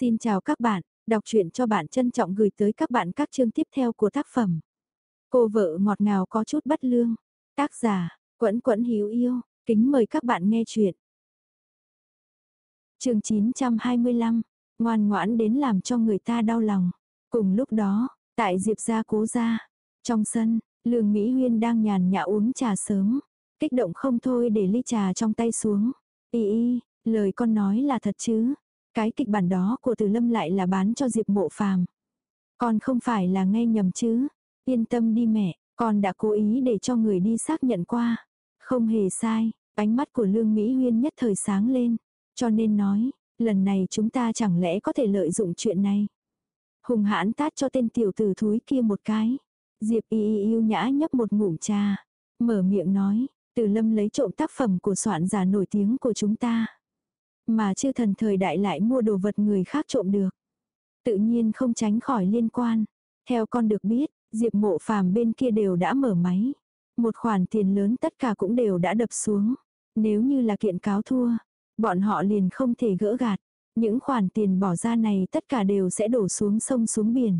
Xin chào các bạn, đọc truyện cho bạn trân trọng gửi tới các bạn các chương tiếp theo của tác phẩm. Cô vợ ngọt ngào có chút bất lương. Tác giả, Quẫn Quẫn Hiếu Yêu, kính mời các bạn nghe truyện. Chương 925, ngoan ngoãn đến làm cho người ta đau lòng. Cùng lúc đó, tại Diệp gia cố gia, trong sân, Lương Mỹ Huyên đang nhàn nhã uống trà sớm, kích động không thôi để ly trà trong tay xuống. Y y, lời con nói là thật chứ? Cái kịch bản đó của Từ Lâm lại là bán cho Diệp Mộ Phàm. Con không phải là nghe nhầm chứ? Yên tâm đi mẹ, con đã cố ý để cho người đi xác nhận qua. Không hề sai, ánh mắt của Lương Mỹ Huyên nhất thời sáng lên. Cho nên nói, lần này chúng ta chẳng lẽ có thể lợi dụng chuyện này. Hùng hãn tát cho tên tiểu tử thúi kia một cái. Diệp y y yêu nhã nhấp một ngụm trà. Mở miệng nói, từ lâm lấy trộm tác phẩm của soạn giả nổi tiếng của chúng ta. Mà chư thần thời đại lại mua đồ vật người khác trộm được. Tự nhiên không tránh khỏi liên quan. Theo con được biết, Diệp mộ phàm bên kia đều đã mở máy. Một khoản tiền lớn tất cả cũng đều đã đập xuống. Nếu như là kiện cáo thua, bọn họ liền không thể gỡ gạt. Những khoản tiền bỏ ra này tất cả đều sẽ đổ xuống sông xuống biển.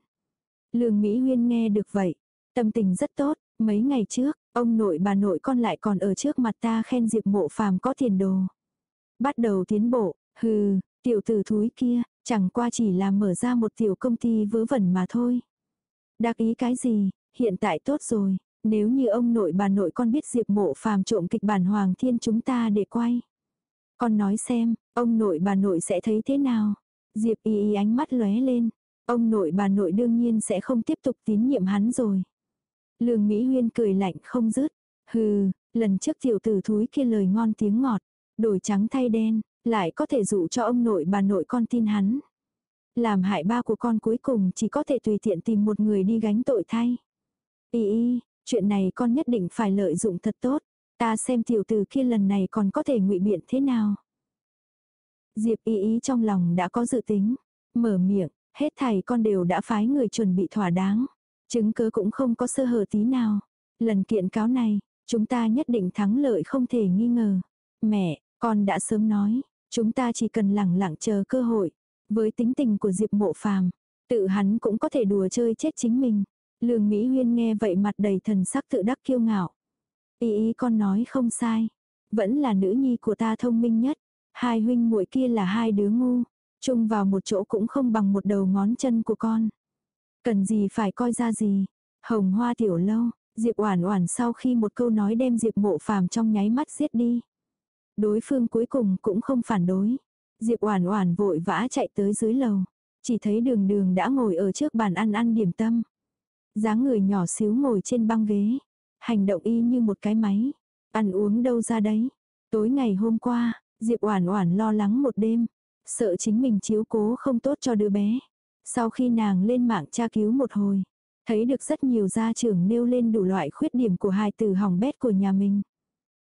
Lương Mỹ Huyên nghe được vậy. Tâm tình rất tốt, mấy ngày trước, ông nội bà nội con lại còn ở trước mặt ta khen Diệp mộ phàm có tiền đồ. Bắt đầu tiến bộ, hừ, tiểu tử thúi kia, chẳng qua chỉ là mở ra một tiểu công ty vớ vẩn mà thôi. Đặc ý cái gì, hiện tại tốt rồi, nếu như ông nội bà nội con biết Diệp mộ phàm trộm kịch bản Hoàng Thiên chúng ta để quay. Con nói xem, ông nội bà nội sẽ thấy thế nào? Diệp y y ánh mắt lóe lên. Ông nội bà nội đương nhiên sẽ không tiếp tục tín nhiệm hắn rồi. Lương Mỹ Huyên cười lạnh không dứt. Hừ, lần trước tiểu tử thúi kia lời ngon tiếng ngọt. Đổi trắng thay đen, lại có thể dụ cho ông nội bà nội con tin hắn. Làm hại ba của con cuối cùng chỉ có thể tùy tiện tìm một người đi gánh tội thay. Ý y, chuyện này con nhất định phải lợi dụng thật tốt. Ta xem tiểu tử kia lần này còn có thể ngụy biện thế nào. Diệp Ý ý trong lòng đã có dự tính. Mở miệng, hết thầy con đều đã phái người chuẩn bị thỏa đáng. Chứng cứ cũng không có sơ hở tí nào. Lần kiện cáo này, chúng ta nhất định thắng lợi không thể nghi ngờ. Mẹ, con đã sớm nói, chúng ta chỉ cần lẳng lặng chờ cơ hội. Với tính tình của Diệp mộ phàm, tự hắn cũng có thể đùa chơi chết chính mình. Lương Mỹ Huyên nghe vậy mặt đầy thần sắc tự đắc kiêu ngạo. Ý ý con nói không sai. Vẫn là nữ nhi của ta thông minh nhất. Hai huynh muội kia là hai đứa ngu. Chung vào một chỗ cũng không bằng một đầu ngón chân của con. Cần gì phải coi ra gì. Hồng hoa tiểu lâu. Diệp Oản Oản sau khi một câu nói đem Diệp Mộ Phàm trong nháy mắt giết đi. Đối phương cuối cùng cũng không phản đối. Diệp Oản Oản vội vã chạy tới dưới lầu, chỉ thấy Đường Đường đã ngồi ở trước bàn ăn ăn điểm tâm. Dáng người nhỏ xíu ngồi trên băng ghế, hành động y như một cái máy, ăn uống đâu ra đấy. Tối ngày hôm qua, Diệp Oản Oản lo lắng một đêm, sợ chính mình chiếu cố không tốt cho đứa bé. Sau khi nàng lên mạng tra cứu một hồi, thấy được rất nhiều gia trưởng nêu lên đủ loại khuyết điểm của hài tử hỏng bét của nhà mình.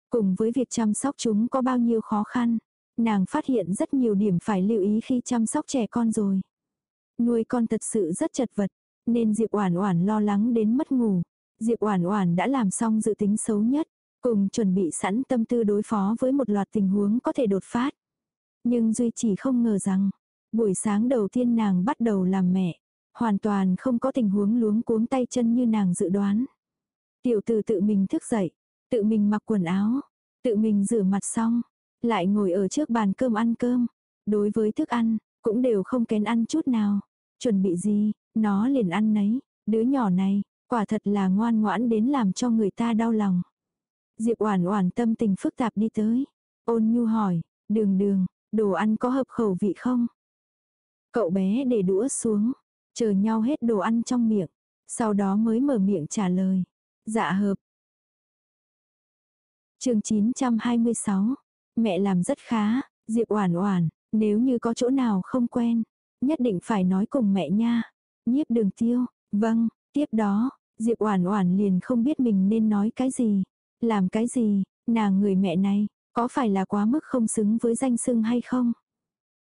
Cùng với việc chăm sóc chúng có bao nhiêu khó khăn, nàng phát hiện rất nhiều điểm phải lưu ý khi chăm sóc trẻ con rồi. Nuôi con thật sự rất chật vật, nên Diệp Oản Oản lo lắng đến mất ngủ. Diệp Oản Oản đã làm xong dự tính xấu nhất, cùng chuẩn bị sẵn tâm tư đối phó với một loạt tình huống có thể đột phát. Nhưng duy chỉ không ngờ rằng, buổi sáng đầu tiên nàng bắt đầu làm mẹ, hoàn toàn không có tình huống luống cuống tay chân như nàng dự đoán. Tiểu tử tự mình thức dậy, tự mình mặc quần áo, tự mình rửa mặt xong, lại ngồi ở trước bàn cơm ăn cơm. Đối với thức ăn, cũng đều không kén ăn chút nào. Chuẩn bị gì, nó liền ăn nấy. Đứa nhỏ này, quả thật là ngoan ngoãn đến làm cho người ta đau lòng. Diệp Oản Oản tâm tình phức tạp đi tới, ôn nhu hỏi, "Đường Đường, đồ ăn có hợp khẩu vị không?" Cậu bé để đũa xuống, chờ nhau hết đồ ăn trong miệng, sau đó mới mở miệng trả lời, "Dạ hợp." Chương 926. Mẹ làm rất khá, Diệp Oản Oản, nếu như có chỗ nào không quen, nhất định phải nói cùng mẹ nha. Nhiếp Đường Tiêu, vâng, tiếp đó, Diệp Oản Oản liền không biết mình nên nói cái gì, làm cái gì, nàng người mẹ này, có phải là quá mức không xứng với danh xưng hay không?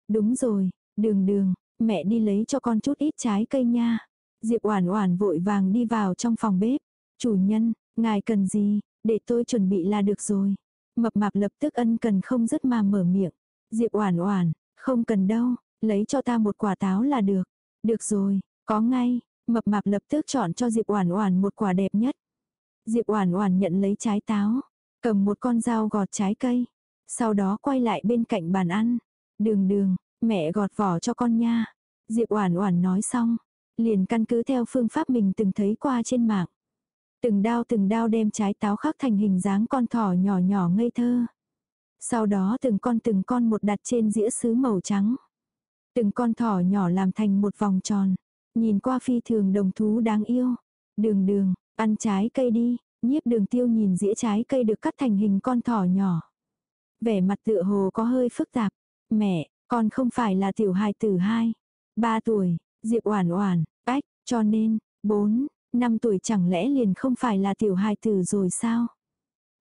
Đúng rồi, Đường Đường, mẹ đi lấy cho con chút ít trái cây nha. Diệp Oản Oản vội vàng đi vào trong phòng bếp. "Chủ nhân, ngài cần gì, để tôi chuẩn bị là được rồi." Mập mạp lập tức ân cần không dứt mà mở miệng. Diệp Oản Oản, "Không cần đâu, Lấy cho ta một quả táo là được. Được rồi, có ngay, mập mạp lập tức chọn cho Diệp Oản Oản một quả đẹp nhất. Diệp Oản Oản nhận lấy trái táo, cầm một con dao gọt trái cây, sau đó quay lại bên cạnh bàn ăn. "Đường Đường, mẹ gọt vỏ cho con nha." Diệp Oản Oản nói xong, liền căn cứ theo phương pháp mình từng thấy qua trên mạng. Từng đao từng đao đem trái táo khắc thành hình dáng con thỏ nhỏ nhỏ ngây thơ. Sau đó từng con từng con một đặt trên dĩa sứ màu trắng. Từng con thỏ nhỏ làm thành một vòng tròn. Nhìn qua phi thường đồng thú đáng yêu. Đường đường, ăn trái cây đi. Nhiếp đường tiêu nhìn dĩa trái cây được cắt thành hình con thỏ nhỏ. Vẻ mặt tựa hồ có hơi phức tạp. Mẹ, con không phải là tiểu hài tử hai. Ba tuổi, Diệp Oản Oản, ách, cho nên, bốn, năm tuổi chẳng lẽ liền không phải là tiểu hài tử rồi sao?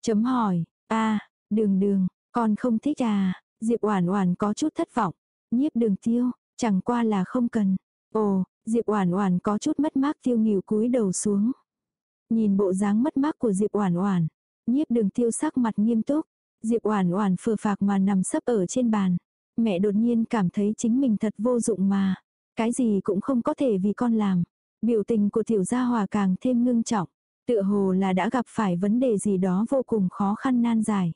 Chấm hỏi, a, đường đường, con không thích à? Diệp Oản Oản có chút thất vọng. Nhiếp Đường Tiêu, chẳng qua là không cần. Ồ, Diệp Oản Oản có chút mất mát tiêu nghỉu cúi đầu xuống. Nhìn bộ dáng mất mát của Diệp Oản Oản, Nhiếp Đường Tiêu sắc mặt nghiêm túc. Diệp Oản Oản phờ phạc mà nằm sấp ở trên bàn. Mẹ đột nhiên cảm thấy chính mình thật vô dụng mà. Cái gì cũng không có thể vì con làm. Biểu tình của tiểu gia hòa càng thêm ngưng trọng. Tựa hồ là đã gặp phải vấn đề gì đó vô cùng khó khăn nan giải.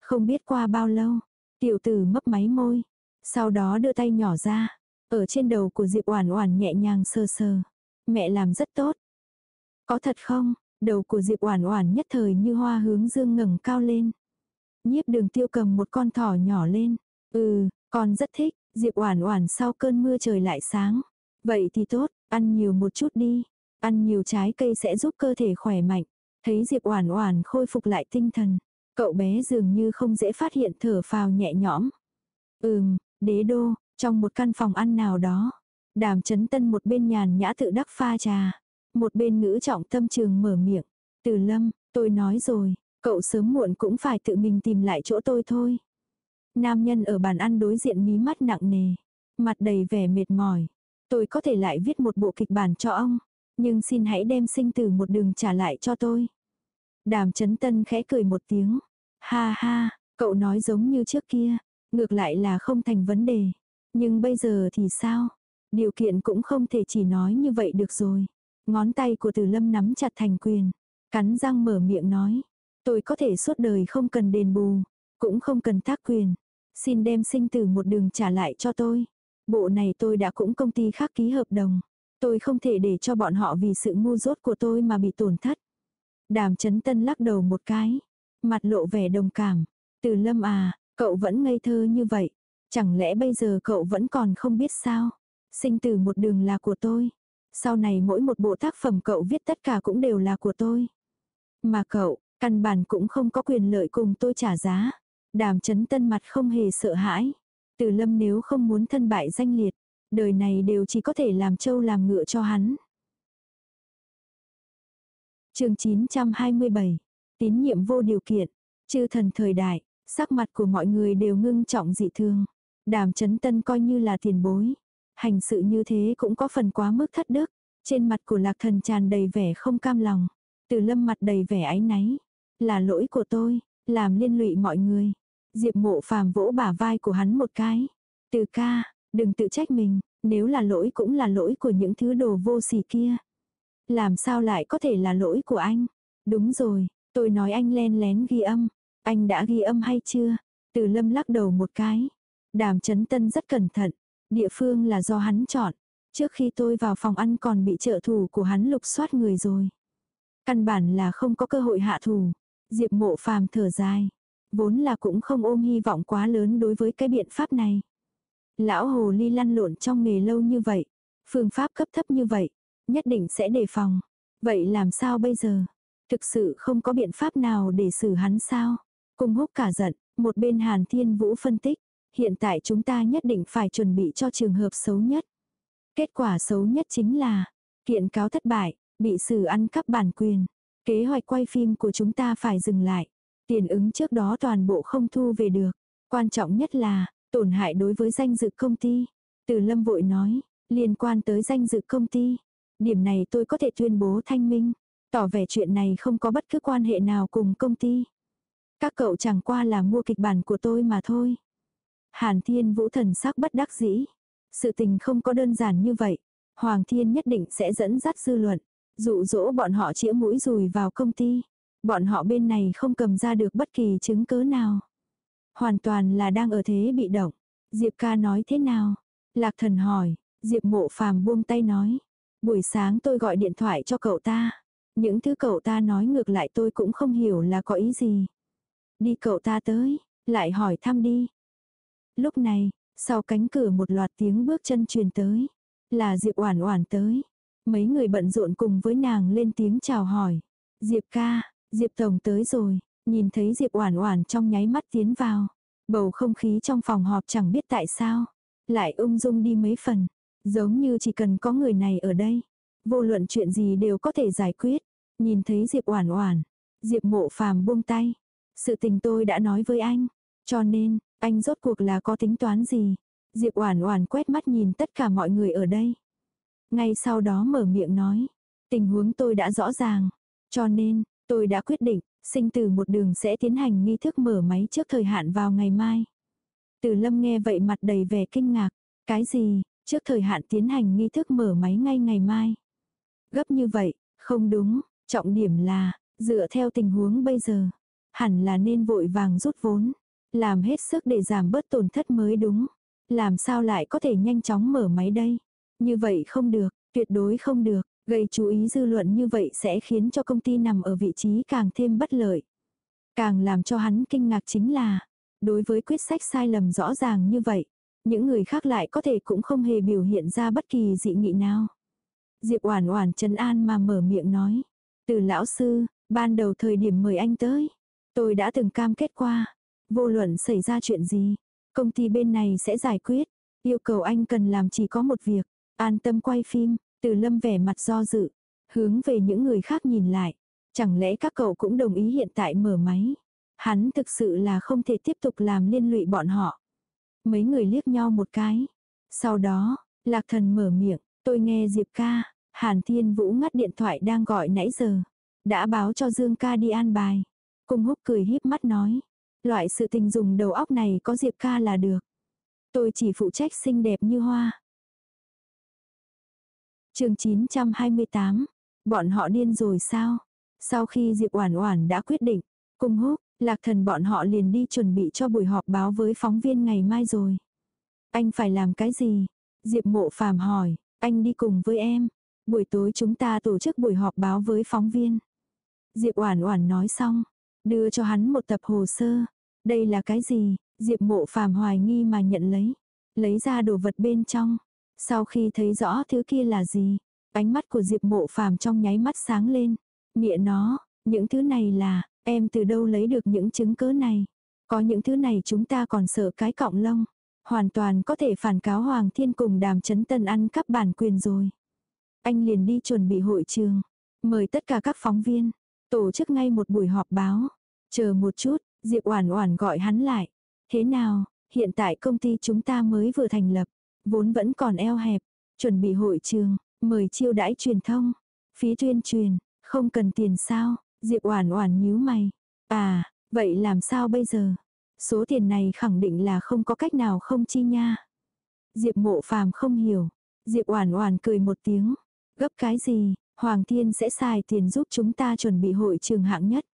Không biết qua bao lâu, tiểu tử mấp máy môi. Sau đó đưa tay nhỏ ra. Ở trên đầu của Diệp Oản Oản nhẹ nhàng sờ sờ. Mẹ làm rất tốt. Có thật không? Đầu của Diệp Oản Oản nhất thời như hoa hướng dương ngẩng cao lên. Nhiếp Đường Tiêu cầm một con thỏ nhỏ lên. "Ừ, con rất thích." Diệp Oản Oản sau cơn mưa trời lại sáng. "Vậy thì tốt, ăn nhiều một chút đi. Ăn nhiều trái cây sẽ giúp cơ thể khỏe mạnh." Thấy Diệp Oản Oản khôi phục lại tinh thần, cậu bé dường như không dễ phát hiện thở phào nhẹ nhõm. "Ừm, đế đô, trong một căn phòng ăn nào đó." Đàm Chấn Tân một bên nhàn nhã tự đắc pha trà, một bên ngữ trọng tâm trường mở miệng. "Từ Lâm, tôi nói rồi, cậu sớm muộn cũng phải tự mình tìm lại chỗ tôi thôi." Nam nhân ở bàn ăn đối diện mí mắt nặng nề, mặt đầy vẻ mệt mỏi. Tôi có thể lại viết một bộ kịch bản cho ông, nhưng xin hãy đem sinh tử một đường trả lại cho tôi. Đàm chấn tân khẽ cười một tiếng. Ha ha, cậu nói giống như trước kia, ngược lại là không thành vấn đề. Nhưng bây giờ thì sao? Điều kiện cũng không thể chỉ nói như vậy được rồi. Ngón tay của Tử Lâm nắm chặt thành quyền, cắn răng mở miệng nói, tôi có thể suốt đời không cần đền bù, cũng không cần tác quyền, Xin đem sinh tử một đường trả lại cho tôi. Bộ này tôi đã cũng công ty khác ký hợp đồng. Tôi không thể để cho bọn họ vì sự ngu dốt của tôi mà bị tổn thất. Đàm chấn tân lắc đầu một cái. Mặt lộ vẻ đồng cảm. Từ lâm à, cậu vẫn ngây thơ như vậy. Chẳng lẽ bây giờ cậu vẫn còn không biết sao? Sinh từ một đường là của tôi. Sau này mỗi một bộ tác phẩm cậu viết tất cả cũng đều là của tôi. Mà cậu, căn bản cũng không có quyền lợi cùng tôi trả giá. Đàm chấn tân mặt không hề sợ hãi. Từ lâm nếu không muốn thân bại danh liệt, đời này đều chỉ có thể làm trâu làm ngựa cho hắn. chương 927, tín nhiệm vô điều kiện, chư thần thời đại, sắc mặt của mọi người đều ngưng trọng dị thương. Đàm chấn tân coi như là tiền bối. Hành sự như thế cũng có phần quá mức thất đức. Trên mặt của lạc thần tràn đầy vẻ không cam lòng. Từ lâm mặt đầy vẻ áy náy. Là lỗi của tôi, làm liên lụy mọi người. Diệp mộ phàm vỗ bả vai của hắn một cái. Từ ca, đừng tự trách mình, nếu là lỗi cũng là lỗi của những thứ đồ vô sỉ kia. Làm sao lại có thể là lỗi của anh? Đúng rồi, tôi nói anh len lén ghi âm. Anh đã ghi âm hay chưa? Từ lâm lắc đầu một cái. Đàm chấn tân rất cẩn thận. Địa phương là do hắn chọn. Trước khi tôi vào phòng ăn còn bị trợ thủ của hắn lục soát người rồi. Căn bản là không có cơ hội hạ thủ. Diệp mộ phàm thở dài. Vốn là cũng không ôm hy vọng quá lớn đối với cái biện pháp này. Lão hồ ly lăn lộn trong nghề lâu như vậy. Phương pháp cấp thấp như vậy. Nhất định sẽ đề phòng. Vậy làm sao bây giờ? Thực sự không có biện pháp nào để xử hắn sao? Cùng húc cả giận, một bên Hàn Thiên Vũ phân tích. Hiện tại chúng ta nhất định phải chuẩn bị cho trường hợp xấu nhất. Kết quả xấu nhất chính là kiện cáo thất bại, bị xử ăn cắp bản quyền. Kế hoạch quay phim của chúng ta phải dừng lại. Tiền ứng trước đó toàn bộ không thu về được. Quan trọng nhất là, tổn hại đối với danh dự công ty. Từ lâm vội nói, liên quan tới danh dự công ty. Điểm này tôi có thể tuyên bố thanh minh. Tỏ vẻ chuyện này không có bất cứ quan hệ nào cùng công ty. Các cậu chẳng qua là mua kịch bản của tôi mà thôi. Hàn Thiên Vũ thần sắc bất đắc dĩ. Sự tình không có đơn giản như vậy. Hoàng Thiên nhất định sẽ dẫn dắt dư luận, dụ dỗ bọn họ chĩa mũi rùi vào công ty. Bọn họ bên này không cầm ra được bất kỳ chứng cứ nào. Hoàn toàn là đang ở thế bị động. Diệp ca nói thế nào? Lạc thần hỏi, Diệp mộ phàm buông tay nói. Buổi sáng tôi gọi điện thoại cho cậu ta. Những thứ cậu ta nói ngược lại tôi cũng không hiểu là có ý gì. Đi cậu ta tới, lại hỏi thăm đi. Lúc này, sau cánh cửa một loạt tiếng bước chân truyền tới. Là Diệp Oản Oản tới. Mấy người bận rộn cùng với nàng lên tiếng chào hỏi. Diệp ca, Diệp Tổng tới rồi. Nhìn thấy Diệp Oản Oản trong nháy mắt tiến vào. Bầu không khí trong phòng họp chẳng biết tại sao. Lại ung dung đi mấy phần. Giống như chỉ cần có người này ở đây. Vô luận chuyện gì đều có thể giải quyết. Nhìn thấy Diệp Oản Oản. Diệp mộ phàm buông tay. Sự tình tôi đã nói với anh. Cho nên, anh rốt cuộc là có tính toán gì? Diệp Oản Oản quét mắt nhìn tất cả mọi người ở đây. Ngay sau đó mở miệng nói, tình huống tôi đã rõ ràng, cho nên, tôi đã quyết định, sinh tử một đường sẽ tiến hành nghi thức mở máy trước thời hạn vào ngày mai. Từ Lâm nghe vậy mặt đầy vẻ kinh ngạc, cái gì, trước thời hạn tiến hành nghi thức mở máy ngay ngày mai. Gấp như vậy, không đúng, trọng điểm là, dựa theo tình huống bây giờ, hẳn là nên vội vàng rút vốn, làm hết sức để giảm bớt tổn thất mới đúng. Làm sao lại có thể nhanh chóng mở máy đây? Như vậy không được, tuyệt đối không được, gây chú ý dư luận như vậy sẽ khiến cho công ty nằm ở vị trí càng thêm bất lợi. Càng làm cho hắn kinh ngạc chính là, đối với quyết sách sai lầm rõ ràng như vậy, những người khác lại có thể cũng không hề biểu hiện ra bất kỳ dị nghị nào. Diệp Oản Oản trấn an mà mở miệng nói, "Từ lão sư, ban đầu thời điểm mời anh tới, tôi đã từng cam kết qua, vô luận xảy ra chuyện gì, Công ty bên này sẽ giải quyết. Yêu cầu anh cần làm chỉ có một việc. An tâm quay phim. Từ lâm vẻ mặt do dự. Hướng về những người khác nhìn lại. Chẳng lẽ các cậu cũng đồng ý hiện tại mở máy. Hắn thực sự là không thể tiếp tục làm liên lụy bọn họ. Mấy người liếc nhau một cái. Sau đó, lạc thần mở miệng. Tôi nghe Diệp ca. Hàn Thiên Vũ ngắt điện thoại đang gọi nãy giờ. Đã báo cho Dương ca đi an bài. Cung húc cười híp mắt nói. Loại sự tình dùng đầu óc này có Diệp ca là được. Tôi chỉ phụ trách xinh đẹp như hoa chương 928. Bọn họ điên rồi sao? Sau khi Diệp Oản Oản đã quyết định, cùng húc, lạc thần bọn họ liền đi chuẩn bị cho buổi họp báo với phóng viên ngày mai rồi. Anh phải làm cái gì? Diệp mộ phàm hỏi, anh đi cùng với em. Buổi tối chúng ta tổ chức buổi họp báo với phóng viên. Diệp Oản Oản nói xong, Đưa cho hắn một tập hồ sơ. Đây là cái gì? Diệp mộ phàm hoài nghi mà nhận lấy. Lấy ra đồ vật bên trong. Sau khi thấy rõ thứ kia là gì, ánh mắt của Diệp mộ phàm trong nháy mắt sáng lên. Mịa nó, những thứ này là, em từ đâu lấy được những chứng cứ này. Có những thứ này chúng ta còn sợ cái cọng lông. Hoàn toàn có thể phản cáo Hoàng Thiên cùng đàm chấn tân ăn cắp bản quyền rồi. Anh liền đi chuẩn bị hội trường. Mời tất cả các phóng viên. Tổ chức ngay một buổi họp báo. Chờ một chút, Diệp Oản Oản gọi hắn lại. Thế nào, hiện tại công ty chúng ta mới vừa thành lập, vốn vẫn còn eo hẹp, chuẩn bị hội trường, mời chiêu đãi truyền thông, phí tuyên truyền, không cần tiền sao? Diệp Oản Oản nhíu mày. À, vậy làm sao bây giờ? Số tiền này khẳng định là không có cách nào không chi nha. Diệp Mộ Phàm không hiểu. Diệp Oản Oản cười một tiếng, gấp cái gì? Hoàng Thiên sẽ xài tiền giúp chúng ta chuẩn bị hội trường hạng nhất.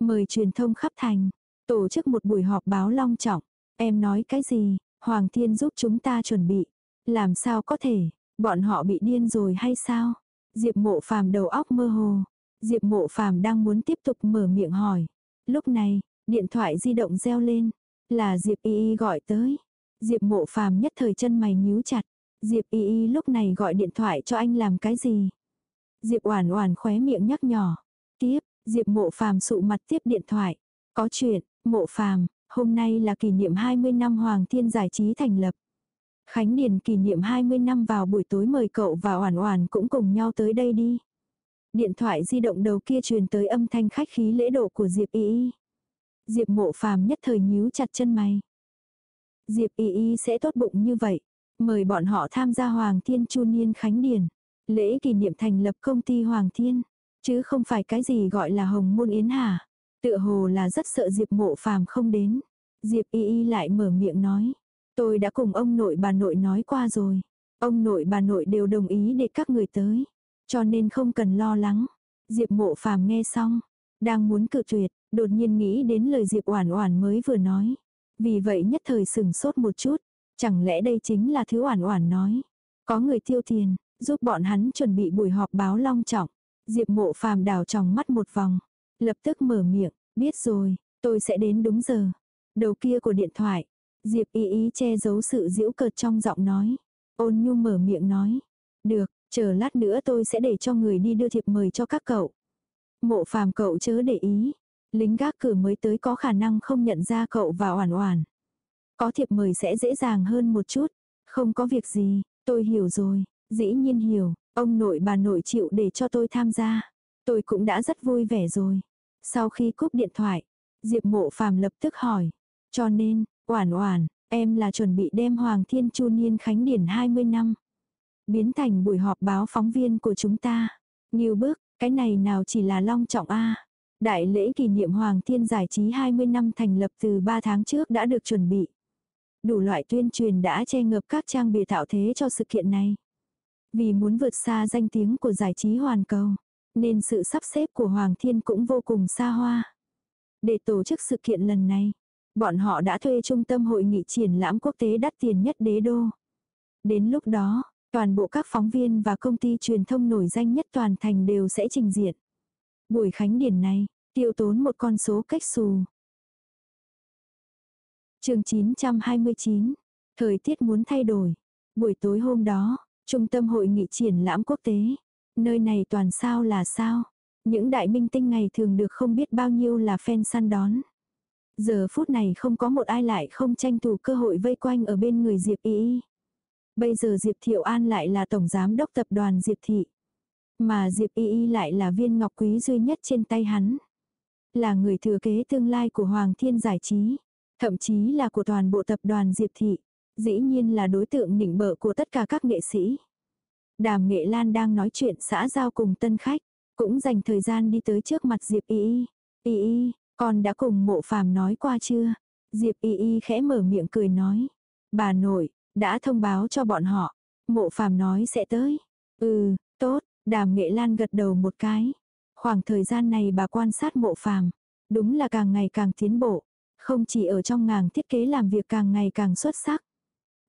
Mời truyền thông khắp thành, tổ chức một buổi họp báo long trọng. Em nói cái gì, Hoàng Thiên giúp chúng ta chuẩn bị. Làm sao có thể, bọn họ bị điên rồi hay sao? Diệp mộ phàm đầu óc mơ hồ. Diệp mộ phàm đang muốn tiếp tục mở miệng hỏi. Lúc này, điện thoại di động reo lên. Là Diệp Y Y gọi tới. Diệp mộ phàm nhất thời chân mày nhíu chặt. Diệp Y Y lúc này gọi điện thoại cho anh làm cái gì? Diệp Oản Oản khóe miệng nhắc nhỏ. Tiếp, Diệp Mộ Phàm sụ mặt tiếp điện thoại. Có chuyện, Mộ Phàm, hôm nay là kỷ niệm 20 năm Hoàng Thiên Giải trí thành lập. Khánh Điền kỷ niệm 20 năm vào buổi tối mời cậu và Oản Oản cũng cùng nhau tới đây đi. Điện thoại di động đầu kia truyền tới âm thanh khách khí lễ độ của Diệp Y Y. Diệp Mộ Phàm nhất thời nhíu chặt chân mày. Diệp Y Y sẽ tốt bụng như vậy, mời bọn họ tham gia Hoàng Thiên Chu Niên Khánh Điền. Lễ kỷ niệm thành lập công ty Hoàng Thiên, chứ không phải cái gì gọi là hồng môn yến hả. Tựa hồ là rất sợ Diệp mộ phàm không đến. Diệp y y lại mở miệng nói. Tôi đã cùng ông nội bà nội nói qua rồi. Ông nội bà nội đều đồng ý để các người tới. Cho nên không cần lo lắng. Diệp mộ phàm nghe xong. Đang muốn cự tuyệt, đột nhiên nghĩ đến lời Diệp Oản Oản mới vừa nói. Vì vậy nhất thời sừng sốt một chút. Chẳng lẽ đây chính là thứ Oản Oản nói. Có người tiêu tiền, giúp bọn hắn chuẩn bị buổi họp báo long trọng. Diệp mộ phàm đảo tròng mắt một vòng. Lập tức mở miệng, biết rồi, tôi sẽ đến đúng giờ. Đầu kia của điện thoại, Diệp y ý che giấu sự giễu cợt trong giọng nói. Ôn nhu mở miệng nói. Được, chờ lát nữa tôi sẽ để cho người đi đưa thiệp mời cho các cậu. Mộ phàm cậu chớ để ý. Lính gác cửa mới tới có khả năng không nhận ra cậu và oản oản. Có thiệp mời sẽ dễ dàng hơn một chút. Không có việc gì, tôi hiểu rồi. Dĩ nhiên hiểu, ông nội bà nội chịu để cho tôi tham gia. Tôi cũng đã rất vui vẻ rồi. Sau khi cúp điện thoại, Diệp mộ phàm lập tức hỏi. Cho nên, oản oản, em là chuẩn bị đem Hoàng Thiên Chu Niên Khánh Điển 20 năm. Biến thành buổi họp báo phóng viên của chúng ta. Nhiều bước, cái này nào chỉ là long trọng a Đại lễ kỷ niệm Hoàng Thiên Giải trí 20 năm thành lập từ 3 tháng trước đã được chuẩn bị. Đủ loại tuyên truyền đã che ngập các trang bìa tạo thế cho sự kiện này. Vì muốn vượt xa danh tiếng của giải trí hoàn cầu, nên sự sắp xếp của Hoàng Thiên cũng vô cùng xa hoa. Để tổ chức sự kiện lần này, bọn họ đã thuê trung tâm hội nghị triển lãm quốc tế đắt tiền nhất đế đô. Đến lúc đó, toàn bộ các phóng viên và công ty truyền thông nổi danh nhất toàn thành đều sẽ trình diện. Buổi khánh điển này, tiêu tốn một con số cách xù. chương 929, thời tiết muốn thay đổi. Buổi tối hôm đó, trung tâm hội nghị triển lãm quốc tế. Nơi này toàn sao là sao. Những đại minh tinh ngày thường được không biết bao nhiêu là fan săn đón. Giờ phút này không có một ai lại không tranh thủ cơ hội vây quanh ở bên người Diệp Y. Bây giờ Diệp Thiệu An lại là tổng giám đốc tập đoàn Diệp Thị. Mà Diệp Y Y lại là viên ngọc quý duy nhất trên tay hắn. Là người thừa kế tương lai của Hoàng Thiên Giải Trí. Thậm chí là của toàn bộ tập đoàn Diệp Thị. Dĩ nhiên là đối tượng nịnh bợ của tất cả các nghệ sĩ. Đàm Nghệ Lan đang nói chuyện xã giao cùng tân khách. Cũng dành thời gian đi tới trước mặt Diệp Y Y. Y Y, con đã cùng mộ phàm nói qua chưa? Diệp Y Y khẽ mở miệng cười nói. Bà nội, đã thông báo cho bọn họ. Mộ phàm nói sẽ tới. Ừ, tốt, đàm nghệ lan gật đầu một cái. Khoảng thời gian này bà quan sát mộ phàm. Đúng là càng ngày càng tiến bộ. Không chỉ ở trong ngàng thiết kế làm việc càng ngày càng xuất sắc.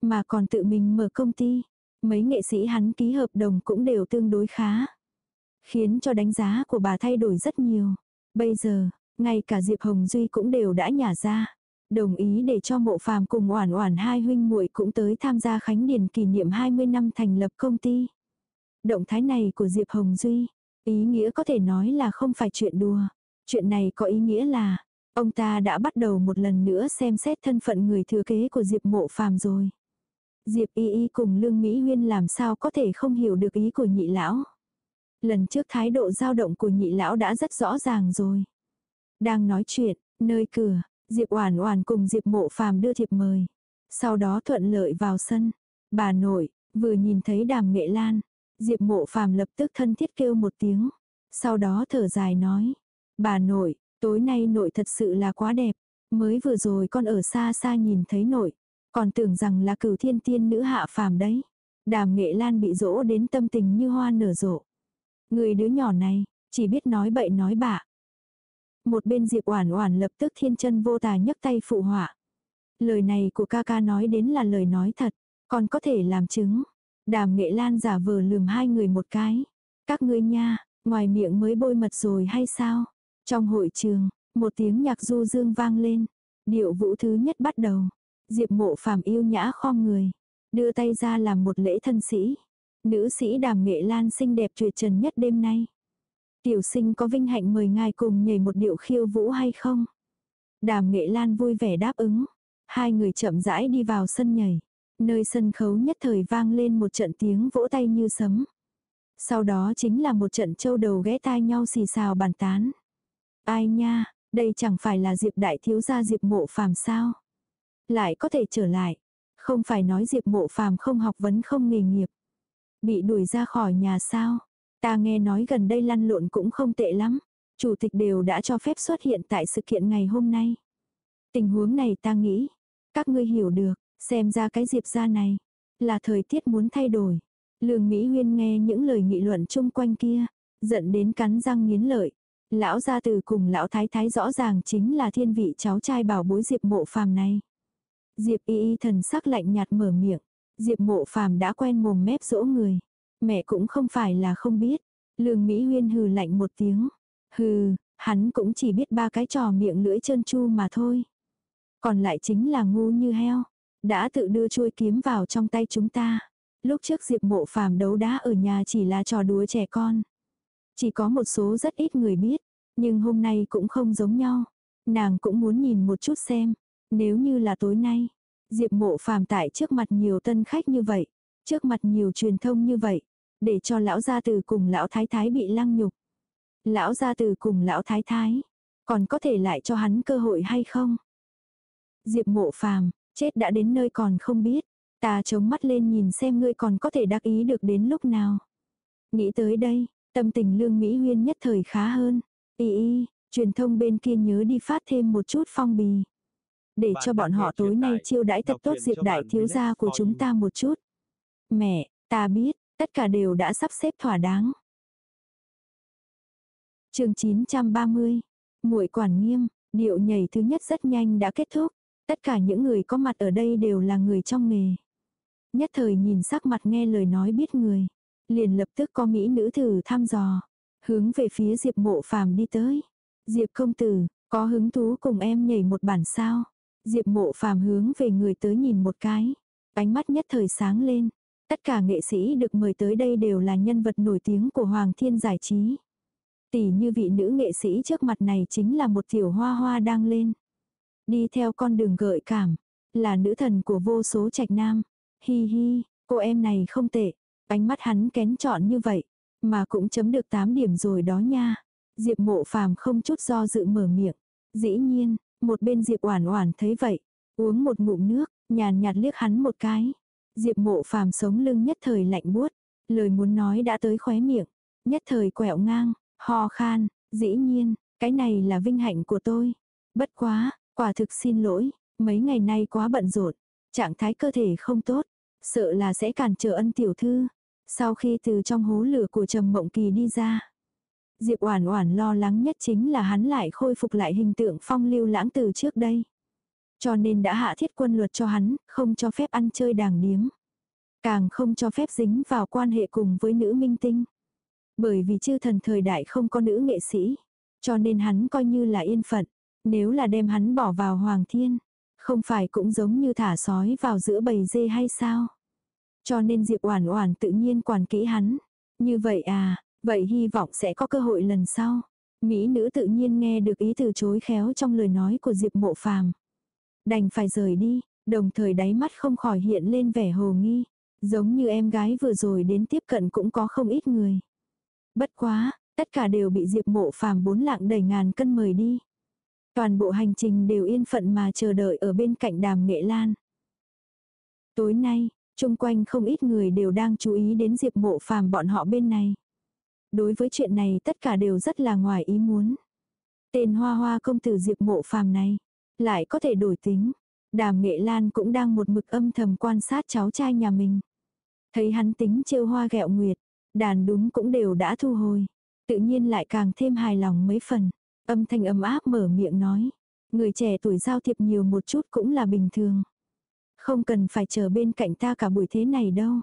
Mà còn tự mình mở công ty. Mấy nghệ sĩ hắn ký hợp đồng cũng đều tương đối khá. Khiến cho đánh giá của bà thay đổi rất nhiều. Bây giờ, ngay cả Diệp Hồng Duy cũng đều đã nhả ra. Đồng ý để cho mộ phàm cùng oản oản hai huynh muội cũng tới tham gia khánh điền kỷ niệm 20 năm thành lập công ty. Động thái này của Diệp Hồng Duy, ý nghĩa có thể nói là không phải chuyện đùa. Chuyện này có ý nghĩa là, ông ta đã bắt đầu một lần nữa xem xét thân phận người thừa kế của Diệp mộ phàm rồi. Diệp y y cùng Lương Mỹ Huyên làm sao có thể không hiểu được ý của nhị lão. Lần trước thái độ dao động của nhị lão đã rất rõ ràng rồi. Đang nói chuyện, nơi cửa, Diệp Oản Oản cùng Diệp Mộ Phàm đưa thiệp mời. Sau đó thuận lợi vào sân. Bà nội, vừa nhìn thấy Đàm Nghệ Lan, Diệp Mộ Phàm lập tức thân thiết kêu một tiếng. Sau đó thở dài nói, "Bà nội, tối nay nội thật sự là quá đẹp, mới vừa rồi con ở xa xa nhìn thấy nội, còn tưởng rằng là Cửu Thiên Tiên nữ hạ phàm đấy." Đàm Nghệ Lan bị dỗ đến tâm tình như hoa nở rộ. Người đứa nhỏ này, chỉ biết nói bậy nói bạ. Một bên Diệp Oản Oản lập tức thiên chân vô tà nhấc tay phụ họa. Lời này của ca ca nói đến là lời nói thật, còn có thể làm chứng. Đàm Nghệ Lan giả vờ lườm hai người một cái. Các ngươi nha, ngoài miệng mới bôi mật rồi hay sao? Trong hội trường, một tiếng nhạc du dương vang lên. Điệu vũ thứ nhất bắt đầu. Diệp mộ phàm yêu nhã khom người. Đưa tay ra làm một lễ thân sĩ. Nữ sĩ đàm nghệ lan xinh đẹp tuyệt trần nhất đêm nay. Tiểu sinh có vinh hạnh mời ngài cùng nhảy một điệu khiêu vũ hay không? Đàm nghệ lan vui vẻ đáp ứng. Hai người chậm rãi đi vào sân nhảy. Nơi sân khấu nhất thời vang lên một trận tiếng vỗ tay như sấm. Sau đó chính là một trận châu đầu ghé tai nhau xì xào bàn tán. Ai nha, đây chẳng phải là Diệp đại thiếu gia Diệp mộ phàm sao? Lại có thể trở lại. Không phải nói Diệp mộ phàm không học vấn không nghề nghiệp. Bị đuổi ra khỏi nhà sao? Ta nghe nói gần đây lăn lộn cũng không tệ lắm. Chủ tịch đều đã cho phép xuất hiện tại sự kiện ngày hôm nay. Tình huống này ta nghĩ, các ngươi hiểu được, Xem ra cái Diệp gia này, là thời tiết muốn thay đổi. Lương Mỹ Huyên nghe những lời nghị luận chung quanh kia, giận đến cắn răng nghiến lợi. Lão gia từ cùng lão thái thái rõ ràng chính là thiên vị cháu trai bảo bối Diệp mộ phàm này. Diệp y y thần sắc lạnh nhạt mở miệng. Diệp mộ phàm đã quen mồm mép dỗ người. Mẹ cũng không phải là không biết. Lương Mỹ Huyên hừ lạnh một tiếng. Hừ, hắn cũng chỉ biết ba cái trò miệng lưỡi chân chu mà thôi. Còn lại chính là ngu như heo. Đã tự đưa chuôi kiếm vào trong tay chúng ta. Lúc trước Diệp mộ phàm đấu đá ở nhà chỉ là trò đùa trẻ con. Chỉ có một số rất ít người biết. Nhưng hôm nay cũng không giống nhau. Nàng cũng muốn nhìn một chút xem. Nếu như là tối nay. Diệp mộ phàm tại trước mặt nhiều tân khách như vậy. Trước mặt nhiều truyền thông như vậy. Để cho lão gia từ cùng lão thái thái bị lăng nhục. Lão gia từ cùng lão thái thái. Còn có thể lại cho hắn cơ hội hay không? Diệp mộ phàm, chết đã đến nơi còn không biết. Ta chống mắt lên nhìn xem ngươi còn có thể đắc ý được đến lúc nào. Nghĩ tới đây, tâm tình lương Mỹ Huyên nhất thời khá hơn. Y y, truyền thông bên kia nhớ đi phát thêm một chút phong bì. Để cho bọn họ tối nay chiêu đãi thật tốt diệp đại thiếu gia của chúng ta một chút. Mẹ, ta biết, tất cả đều đã sắp xếp thỏa đáng. chương 930, muội quản nghiêm, điệu nhảy thứ nhất rất nhanh đã kết thúc. Tất cả những người có mặt ở đây đều là người trong nghề. Nhất thời nhìn sắc mặt nghe lời nói biết người. Liền lập tức có mỹ nữ thử thăm dò. Hướng về phía Diệp mộ phàm đi tới. Diệp công tử, có hứng thú cùng em nhảy một bản sao. Diệp mộ phàm hướng về người tới nhìn một cái. Ánh mắt nhất thời sáng lên. Tất cả nghệ sĩ được mời tới đây đều là nhân vật nổi tiếng của Hoàng Thiên Giải Trí. Tỷ như vị nữ nghệ sĩ trước mặt này chính là một tiểu hoa hoa đang lên. Đi theo con đường gợi cảm. Là nữ thần của vô số trạch nam. Hi hi, cô em này không tệ. Ánh mắt hắn kén chọn như vậy. Mà cũng chấm được 8 điểm rồi đó nha. Diệp mộ phàm không chút do dự mở miệng. Dĩ nhiên, một bên Diệp oản oản thấy vậy. Uống một ngụm nước, nhàn nhạt liếc hắn một cái. Diệp mộ phàm sống lưng nhất thời lạnh buốt. Lời muốn nói đã tới khóe miệng. Nhất thời quẹo ngang, ho khan, dĩ nhiên, cái này là vinh hạnh của tôi. Bất quá, quả thực xin lỗi, mấy ngày nay quá bận rộn, trạng thái cơ thể không tốt, sợ là sẽ cản trở ân tiểu thư. Sau khi từ trong hố lửa của Trầm Mộng Kỳ đi ra, Diệp Oản Oản lo lắng nhất chính là hắn lại khôi phục lại hình tượng phong lưu lãng từ trước đây. Cho nên đã hạ thiết quân luật cho hắn, không cho phép ăn chơi đàng điếm. Càng không cho phép dính vào quan hệ cùng với nữ minh tinh. Bởi vì chư thần thời đại không có nữ nghệ sĩ. Cho nên hắn coi như là yên phận. Nếu là đem hắn bỏ vào hoàng thiên. Không phải cũng giống như thả sói vào giữa bầy dê hay sao? Cho nên Diệp Oản Oản tự nhiên quản kỹ hắn. Như vậy à, vậy hy vọng sẽ có cơ hội lần sau. Mỹ nữ tự nhiên nghe được ý từ chối khéo trong lời nói của Diệp Mộ Phàm. Đành phải rời đi, đồng thời đáy mắt không khỏi hiện lên vẻ hồ nghi. Giống như em gái vừa rồi đến tiếp cận cũng có không ít người. Bất quá, tất cả đều bị Diệp Mộ Phàm bốn lạng đầy ngàn cân mời đi. Toàn bộ hành trình đều yên phận mà chờ đợi ở bên cạnh đàm nghệ lan. Tối nay, chung quanh không ít người đều đang chú ý đến Diệp Mộ Phàm bọn họ bên này. Đối với chuyện này tất cả đều rất là ngoài ý muốn. Tên hoa hoa công tử Diệp Mộ Phàm này, lại có thể đổi tính. Đàm Nghệ Lan cũng đang một mực âm thầm quan sát cháu trai nhà mình. Thấy hắn tính trêu hoa gẹo nguyệt, đàn đúng cũng đều đã thu hồi. Tự nhiên lại càng thêm hài lòng mấy phần. Âm thanh ấm áp mở miệng nói. Người trẻ tuổi giao thiệp nhiều một chút cũng là bình thường. Không cần phải chờ bên cạnh ta cả buổi thế này đâu.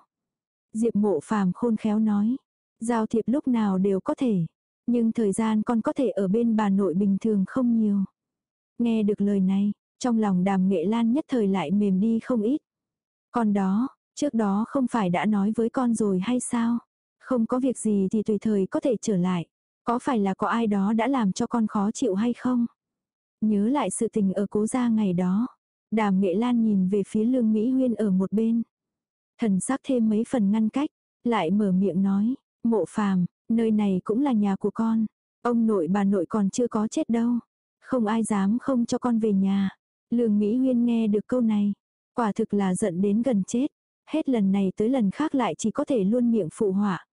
Diệp mộ phàm khôn khéo nói. Giao thiệp lúc nào đều có thể. Nhưng thời gian con có thể ở bên bà nội bình thường không nhiều. Nghe được lời này, trong lòng đàm nghệ lan nhất thời lại mềm đi không ít. Con đó, trước đó không phải đã nói với con rồi hay sao? Không có việc gì thì tùy thời có thể trở lại. Có phải là có ai đó đã làm cho con khó chịu hay không? Nhớ lại sự tình ở cố gia ngày đó. Đàm nghệ lan nhìn về phía lương Mỹ Huyên ở một bên. Thần sắc thêm mấy phần ngăn cách, lại mở miệng nói, mộ phàm, nơi này cũng là nhà của con. Ông nội bà nội còn chưa có chết đâu. Không ai dám không cho con về nhà. Lương Mỹ Huyên nghe được câu này. Quả thực là giận đến gần chết. Hết lần này tới lần khác lại chỉ có thể luôn miệng phụ họa.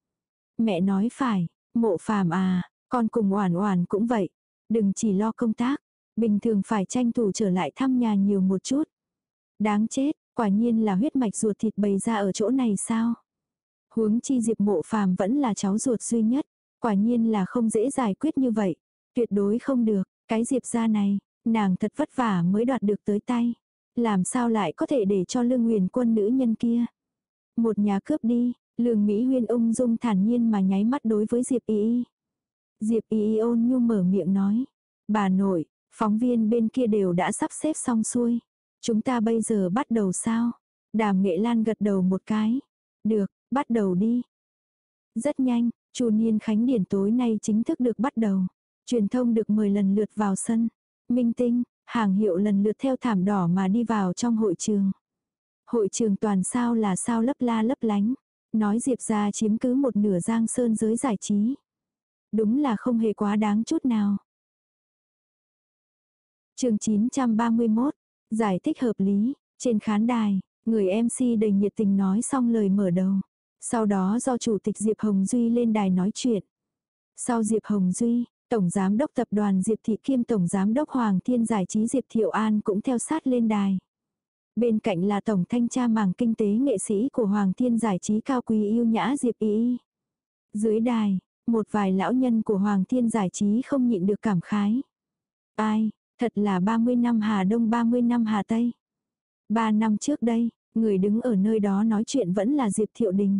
Mẹ nói phải, mộ phàm à, con cùng oản oản cũng vậy. Đừng chỉ lo công tác. Bình thường phải tranh thủ trở lại thăm nhà nhiều một chút. Đáng chết, Quả nhiên là huyết mạch ruột thịt bày ra ở chỗ này sao? Huống chi Diệp Mộ Phàm vẫn là cháu ruột duy nhất, quả nhiên là không dễ giải quyết như vậy, tuyệt đối không được, cái Diệp gia này, nàng thật vất vả mới đoạt được tới tay, làm sao lại có thể để cho Lương Nguyền Quân nữ nhân kia một nhà cướp đi, Lương Mỹ Huyên ung dung thản nhiên mà nháy mắt đối với Diệp Y Y. Diệp Y Y ôn nhu mở miệng nói, bà nội, phóng viên bên kia đều đã sắp xếp xong xuôi. Chúng ta bây giờ bắt đầu sao? Đàm Nghệ Lan gật đầu một cái. Được, bắt đầu đi. Rất nhanh, Chu Niên Khánh Điển tối nay chính thức được bắt đầu. Truyền thông được mời lần lượt vào sân. Minh Tinh, hàng hiệu lần lượt theo thảm đỏ mà đi vào trong hội trường. Hội trường toàn sao là sao lấp la lấp lánh. Nói Diệp ra chiếm cứ một nửa giang sơn giới giải trí. Đúng là không hề quá đáng chút nào. chương 931, giải thích hợp lý, trên khán đài, người MC đầy nhiệt tình nói xong lời mở đầu. Sau đó do Chủ tịch Diệp Hồng Duy lên đài nói chuyện. Sau Diệp Hồng Duy, Tổng Giám đốc Tập đoàn Diệp Thị Kiêm Tổng Giám đốc Hoàng Thiên Giải trí Diệp Thiệu An cũng theo sát lên đài. Bên cạnh là Tổng Thanh tra mảng kinh tế nghệ sĩ của Hoàng Thiên Giải trí cao quý yêu nhã Diệp Y. Dưới đài, một vài lão nhân của Hoàng Thiên Giải trí không nhịn được cảm khái. Ai, thật là 30 năm Hà Đông 30 năm Hà Tây. Ba năm trước đây, người đứng ở nơi đó nói chuyện vẫn là Diệp Thiệu Đình.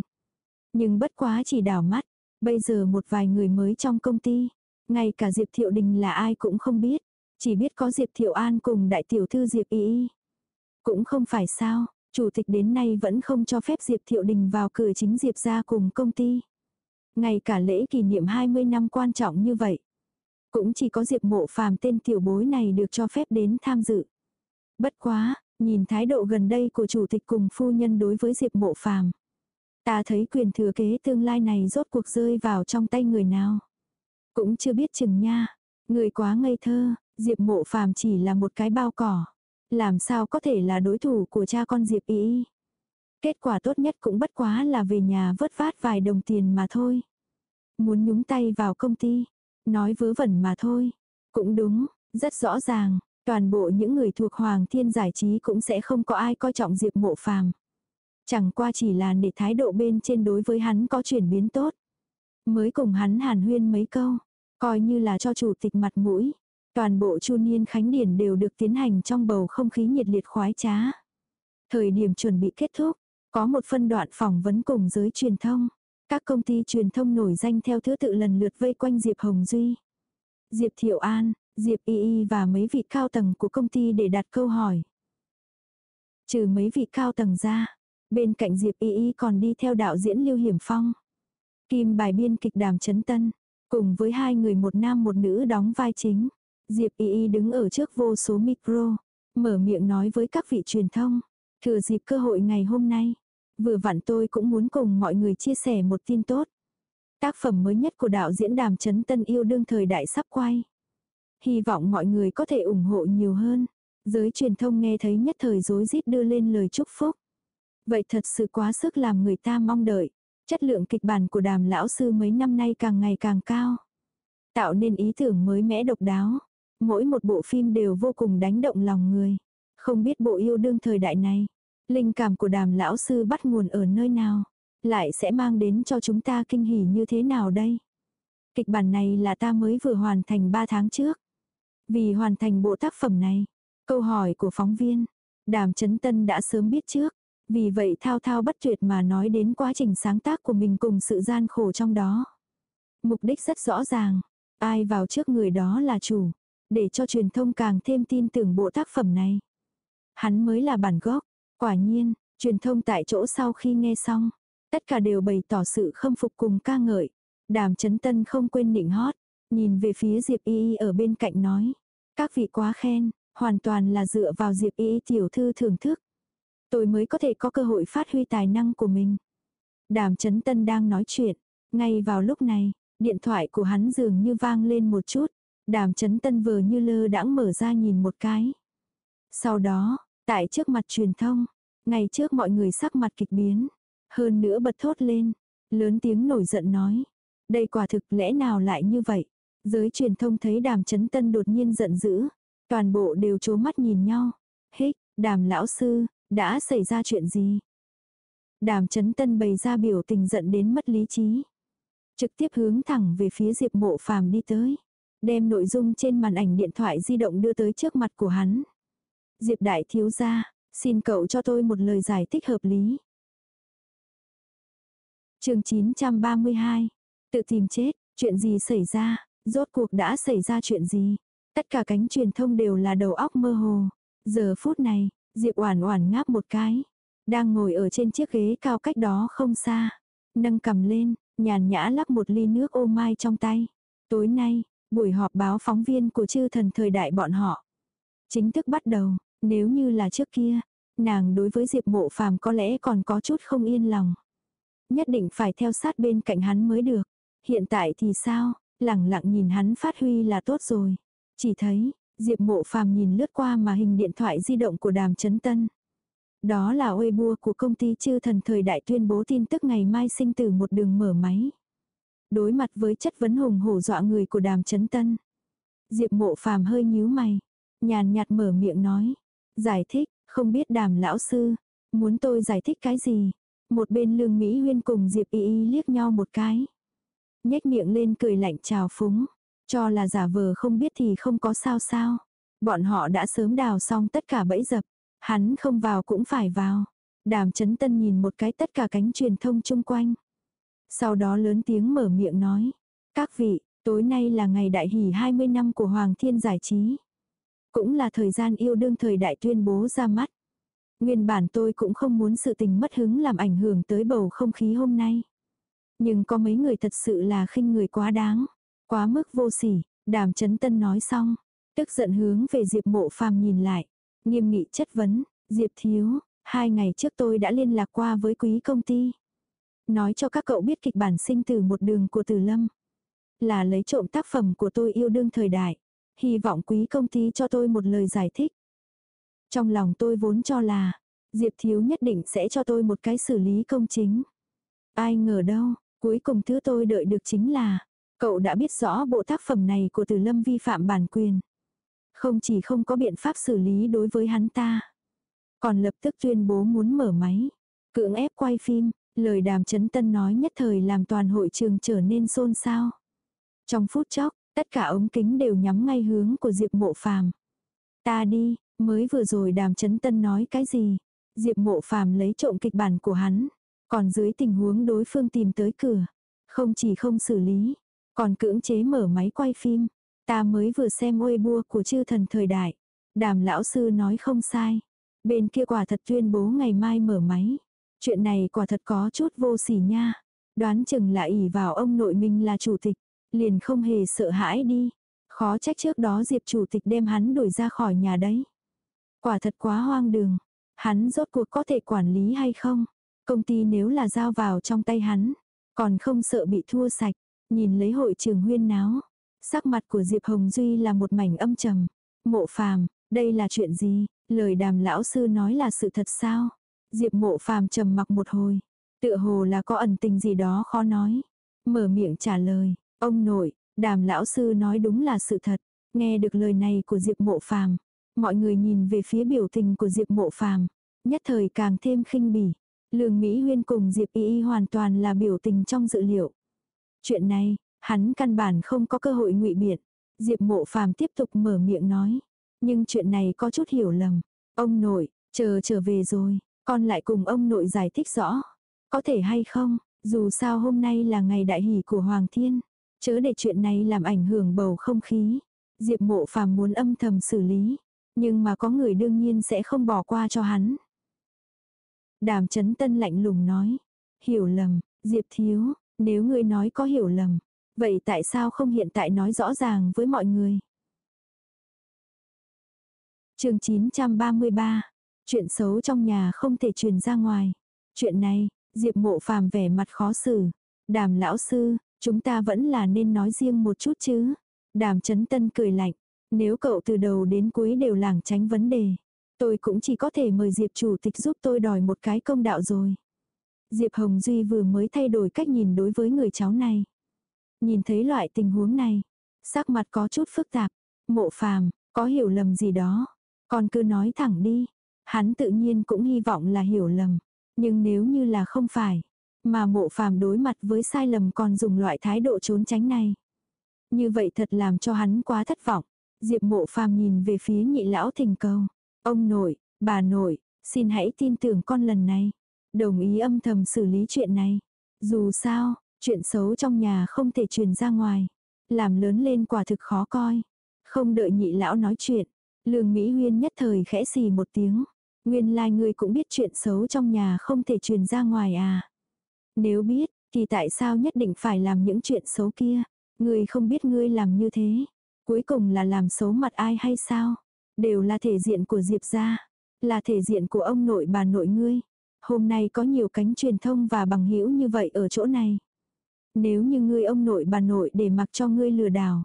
Nhưng bất quá chỉ đảo mắt, bây giờ một vài người mới trong công ty, ngay cả Diệp Thiệu Đình là ai cũng không biết, chỉ biết có Diệp Thiệu An cùng đại tiểu thư Diệp Y. Cũng không phải sao, chủ tịch đến nay vẫn không cho phép Diệp Thiệu Đình vào cửa chính Diệp ra cùng công ty. Ngay cả lễ kỷ niệm 20 năm quan trọng như vậy. Cũng chỉ có Diệp mộ phàm tên tiểu bối này được cho phép đến tham dự. Bất quá, nhìn thái độ gần đây của chủ tịch cùng phu nhân đối với Diệp mộ phàm. Ta thấy quyền thừa kế tương lai này rốt cuộc rơi vào trong tay người nào. Cũng chưa biết chừng nha. Người quá ngây thơ, Diệp mộ phàm chỉ là một cái bao cỏ. Làm sao có thể là đối thủ của cha con Diệp ý. Kết quả tốt nhất cũng bất quá là về nhà vớt vát vài đồng tiền mà thôi. Muốn nhúng tay vào công ty. Nói vớ vẩn mà thôi. Cũng đúng, rất rõ ràng. Toàn bộ những người thuộc Hoàng Thiên Giải Trí cũng sẽ không có ai coi trọng Diệp Mộ Phàm. Chẳng qua chỉ là để thái độ bên trên đối với hắn có chuyển biến tốt. Mới cùng hắn hàn huyên mấy câu. Coi như là cho chủ tịch mặt mũi. Toàn bộ chu niên khánh điển đều được tiến hành trong bầu không khí nhiệt liệt khoái trá. Thời điểm chuẩn bị kết thúc, có một phân đoạn phỏng vấn cùng giới truyền thông. Các công ty truyền thông nổi danh theo thứ tự lần lượt vây quanh Diệp Hồng Duy. Diệp Thiệu An, Diệp Y Y và mấy vị cao tầng của công ty để đặt câu hỏi. Trừ mấy vị cao tầng ra, bên cạnh Diệp Y Y còn đi theo đạo diễn Lưu Hiểm Phong. Kim bài biên kịch đàm chấn tân, cùng với hai người một nam một nữ đóng vai chính. Diệp Y Y đứng ở trước vô số micro, mở miệng nói với các vị truyền thông. Thừa dịp cơ hội ngày hôm nay, vừa vặn tôi cũng muốn cùng mọi người chia sẻ một tin tốt. Tác phẩm mới nhất của đạo diễn Đàm Chấn Tân yêu đương thời đại sắp quay. Hy vọng mọi người có thể ủng hộ nhiều hơn. Giới truyền thông nghe thấy nhất thời rối rít đưa lên lời chúc phúc. Vậy thật sự quá sức làm người ta mong đợi. Chất lượng kịch bản của đàm lão sư mấy năm nay càng ngày càng cao. Tạo nên ý tưởng mới mẽ độc đáo. Mỗi một bộ phim đều vô cùng đánh động lòng người. Không biết bộ yêu đương thời đại này, linh cảm của đàm lão sư bắt nguồn ở nơi nào, lại sẽ mang đến cho chúng ta kinh hỉ như thế nào đây? Kịch bản này là ta mới vừa hoàn thành 3 tháng trước. Vì hoàn thành bộ tác phẩm này, câu hỏi của phóng viên, đàm chấn tân đã sớm biết trước. Vì vậy thao thao bất tuyệt mà nói đến quá trình sáng tác của mình cùng sự gian khổ trong đó. Mục đích rất rõ ràng, ai vào trước người đó là chủ, để cho truyền thông càng thêm tin tưởng bộ tác phẩm này. Hắn mới là bản gốc, quả nhiên, truyền thông tại chỗ sau khi nghe xong, tất cả đều bày tỏ sự khâm phục cùng ca ngợi. Đàm chấn tân không quên nịnh hót, nhìn về phía Diệp Y Y ở bên cạnh nói. Các vị quá khen, hoàn toàn là dựa vào Diệp Y Y tiểu thư thưởng thức. Tôi mới có thể có cơ hội phát huy tài năng của mình. Đàm chấn tân đang nói chuyện, ngay vào lúc này, điện thoại của hắn dường như vang lên một chút. Đàm chấn tân vờ như lơ đãng mở ra nhìn một cái. Sau đó, tại trước mặt truyền thông, ngay trước mọi người sắc mặt kịch biến. Hơn nữa bật thốt lên, lớn tiếng nổi giận nói. Đây quả thực lẽ nào lại như vậy? Giới truyền thông thấy đàm chấn tân đột nhiên giận dữ. Toàn bộ đều chố mắt nhìn nhau. Hích, đàm lão sư, Đã xảy ra chuyện gì? Đàm chấn tân bày ra biểu tình giận đến mất lý trí. Trực tiếp hướng thẳng về phía Diệp mộ phàm đi tới. Đem nội dung trên màn ảnh điện thoại di động đưa tới trước mặt của hắn. Diệp đại thiếu gia, xin cậu cho tôi một lời giải thích hợp lý. chương 932. Tự tìm chết, chuyện gì xảy ra, rốt cuộc đã xảy ra chuyện gì. Tất cả cánh truyền thông đều là đầu óc mơ hồ. Giờ phút này, Diệp Oản Oản ngáp một cái, đang ngồi ở trên chiếc ghế cao cách đó không xa, nâng cầm lên, nhàn nhã lắp một ly nước ô mai trong tay. Tối nay, buổi họp báo phóng viên của chư thần thời đại bọn họ chính thức bắt đầu, nếu như là trước kia, nàng đối với Diệp Mộ Phàm có lẽ còn có chút không yên lòng. Nhất định phải theo sát bên cạnh hắn mới được. Hiện tại thì sao, lẳng lặng nhìn hắn phát huy là tốt rồi. Chỉ thấy, Diệp Mộ Phàm nhìn lướt qua mà hình điện thoại di động của Đàm Chấn Tân. Đó là Weibo của công ty chư thần thời đại tuyên bố tin tức ngày mai sinh tử một đường mở máy. Đối mặt với chất vấn hùng hổ dọa người của Đàm Chấn Tân. Diệp Mộ Phàm hơi nhíu mày, nhàn nhạt mở miệng nói, giải thích, không biết Đàm lão sư, muốn tôi giải thích cái gì? Một bên Lương Mỹ Huyên cùng Diệp Y Y liếc nhau một cái. Nhếch miệng lên cười lạnh chào phúng. Cho là giả vờ không biết thì không có sao sao. Bọn họ đã sớm đào xong tất cả bẫy dập. Hắn không vào cũng phải vào. Đàm chấn tân nhìn một cái tất cả cánh truyền thông chung quanh. Sau đó lớn tiếng mở miệng nói. Các vị, tối nay là ngày đại hỷ 20 năm của Hoàng Thiên Giải Trí. Cũng là thời gian yêu đương thời đại tuyên bố ra mắt. Nguyên bản tôi cũng không muốn sự tình mất hứng làm ảnh hưởng tới bầu không khí hôm nay. Nhưng có mấy người thật sự là khinh người quá đáng. Quá mức vô sỉ, đàm chấn tân nói xong. Tức giận hướng về Diệp mộ phàm nhìn lại. Nghiêm nghị chất vấn, Diệp thiếu, hai ngày trước tôi đã liên lạc qua với quý công ty. Nói cho các cậu biết kịch bản sinh từ một đường của Từ Lâm. Là lấy trộm tác phẩm của tôi yêu đương thời đại. Hy vọng quý công ty cho tôi một lời giải thích. Trong lòng tôi vốn cho là, Diệp thiếu nhất định sẽ cho tôi một cái xử lý công chính. Ai ngờ đâu, cuối cùng thứ tôi đợi được chính là, Cậu đã biết rõ bộ tác phẩm này của Từ Lâm vi phạm bản quyền. Không chỉ không có biện pháp xử lý đối với hắn ta. Còn lập tức tuyên bố muốn mở máy. Cưỡng ép quay phim, lời đàm chấn tân nói nhất thời làm toàn hội trường trở nên xôn xao. Trong phút chốc, tất cả ống kính đều nhắm ngay hướng của Diệp Mộ Phàm. Ta đi, mới vừa rồi đàm chấn tân nói cái gì? Diệp Mộ Phàm lấy trộm kịch bản của hắn, còn dưới tình huống đối phương tìm tới cửa, không chỉ không xử lý, còn cưỡng chế mở máy quay phim. Ta mới vừa xem Weibo của chư thần thời đại. Đàm lão sư nói không sai. Bên kia quả thật tuyên bố ngày mai mở máy. Chuyện này quả thật có chút vô sỉ nha. Đoán chừng là ỷ vào ông nội mình là chủ tịch. Liền không hề sợ hãi đi. Khó trách trước đó Diệp chủ tịch đem hắn đuổi ra khỏi nhà đấy. Quả thật quá hoang đường. Hắn rốt cuộc có thể quản lý hay không? Công ty nếu là giao vào trong tay hắn. Còn không sợ bị thua sạch. Nhìn lấy hội trường huyên náo, sắc mặt của Diệp Hồng Duy là một mảnh âm trầm. Mộ phàm, đây là chuyện gì? Lời đàm lão sư nói là sự thật sao? Diệp mộ phàm trầm mặc một hồi. Tựa hồ là có ẩn tình gì đó khó nói. Mở miệng trả lời. Ông nội, đàm lão sư nói đúng là sự thật. Nghe được lời này của Diệp mộ phàm. Mọi người nhìn về phía biểu tình của Diệp mộ phàm. Nhất thời càng thêm khinh bỉ. Lương Mỹ Huyên cùng Diệp Y Y hoàn toàn là biểu tình trong dự liệu. Chuyện này, hắn căn bản không có cơ hội ngụy biện. Diệp mộ phàm tiếp tục mở miệng nói. Nhưng chuyện này có chút hiểu lầm. Ông nội, chờ trở về rồi, con lại cùng ông nội giải thích rõ. Có thể hay không, dù sao hôm nay là ngày đại hỷ của Hoàng Thiên. Chớ để chuyện này làm ảnh hưởng bầu không khí. Diệp mộ phàm muốn âm thầm xử lý. Nhưng mà có người đương nhiên sẽ không bỏ qua cho hắn. Đàm chấn tân lạnh lùng nói. Hiểu lầm, Diệp thiếu, nếu ngươi nói có hiểu lầm, vậy tại sao không hiện tại nói rõ ràng với mọi người? chương 933, chuyện xấu trong nhà không thể truyền ra ngoài. Chuyện này, Diệp mộ phàm vẻ mặt khó xử. Đàm lão sư, chúng ta vẫn là nên nói riêng một chút chứ. Đàm chấn tân cười lạnh. Nếu cậu từ đầu đến cuối đều lảng tránh vấn đề. Tôi cũng chỉ có thể mời Diệp chủ tịch giúp tôi đòi một cái công đạo rồi. Diệp Hồng Duy vừa mới thay đổi cách nhìn đối với người cháu này. Nhìn thấy loại tình huống này, sắc mặt có chút phức tạp, mộ phàm, có hiểu lầm gì đó, con cứ nói thẳng đi. Hắn tự nhiên cũng hy vọng là hiểu lầm. Nhưng nếu như là không phải, mà mộ phàm đối mặt với sai lầm còn dùng loại thái độ trốn tránh này. Như vậy thật làm cho hắn quá thất vọng. Diệp mộ phàm nhìn về phía nhị lão thình cầu. Ông nội, bà nội, xin hãy tin tưởng con lần này. Đồng ý âm thầm xử lý chuyện này. Dù sao, chuyện xấu trong nhà không thể truyền ra ngoài. Làm lớn lên quả thực khó coi. Không đợi nhị lão nói chuyện. Lương Mỹ Huyên nhất thời khẽ xì một tiếng. Nguyên lai like ngươi cũng biết chuyện xấu trong nhà không thể truyền ra ngoài à. Nếu biết, thì tại sao nhất định phải làm những chuyện xấu kia? Ngươi không biết ngươi làm như thế. Cuối cùng là làm xấu mặt ai hay sao? Đều là thể diện của Diệp gia. Là thể diện của ông nội bà nội ngươi. Hôm nay có nhiều cánh truyền thông và bằng hữu như vậy ở chỗ này. Nếu như ngươi ông nội bà nội để mặc cho ngươi lừa đảo.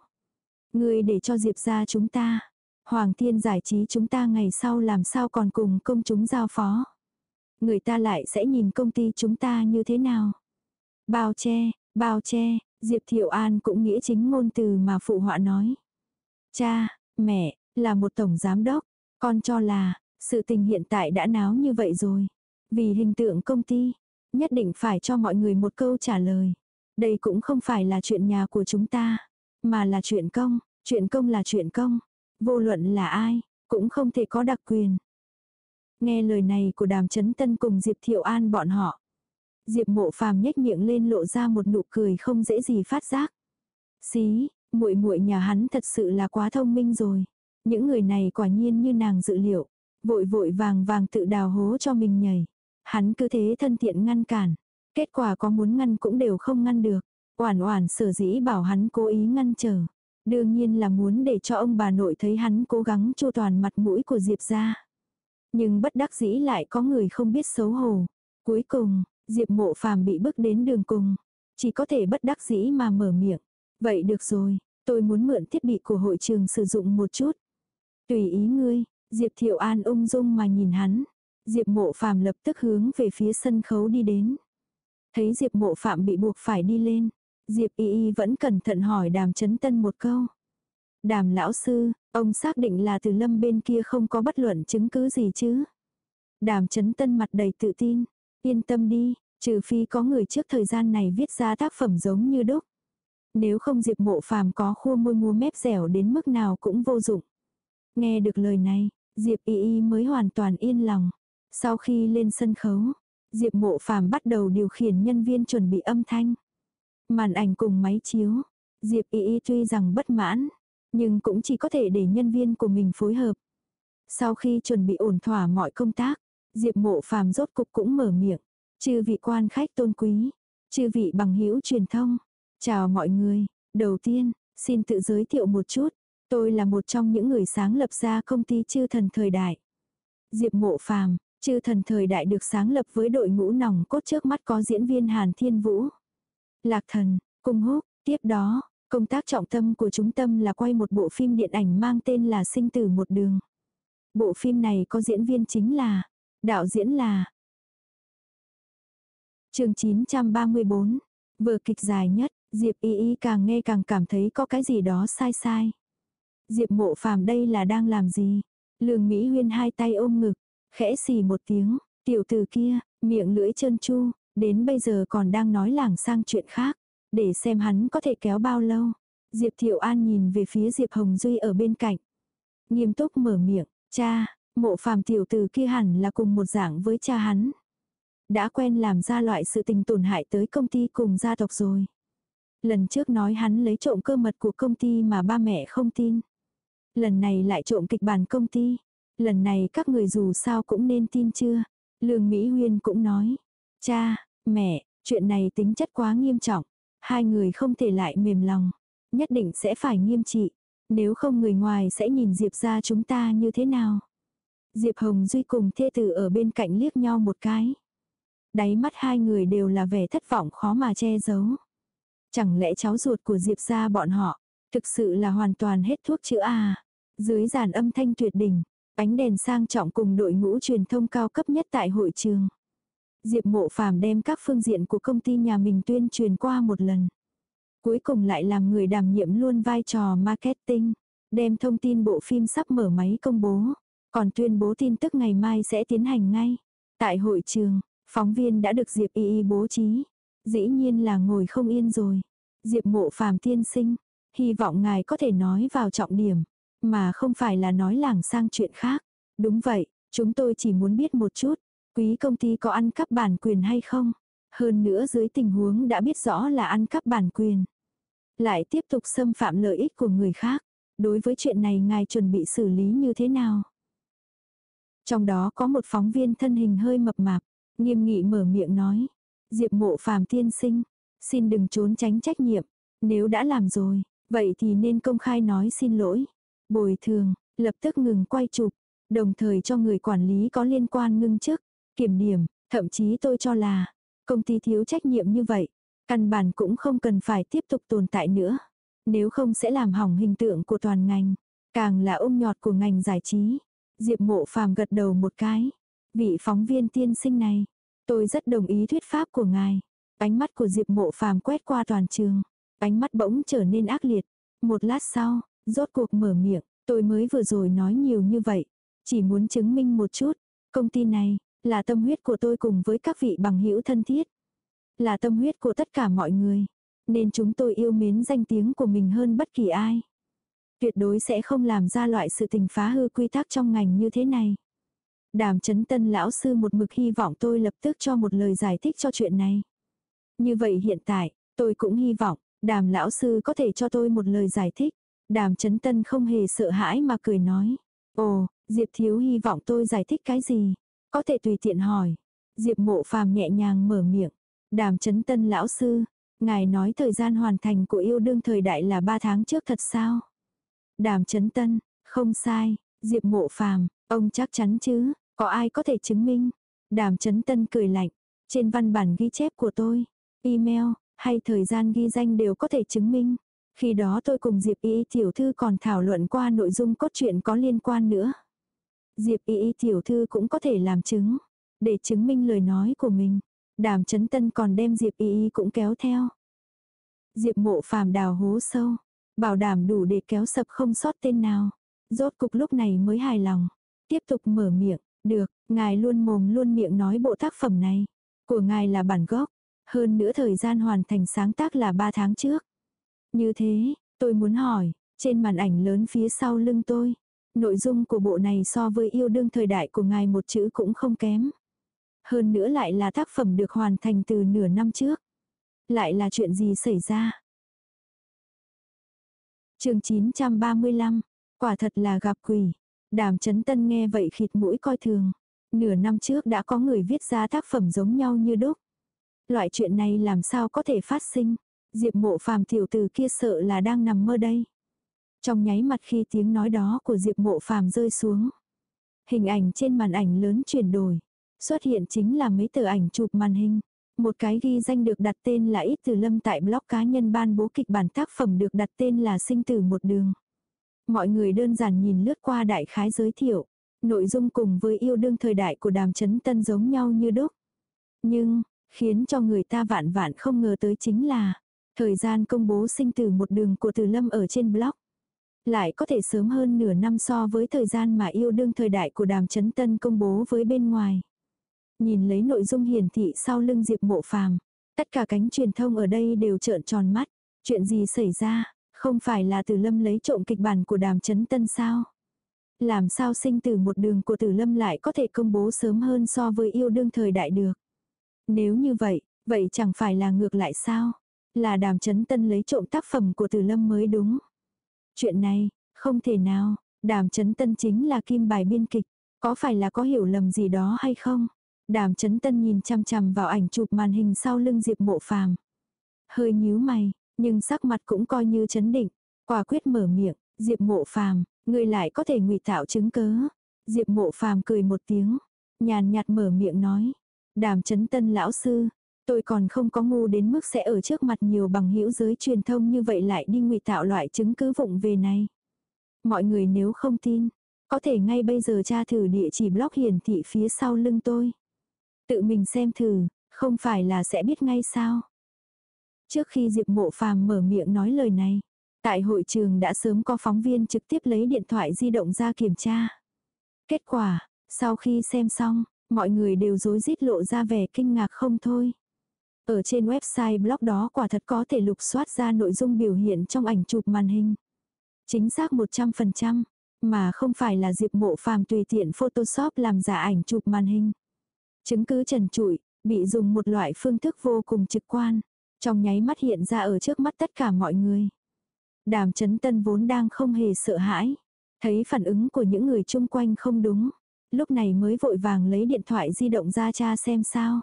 Ngươi để cho Diệp gia chúng ta. Hoàng thiên giải trí chúng ta ngày sau làm sao còn cùng công chúng giao phó. Người ta lại sẽ nhìn công ty chúng ta như thế nào. Bao che, bao che, Diệp Thiệu An cũng nghĩa chính ngôn từ mà phụ họa nói. Cha, mẹ, là một tổng giám đốc, con cho là, sự tình hiện tại đã náo như vậy rồi. Vì hình tượng công ty, nhất định phải cho mọi người một câu trả lời. Đây cũng không phải là chuyện nhà của chúng ta, mà là chuyện công, chuyện công là chuyện công. Vô luận là ai, cũng không thể có đặc quyền. Nghe lời này của đàm chấn tân cùng Diệp Thiệu An bọn họ. Diệp mộ phàm nhếch miệng lên lộ ra một nụ cười không dễ gì phát giác. Xí, muội muội nhà hắn thật sự là quá thông minh rồi. Những người này quả nhiên như nàng dự liệu. Vội vội vàng vàng tự đào hố cho mình nhảy. Hắn cứ thế thân thiện ngăn cản. Kết quả có muốn ngăn cũng đều không ngăn được. Oản oản sở dĩ bảo hắn cố ý ngăn trở. Đương nhiên là muốn để cho ông bà nội thấy hắn cố gắng chu toàn mặt mũi của Diệp ra. Nhưng bất đắc dĩ lại có người không biết xấu hổ. Cuối cùng, Diệp mộ phàm bị bước đến đường cùng. Chỉ có thể bất đắc dĩ mà mở miệng. Vậy được rồi, tôi muốn mượn thiết bị của hội trường sử dụng một chút. Tùy ý ngươi, Diệp Thiệu An ung dung mà nhìn hắn. Diệp mộ phàm lập tức hướng về phía sân khấu đi đến. Thấy Diệp mộ phạm bị buộc phải đi lên. Diệp y y vẫn cẩn thận hỏi đàm chấn tân một câu. Đàm lão sư, ông xác định là từ lâm bên kia không có bất luận chứng cứ gì chứ. Đàm chấn tân mặt đầy tự tin. Yên tâm đi, trừ phi có người trước thời gian này viết ra tác phẩm giống như đúc. Nếu không Diệp mộ phàm có khua môi mua mép dẻo đến mức nào cũng vô dụng. Nghe được lời này, Diệp y y mới hoàn toàn yên lòng. Sau khi lên sân khấu, Diệp mộ phàm bắt đầu điều khiển nhân viên chuẩn bị âm thanh. Màn ảnh cùng máy chiếu. Diệp y y tuy rằng bất mãn, nhưng cũng chỉ có thể để nhân viên của mình phối hợp. Sau khi chuẩn bị ổn thỏa mọi công tác, Diệp mộ phàm rốt cục cũng mở miệng. Chư vị quan khách tôn quý, chư vị bằng hữu truyền thông. Chào mọi người, đầu tiên, xin tự giới thiệu một chút. Tôi là một trong những người sáng lập ra công ty chư thần thời đại. Diệp mộ phàm, chư thần thời đại được sáng lập với đội ngũ nòng cốt trước mắt có diễn viên Hàn Thiên Vũ. Lạc thần, cung húc, tiếp đó, công tác trọng tâm của chúng tâm là quay một bộ phim điện ảnh mang tên là Sinh tử một đường. Bộ phim này có diễn viên chính là, đạo diễn là chương 934, vừa kịch dài nhất, Diệp Y Y càng nghe càng cảm thấy có cái gì đó sai sai. Diệp mộ phàm đây là đang làm gì? Lương Mỹ Huyên hai tay ôm ngực, khẽ xì một tiếng, tiểu tử kia, miệng lưỡi trơn chu, Đến bây giờ còn đang nói lảng sang chuyện khác. Để xem hắn có thể kéo bao lâu. Diệp Thiệu An nhìn về phía Diệp Hồng Duy ở bên cạnh. Nghiêm túc mở miệng. Cha, mộ phàm tiểu tử kia hẳn là cùng một dạng với cha hắn. Đã quen làm ra loại sự tình tổn hại tới công ty cùng gia tộc rồi. Lần trước nói hắn lấy trộm cơ mật của công ty mà ba mẹ không tin. Lần này lại trộm kịch bản công ty. Lần này các người dù sao cũng nên tin chưa. Lương Mỹ Huyên cũng nói. Cha, mẹ, chuyện này tính chất quá nghiêm trọng. Hai người không thể lại mềm lòng. Nhất định sẽ phải nghiêm trị. Nếu không người ngoài sẽ nhìn Diệp ra chúng ta như thế nào. Diệp Hồng Duy cùng thê tử ở bên cạnh liếc nhau một cái. Đáy mắt hai người đều là vẻ thất vọng khó mà che giấu. Chẳng lẽ cháu ruột của Diệp ra bọn họ, thực sự là hoàn toàn hết thuốc chữa à. Dưới giàn âm thanh tuyệt đỉnh, ánh đèn sang trọng cùng đội ngũ truyền thông cao cấp nhất tại hội trường. Diệp mộ phàm đem các phương diện của công ty nhà mình tuyên truyền qua một lần. Cuối cùng lại làm người đảm nhiệm luôn vai trò marketing, đem thông tin bộ phim sắp mở máy công bố. Còn tuyên bố tin tức ngày mai sẽ tiến hành ngay. Tại hội trường, phóng viên đã được Diệp Y Y bố trí. Dĩ nhiên là ngồi không yên rồi. Diệp mộ phàm tiên sinh, hy vọng ngài có thể nói vào trọng điểm, mà không phải là nói lảng sang chuyện khác. Đúng vậy, chúng tôi chỉ muốn biết một chút, quý công ty có ăn cắp bản quyền hay không? Hơn nữa dưới tình huống đã biết rõ là ăn cắp bản quyền. Lại tiếp tục xâm phạm lợi ích của người khác. Đối với chuyện này ngài chuẩn bị xử lý như thế nào? Trong đó có một phóng viên thân hình hơi mập mạp, nghiêm nghị mở miệng nói. Diệp mộ phàm tiên sinh, xin đừng trốn tránh trách nhiệm. Nếu đã làm rồi, vậy thì nên công khai nói xin lỗi. Bồi thường, lập tức ngừng quay chụp, đồng thời cho người quản lý có liên quan ngưng chức, kiểm điểm, thậm chí tôi cho là, công ty thiếu trách nhiệm như vậy, căn bản cũng không cần phải tiếp tục tồn tại nữa. Nếu không sẽ làm hỏng hình tượng của toàn ngành, càng là ôm nhọt của ngành giải trí. Diệp mộ phàm gật đầu một cái. Vị phóng viên tiên sinh này, tôi rất đồng ý thuyết pháp của ngài. Ánh mắt của Diệp mộ phàm quét qua toàn trường. Ánh mắt bỗng trở nên ác liệt. Một lát sau, rốt cuộc mở miệng, tôi mới vừa rồi nói nhiều như vậy. Chỉ muốn chứng minh một chút, công ty này, là tâm huyết của tôi cùng với các vị bằng hữu thân thiết. Là tâm huyết của tất cả mọi người. Nên chúng tôi yêu mến danh tiếng của mình hơn bất kỳ ai. Tuyệt đối sẽ không làm ra loại sự tình phá hư quy tắc trong ngành như thế này. Đàm chấn tân lão sư một mực hy vọng tôi lập tức cho một lời giải thích cho chuyện này. Như vậy hiện tại, tôi cũng hy vọng, đàm lão sư có thể cho tôi một lời giải thích. Đàm chấn tân không hề sợ hãi mà cười nói. Ồ, Diệp thiếu hy vọng tôi giải thích cái gì? Có thể tùy tiện hỏi. Diệp mộ phàm nhẹ nhàng mở miệng. Đàm chấn tân lão sư, ngài nói thời gian hoàn thành của yêu đương thời đại là 3 tháng trước thật sao? Đàm chấn tân, không sai, Diệp mộ phàm, ông chắc chắn chứ, có ai có thể chứng minh? Đàm chấn tân cười lạnh, trên văn bản ghi chép của tôi, email, hay thời gian ghi danh đều có thể chứng minh. Khi đó tôi cùng Diệp Y tiểu thư còn thảo luận qua nội dung cốt truyện có liên quan nữa. Diệp Y tiểu thư cũng có thể làm chứng, để chứng minh lời nói của mình. Đàm chấn tân còn đem Diệp Y cũng kéo theo. Diệp mộ phàm đào hố sâu, bảo đảm đủ để kéo sập không sót tên nào. Rốt cục lúc này mới hài lòng. Tiếp tục mở miệng, được, ngài luôn mồm luôn miệng nói bộ tác phẩm này. Của ngài là bản gốc, hơn nữa thời gian hoàn thành sáng tác là 3 tháng trước. Như thế, tôi muốn hỏi, trên màn ảnh lớn phía sau lưng tôi, nội dung của bộ này so với yêu đương thời đại của ngài một chữ cũng không kém. Hơn nữa lại là tác phẩm được hoàn thành từ nửa năm trước. Lại là chuyện gì xảy ra? chương 935, quả thật là gặp quỷ. Đàm chấn tân nghe vậy khịt mũi coi thường. Nửa năm trước đã có người viết ra tác phẩm giống nhau như đúc. Loại chuyện này làm sao có thể phát sinh. Diệp mộ phàm tiểu tử kia sợ là đang nằm mơ đây. Trong nháy mặt khi tiếng nói đó của Diệp mộ phàm rơi xuống. Hình ảnh trên màn ảnh lớn chuyển đổi. Xuất hiện chính là mấy tờ ảnh chụp màn hình. Một cái ghi danh được đặt tên là ít từ lâm tại blog cá nhân ban bố kịch bản tác phẩm được đặt tên là sinh tử một đường. Mọi người đơn giản nhìn lướt qua đại khái giới thiệu. Nội dung cùng với yêu đương thời đại của đàm chấn tân giống nhau như đúc. Nhưng, khiến cho người ta vạn vạn không ngờ tới chính là, thời gian công bố sinh tử một đường của từ lâm ở trên blog. Lại có thể sớm hơn nửa năm so với thời gian mà yêu đương thời đại của đàm chấn tân công bố với bên ngoài. Nhìn lấy nội dung hiển thị sau lưng Diệp Mộ Phàm, tất cả cánh truyền thông ở đây đều trợn tròn mắt. Chuyện gì xảy ra, không phải là Tử Lâm lấy trộm kịch bản của Đàm Chấn Tân sao? Làm sao sinh tử một đường của Tử Lâm lại có thể công bố sớm hơn so với yêu đương thời đại được? Nếu như vậy, vậy chẳng phải là ngược lại sao? Là Đàm Chấn Tân lấy trộm tác phẩm của Tử Lâm mới đúng. Chuyện này, không thể nào, Đàm Chấn Tân chính là kim bài biên kịch, có phải là có hiểu lầm gì đó hay không? Đàm chấn tân nhìn chăm chăm vào ảnh chụp màn hình sau lưng Diệp mộ phàm. Hơi nhíu mày, nhưng sắc mặt cũng coi như chấn định. Quả quyết mở miệng, Diệp mộ phàm, người lại có thể ngụy tạo chứng cớ. Diệp mộ phàm cười một tiếng, nhàn nhạt mở miệng nói. Đàm chấn tân lão sư, tôi còn không có ngu đến mức sẽ ở trước mặt nhiều bằng hữu giới truyền thông như vậy lại đi ngụy tạo loại chứng cứ vụng về này. Mọi người nếu không tin, có thể ngay bây giờ tra thử địa chỉ blog hiển thị phía sau lưng tôi. Tự mình xem thử, không phải là sẽ biết ngay sao. Trước khi Diệp Mộ Phàm mở miệng nói lời này, tại hội trường đã sớm có phóng viên trực tiếp lấy điện thoại di động ra kiểm tra. Kết quả, sau khi xem xong, mọi người đều rối rít lộ ra vẻ kinh ngạc không thôi. Ở trên website blog đó quả thật có thể lục soát ra nội dung biểu hiện trong ảnh chụp màn hình. Chính xác 100%, mà không phải là Diệp Mộ Phàm tùy tiện Photoshop làm giả ảnh chụp màn hình. Chứng cứ trần trụi, bị dùng một loại phương thức vô cùng trực quan, trong nháy mắt hiện ra ở trước mắt tất cả mọi người. Đàm chấn tân vốn đang không hề sợ hãi, thấy phản ứng của những người chung quanh không đúng, lúc này mới vội vàng lấy điện thoại di động ra tra xem sao.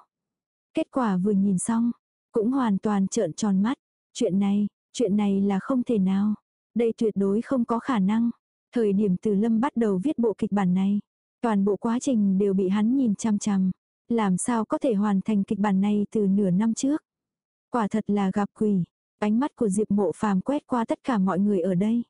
Kết quả vừa nhìn xong, cũng hoàn toàn trợn tròn mắt, chuyện này, chuyện này là không thể nào, đây tuyệt đối không có khả năng. Thời điểm từ lâm bắt đầu viết bộ kịch bản này, toàn bộ quá trình đều bị hắn nhìn chăm chăm. Làm sao có thể hoàn thành kịch bản này từ nửa năm trước. Quả thật là gặp quỷ. Ánh mắt của Diệp Mộ Phàm quét qua tất cả mọi người ở đây.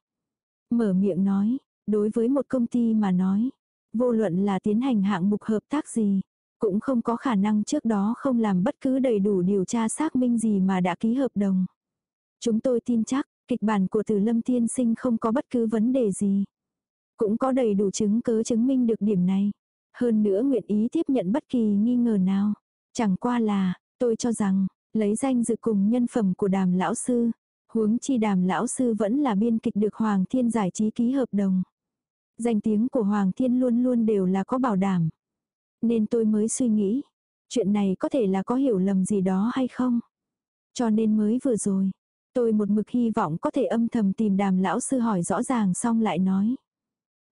Mở miệng nói, đối với một công ty mà nói, vô luận là tiến hành hạng mục hợp tác gì, cũng không có khả năng trước đó không làm bất cứ đầy đủ điều tra xác minh gì mà đã ký hợp đồng. Chúng tôi tin chắc, kịch bản của Từ Lâm Tiên Sinh không có bất cứ vấn đề gì. Cũng có đầy đủ chứng cứ chứng minh được điểm này. Hơn nữa nguyện ý tiếp nhận bất kỳ nghi ngờ nào. Chẳng qua là, tôi cho rằng, lấy danh dự cùng nhân phẩm của đàm lão sư. Huống chi đàm lão sư vẫn là biên kịch được Hoàng Thiên giải trí ký hợp đồng. Danh tiếng của Hoàng Thiên luôn luôn đều là có bảo đảm. Nên tôi mới suy nghĩ, chuyện này có thể là có hiểu lầm gì đó hay không. Cho nên mới vừa rồi, tôi một mực hy vọng có thể âm thầm tìm đàm lão sư hỏi rõ ràng xong lại nói.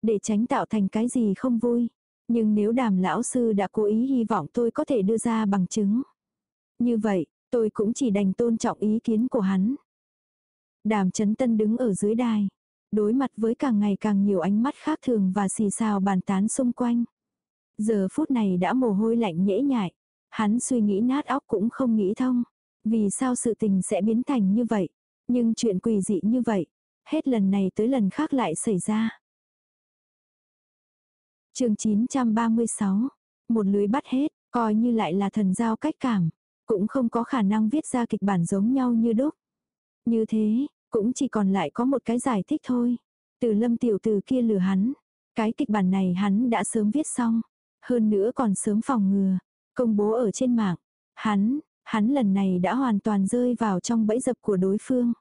Để tránh tạo thành cái gì không vui. Nhưng nếu đàm lão sư đã cố ý hy vọng tôi có thể đưa ra bằng chứng. Như vậy, tôi cũng chỉ đành tôn trọng ý kiến của hắn. Đàm chấn tân đứng ở dưới đài. Đối mặt với càng ngày càng nhiều ánh mắt khác thường và xì xào bàn tán xung quanh. Giờ phút này đã mồ hôi lạnh nhễ nhại. Hắn suy nghĩ nát óc cũng không nghĩ thông. Vì sao sự tình sẽ biến thành như vậy? Nhưng chuyện quỷ dị như vậy, hết lần này tới lần khác lại xảy ra chương 936, một lưới bắt hết, coi như lại là thần giao cách cảm, cũng không có khả năng viết ra kịch bản giống nhau như đúc. Như thế, cũng chỉ còn lại có một cái giải thích thôi. Từ lâm tiểu từ kia lừa hắn, cái kịch bản này hắn đã sớm viết xong, hơn nữa còn sớm phòng ngừa, công bố ở trên mạng. Hắn, hắn lần này đã hoàn toàn rơi vào trong bẫy dập của đối phương.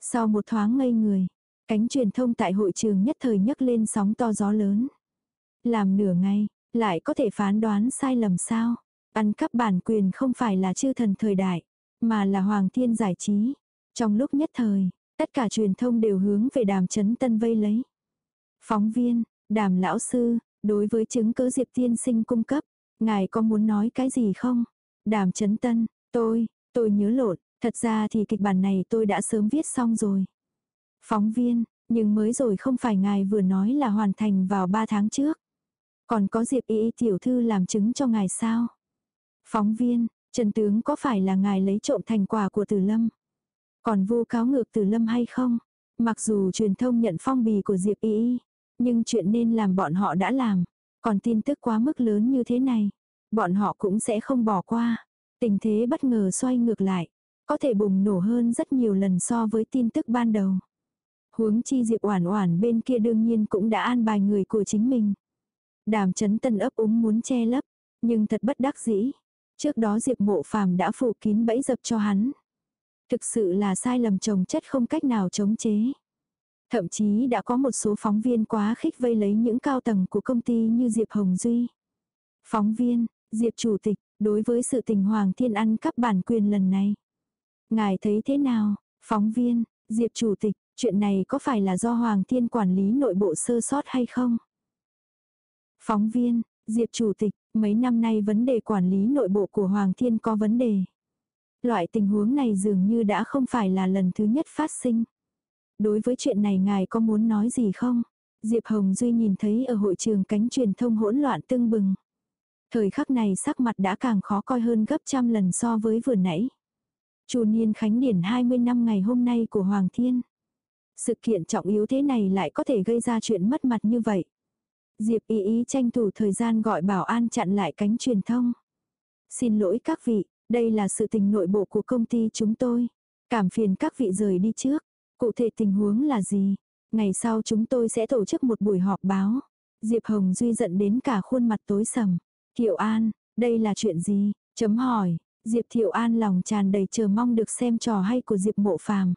Sau một thoáng ngây người, cánh truyền thông tại hội trường nhất thời nhấc lên sóng to gió lớn. Làm nửa ngày, lại có thể phán đoán sai lầm sao? Ăn cắp bản quyền không phải là chư thần thời đại, mà là hoàng thiên giải trí. Trong lúc nhất thời, tất cả truyền thông đều hướng về đàm chấn tân vây lấy. Phóng viên, đàm lão sư, đối với chứng cứ Diệp tiên sinh cung cấp, ngài có muốn nói cái gì không? Đàm chấn tân, tôi, tôi nhớ lộn, thật ra thì kịch bản này tôi đã sớm viết xong rồi. Phóng viên, nhưng mới rồi không phải ngài vừa nói là hoàn thành vào 3 tháng trước. Còn có Diệp Y tiểu thư làm chứng cho ngài sao? Phóng viên, Trần Tướng có phải là ngài lấy trộm thành quả của Tử Lâm? Còn vu cáo ngược Tử Lâm hay không? Mặc dù truyền thông nhận phong bì của Diệp Y, nhưng chuyện nên làm bọn họ đã làm. Còn tin tức quá mức lớn như thế này, bọn họ cũng sẽ không bỏ qua. Tình thế bất ngờ xoay ngược lại, có thể bùng nổ hơn rất nhiều lần so với tin tức ban đầu. Huống chi Diệp Oản Oản bên kia đương nhiên cũng đã an bài người của chính mình. Đàm chấn tân ấp úng muốn che lấp, nhưng thật bất đắc dĩ. Trước đó Diệp mộ phàm đã phủ kín bẫy dập cho hắn. Thực sự là sai lầm trồng chất không cách nào chống chế. Thậm chí đã có một số phóng viên quá khích vây lấy những cao tầng của công ty như Diệp Hồng Duy. Phóng viên, Diệp Chủ tịch, đối với sự tình Hoàng Thiên ăn cắp bản quyền lần này. Ngài thấy thế nào? Phóng viên, Diệp Chủ tịch, chuyện này có phải là do Hoàng Thiên quản lý nội bộ sơ sót hay không? Phóng viên, Diệp Chủ tịch, mấy năm nay vấn đề quản lý nội bộ của Hoàng Thiên có vấn đề. Loại tình huống này dường như đã không phải là lần thứ nhất phát sinh. Đối với chuyện này ngài có muốn nói gì không? Diệp Hồng Duy nhìn thấy ở hội trường cánh truyền thông hỗn loạn tưng bừng. Thời khắc này sắc mặt đã càng khó coi hơn gấp trăm lần so với vừa nãy. Chu niên khánh điển 20 năm ngày hôm nay của Hoàng Thiên. Sự kiện trọng yếu thế này lại có thể gây ra chuyện mất mặt như vậy. Diệp ý ý tranh thủ thời gian gọi bảo an chặn lại cánh truyền thông. Xin lỗi các vị, đây là sự tình nội bộ của công ty chúng tôi. Cảm phiền các vị rời đi trước. Cụ thể tình huống là gì? Ngày sau chúng tôi sẽ tổ chức một buổi họp báo. Diệp Hồng Duy giận đến cả khuôn mặt tối sầm. Thiệu An, đây là chuyện gì? Chấm hỏi, Diệp Thiệu An lòng tràn đầy chờ mong được xem trò hay của Diệp Mộ Phàm.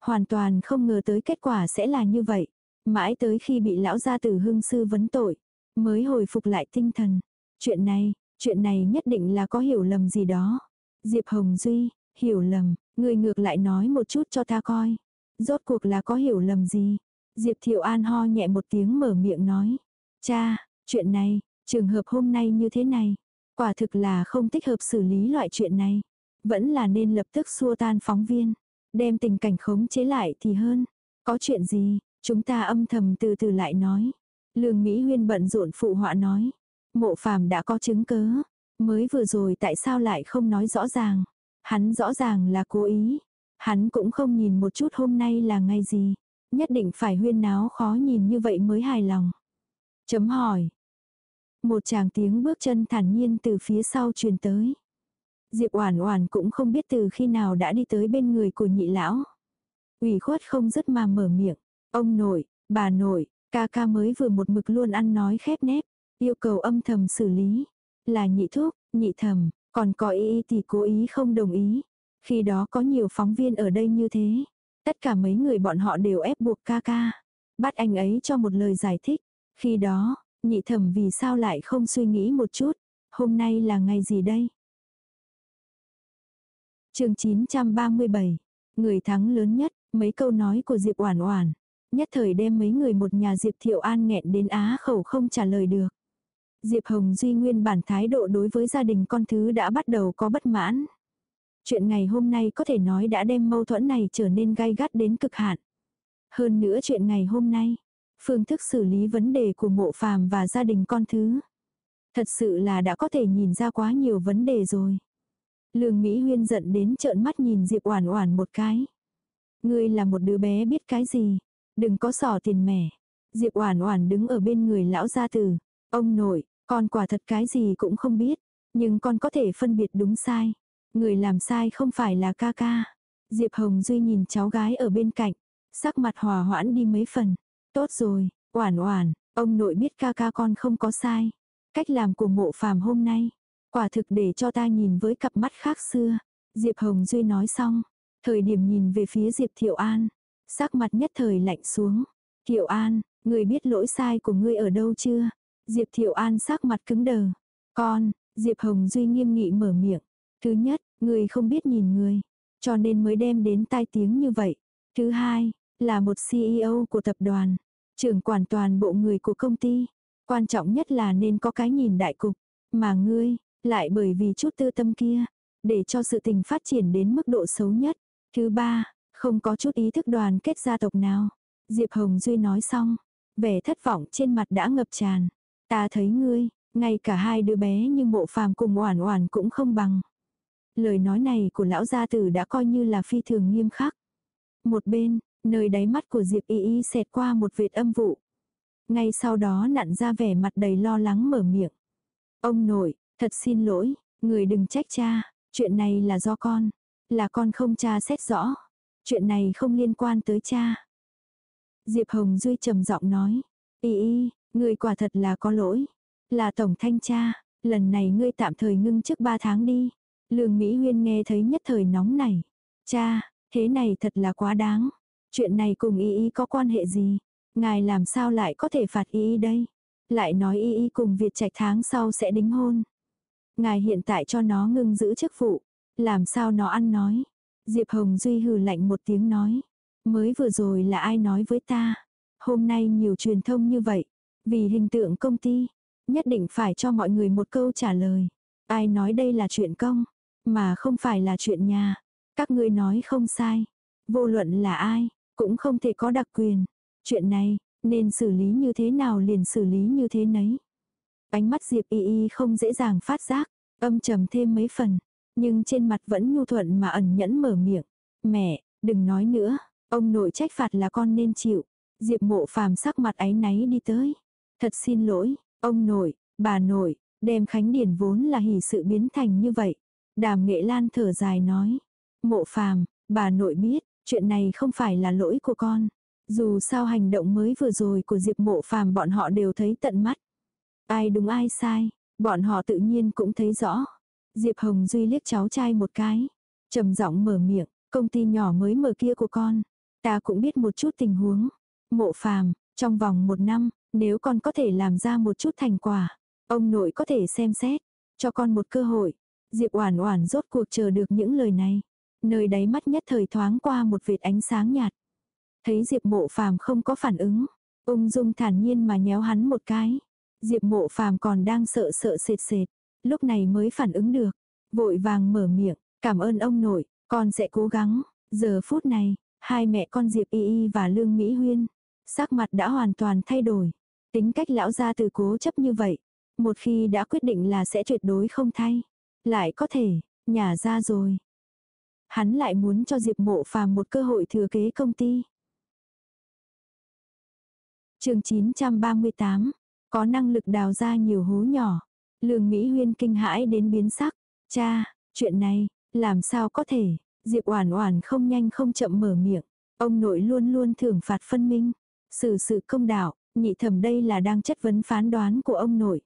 Hoàn toàn không ngờ tới kết quả sẽ là như vậy. Mãi tới khi bị lão gia tử hương sư vấn tội, mới hồi phục lại tinh thần. Chuyện này, chuyện này nhất định là có hiểu lầm gì đó. Diệp Hồng Duy, hiểu lầm, người ngược lại nói một chút cho ta coi. Rốt cuộc là có hiểu lầm gì? Diệp Thiệu An ho nhẹ một tiếng mở miệng nói. Cha, chuyện này, trường hợp hôm nay như thế này, quả thực là không thích hợp xử lý loại chuyện này. Vẫn là nên lập tức xua tan phóng viên, đem tình cảnh khống chế lại thì hơn. Có chuyện gì, chúng ta âm thầm từ từ lại nói. Lương Mỹ Huyên bận rộn phụ họa nói. Mộ phàm đã có chứng cớ. Mới vừa rồi tại sao lại không nói rõ ràng. Hắn rõ ràng là cố ý. Hắn cũng không nhìn một chút hôm nay là ngày gì. Nhất định phải huyên náo khó nhìn như vậy mới hài lòng. Chấm hỏi. Một chàng tiếng bước chân thản nhiên từ phía sau truyền tới. Diệp Oản Oản cũng không biết từ khi nào đã đi tới bên người của nhị lão. Ủy khuất không dứt mà mở miệng, "Ông nội, bà nội, ca ca mới vừa một mực luôn ăn nói khép nép, yêu cầu âm thầm xử lý." Là nhị thúc, nhị thầm, còn có ý thì cố ý không đồng ý. Khi đó có nhiều phóng viên ở đây như thế, tất cả mấy người bọn họ đều ép buộc ca ca, bắt anh ấy cho một lời giải thích. Khi đó, nhị thẩm vì sao lại không suy nghĩ một chút, hôm nay là ngày gì đây? chương 937, người thắng lớn nhất, mấy câu nói của Diệp Oản Oản, nhất thời đem mấy người một nhà Diệp Thiệu An nghẹn đến á khẩu không trả lời được. Diệp Hồng Duy nguyên bản thái độ đối với gia đình con thứ đã bắt đầu có bất mãn. Chuyện ngày hôm nay có thể nói đã đem mâu thuẫn này trở nên gay gắt đến cực hạn. Hơn nữa chuyện ngày hôm nay, phương thức xử lý vấn đề của mộ phàm và gia đình con thứ. Thật sự là đã có thể nhìn ra quá nhiều vấn đề rồi. Lương Mỹ Huyên giận đến trợn mắt nhìn Diệp Oản Oản một cái. Ngươi là một đứa bé biết cái gì, đừng có sỏ tiền mẻ. Diệp Oản Oản đứng ở bên người lão gia tử, ông nội, con quả thật cái gì cũng không biết, nhưng con có thể phân biệt đúng sai. Người làm sai không phải là ca ca. Diệp Hồng Duy nhìn cháu gái ở bên cạnh, sắc mặt hòa hoãn đi mấy phần. Tốt rồi, Oản Oản, ông nội biết ca ca con không có sai. Cách làm của mộ phàm hôm nay, quả thực để cho ta nhìn với cặp mắt khác xưa. Diệp Hồng Duy nói xong, thời điểm nhìn về phía Diệp Thiệu An, sắc mặt nhất thời lạnh xuống. Thiệu An, người biết lỗi sai của ngươi ở đâu chưa? Diệp Thiệu An sắc mặt cứng đờ. Con, Diệp Hồng Duy nghiêm nghị mở miệng. Thứ nhất, người không biết nhìn người, cho nên mới đem đến tai tiếng như vậy. Thứ hai, là một CEO của tập đoàn, trưởng quản toàn bộ người của công ty. Quan trọng nhất là nên có cái nhìn đại cục, mà ngươi, lại bởi vì chút tư tâm kia, để cho sự tình phát triển đến mức độ xấu nhất. Thứ ba, không có chút ý thức đoàn kết gia tộc nào. Diệp Hồng Duy nói xong, vẻ thất vọng trên mặt đã ngập tràn. Ta thấy ngươi, ngay cả hai đứa bé như mộ phàm cùng oản oản cũng không bằng. Lời nói này của lão gia tử đã coi như là phi thường nghiêm khắc. Một bên, nơi đáy mắt của Diệp Y Y xẹt qua một vệt âm vụ. Ngay sau đó nặn ra vẻ mặt đầy lo lắng mở miệng. Ông nội, thật xin lỗi, người đừng trách cha, chuyện này là do con, là con không cha xét rõ. Chuyện này không liên quan tới cha. Diệp Hồng Duy trầm giọng nói. Y y, người quả thật là có lỗi. Là tổng thanh tra, lần này ngươi tạm thời ngưng trước ba tháng đi. Lương Mỹ Huyên nghe thấy nhất thời nóng này. Cha, thế này thật là quá đáng. Chuyện này cùng y y có quan hệ gì? Ngài làm sao lại có thể phạt y y đây? Lại nói y y cùng Việt trạch tháng sau sẽ đính hôn. Ngài hiện tại cho nó ngưng giữ chức vụ. Làm sao nó ăn nói? Diệp Hồng Duy hừ lạnh một tiếng nói. Mới vừa rồi là ai nói với ta? Hôm nay nhiều truyền thông như vậy. Vì hình tượng công ty. Nhất định phải cho mọi người một câu trả lời. Ai nói đây là chuyện công? Mà không phải là chuyện nhà. Các ngươi nói không sai. Vô luận là ai, cũng không thể có đặc quyền. Chuyện này, nên xử lý như thế nào liền xử lý như thế nấy. Ánh mắt Diệp Y Y không dễ dàng phát giác, âm trầm thêm mấy phần, nhưng trên mặt vẫn nhu thuận mà ẩn nhẫn mở miệng. Mẹ, đừng nói nữa, ông nội trách phạt là con nên chịu. Diệp mộ phàm sắc mặt áy náy đi tới. Thật xin lỗi, ông nội, bà nội, đem Khánh Điển vốn là hỷ sự biến thành như vậy. Đàm nghệ lan thở dài nói. Mộ phàm, bà nội biết, chuyện này không phải là lỗi của con. Dù sao hành động mới vừa rồi của Diệp Mộ Phàm bọn họ đều thấy tận mắt. Ai đúng ai sai, bọn họ tự nhiên cũng thấy rõ. Diệp Hồng Duy liếc cháu trai một cái, trầm giọng mở miệng, công ty nhỏ mới mở kia của con, ta cũng biết một chút tình huống. Mộ Phàm, trong vòng một năm, nếu con có thể làm ra một chút thành quả, ông nội có thể xem xét, cho con một cơ hội. Diệp Oản Oản rốt cuộc chờ được những lời này. Nơi đáy mắt nhất thời thoáng qua một vệt ánh sáng nhạt. Thấy Diệp Mộ Phàm không có phản ứng, ung dung thản nhiên mà nhéo hắn một cái. Diệp Mộ Phàm còn đang sợ sợ sệt sệt, lúc này mới phản ứng được, vội vàng mở miệng, "Cảm ơn ông nội, con sẽ cố gắng." Giờ phút này, hai mẹ con Diệp Y Y và Lương Mỹ Huyên, sắc mặt đã hoàn toàn thay đổi. Tính cách lão gia từ cố chấp như vậy, một khi đã quyết định là sẽ tuyệt đối không thay, lại có thể nhà ra rồi. Hắn lại muốn cho Diệp Mộ Phàm một cơ hội thừa kế công ty. Chương 938, có năng lực đào ra nhiều hố nhỏ. Lương Mỹ Huyên kinh hãi đến biến sắc, "Cha, chuyện này, làm sao có thể?" Diệp Oản Oản không nhanh không chậm mở miệng, ông nội luôn luôn thưởng phạt phân minh, xử sự công đạo, nhị thẩm đây là đang chất vấn phán đoán của ông nội.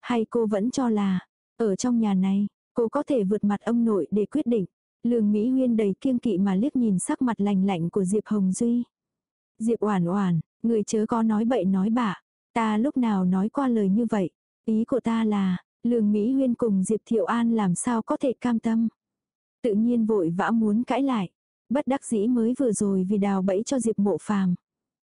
Hay cô vẫn cho là, ở trong nhà này, cô có thể vượt mặt ông nội để quyết định. Lương Mỹ Huyên đầy kiêng kỵ mà liếc nhìn sắc mặt lạnh lạnh của Diệp Hồng Duy. Diệp Oản Oản, người chớ có nói bậy nói bạ, ta lúc nào nói qua lời như vậy? Ý của ta là, Lương Mỹ Huyên cùng Diệp Thiệu An làm sao có thể cam tâm? Tự nhiên vội vã muốn cãi lại, bất đắc dĩ mới vừa rồi vì đào bẫy cho Diệp Mộ Phàm.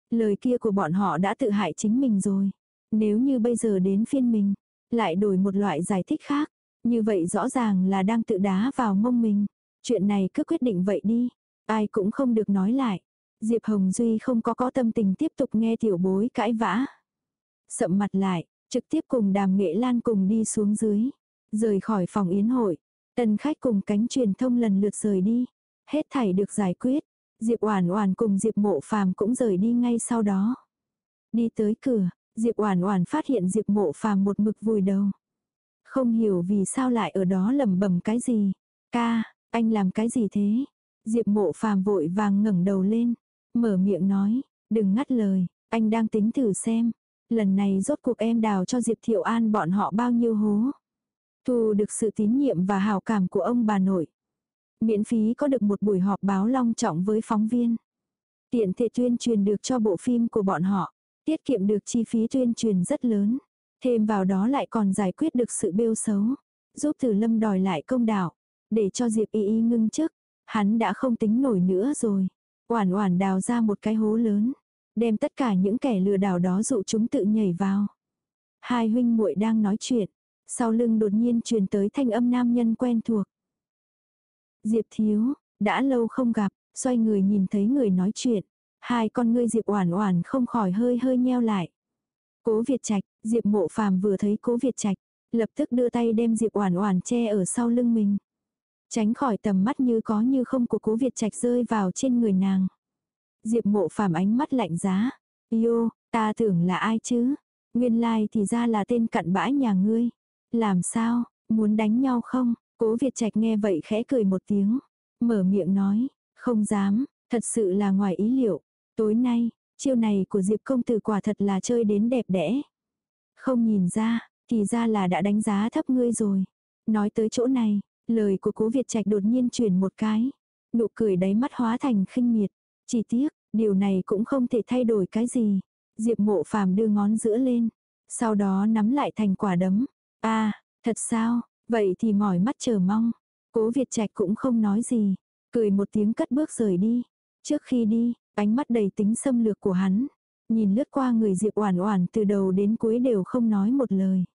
Lời kia của bọn họ đã tự hại chính mình rồi. Nếu như bây giờ đến phiên mình, lại đổi một loại giải thích khác, như vậy rõ ràng là đang tự đá vào mông mình. Chuyện này cứ quyết định vậy đi, ai cũng không được nói lại. Diệp Hồng Duy không có có tâm tình tiếp tục nghe tiểu bối cãi vã. Sậm mặt lại, trực tiếp cùng đàm nghệ lan cùng đi xuống dưới. Rời khỏi phòng yến hội. Tân khách cùng cánh truyền thông lần lượt rời đi. Hết thảy được giải quyết. Diệp Oản Oản cùng Diệp Mộ Phàm cũng rời đi ngay sau đó. Đi tới cửa, Diệp Oản Oản phát hiện Diệp Mộ Phàm một mực vùi đầu. Không hiểu vì sao lại ở đó lẩm bẩm cái gì. "Ca, anh làm cái gì thế?" Diệp Mộ Phàm vội vàng ngẩng đầu lên, mở miệng nói, "Đừng ngắt lời, anh đang tính thử xem, lần này rốt cuộc em đào cho Diệp Thiệu An bọn họ bao nhiêu hố." Thu được sự tín nhiệm và hảo cảm của ông bà nội. Miễn phí có được một buổi họp báo long trọng với phóng viên. Tiện thể tuyên truyền được cho bộ phim của bọn họ. Tiết kiệm được chi phí tuyên truyền rất lớn. Thêm vào đó lại còn giải quyết được sự bêu xấu. Giúp Tử Lâm đòi lại công đạo. Để cho Diệp Y Y ngưng chức. Hắn đã không tính nổi nữa rồi. Oản oản đào ra một cái hố lớn. Đem tất cả những kẻ lừa đảo đó dụ chúng tự nhảy vào. Hai huynh muội đang nói chuyện. Sau lưng đột nhiên truyền tới thanh âm nam nhân quen thuộc. Diệp thiếu, đã lâu không gặp, xoay người nhìn thấy người nói chuyện. Hai con ngươi Diệp Oản Oản không khỏi hơi hơi nheo lại. Cố Việt Trạch, Diệp Mộ Phàm vừa thấy Cố Việt Trạch, lập tức đưa tay đem Diệp Oản Oản che ở sau lưng mình. Tránh khỏi tầm mắt như có như không của Cố Việt Trạch rơi vào trên người nàng. Diệp Mộ Phàm ánh mắt lạnh giá, "Yo, ta tưởng là ai chứ? Nguyên lai thì ra là tên cặn bã nhà ngươi. Làm sao, muốn đánh nhau không?" Cố Việt Trạch nghe vậy khẽ cười một tiếng, mở miệng nói, "Không dám, thật sự là ngoài ý liệu, Tối nay, chiêu này của Diệp công tử quả thật là chơi đến đẹp đẽ. Không nhìn ra, thì ra là đã đánh giá thấp ngươi rồi. Nói tới chỗ này, lời của cố Việt Trạch đột nhiên chuyển một cái. Nụ cười đáy mắt hóa thành khinh miệt. Chỉ tiếc, điều này cũng không thể thay đổi cái gì. Diệp mộ phàm đưa ngón giữa lên. Sau đó nắm lại thành quả đấm. a thật sao, vậy thì mỏi mắt chờ mong. Cố Việt Trạch cũng không nói gì. Cười một tiếng cất bước rời đi. Trước khi đi, Ánh mắt đầy tính xâm lược của hắn. Nhìn lướt qua người Diệp Oản Oản từ đầu đến cuối đều không nói một lời.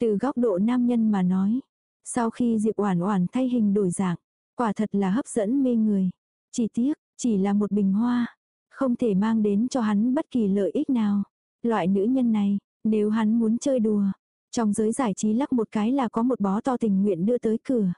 Từ góc độ nam nhân mà nói. Sau khi Diệp Oản Oản thay hình đổi dạng, quả thật là hấp dẫn mê người. Chỉ tiếc, chỉ là một bình hoa, không thể mang đến cho hắn bất kỳ lợi ích nào. Loại nữ nhân này, nếu hắn muốn chơi đùa, trong giới giải trí lắc một cái là có một bó to tình nguyện đưa tới cửa.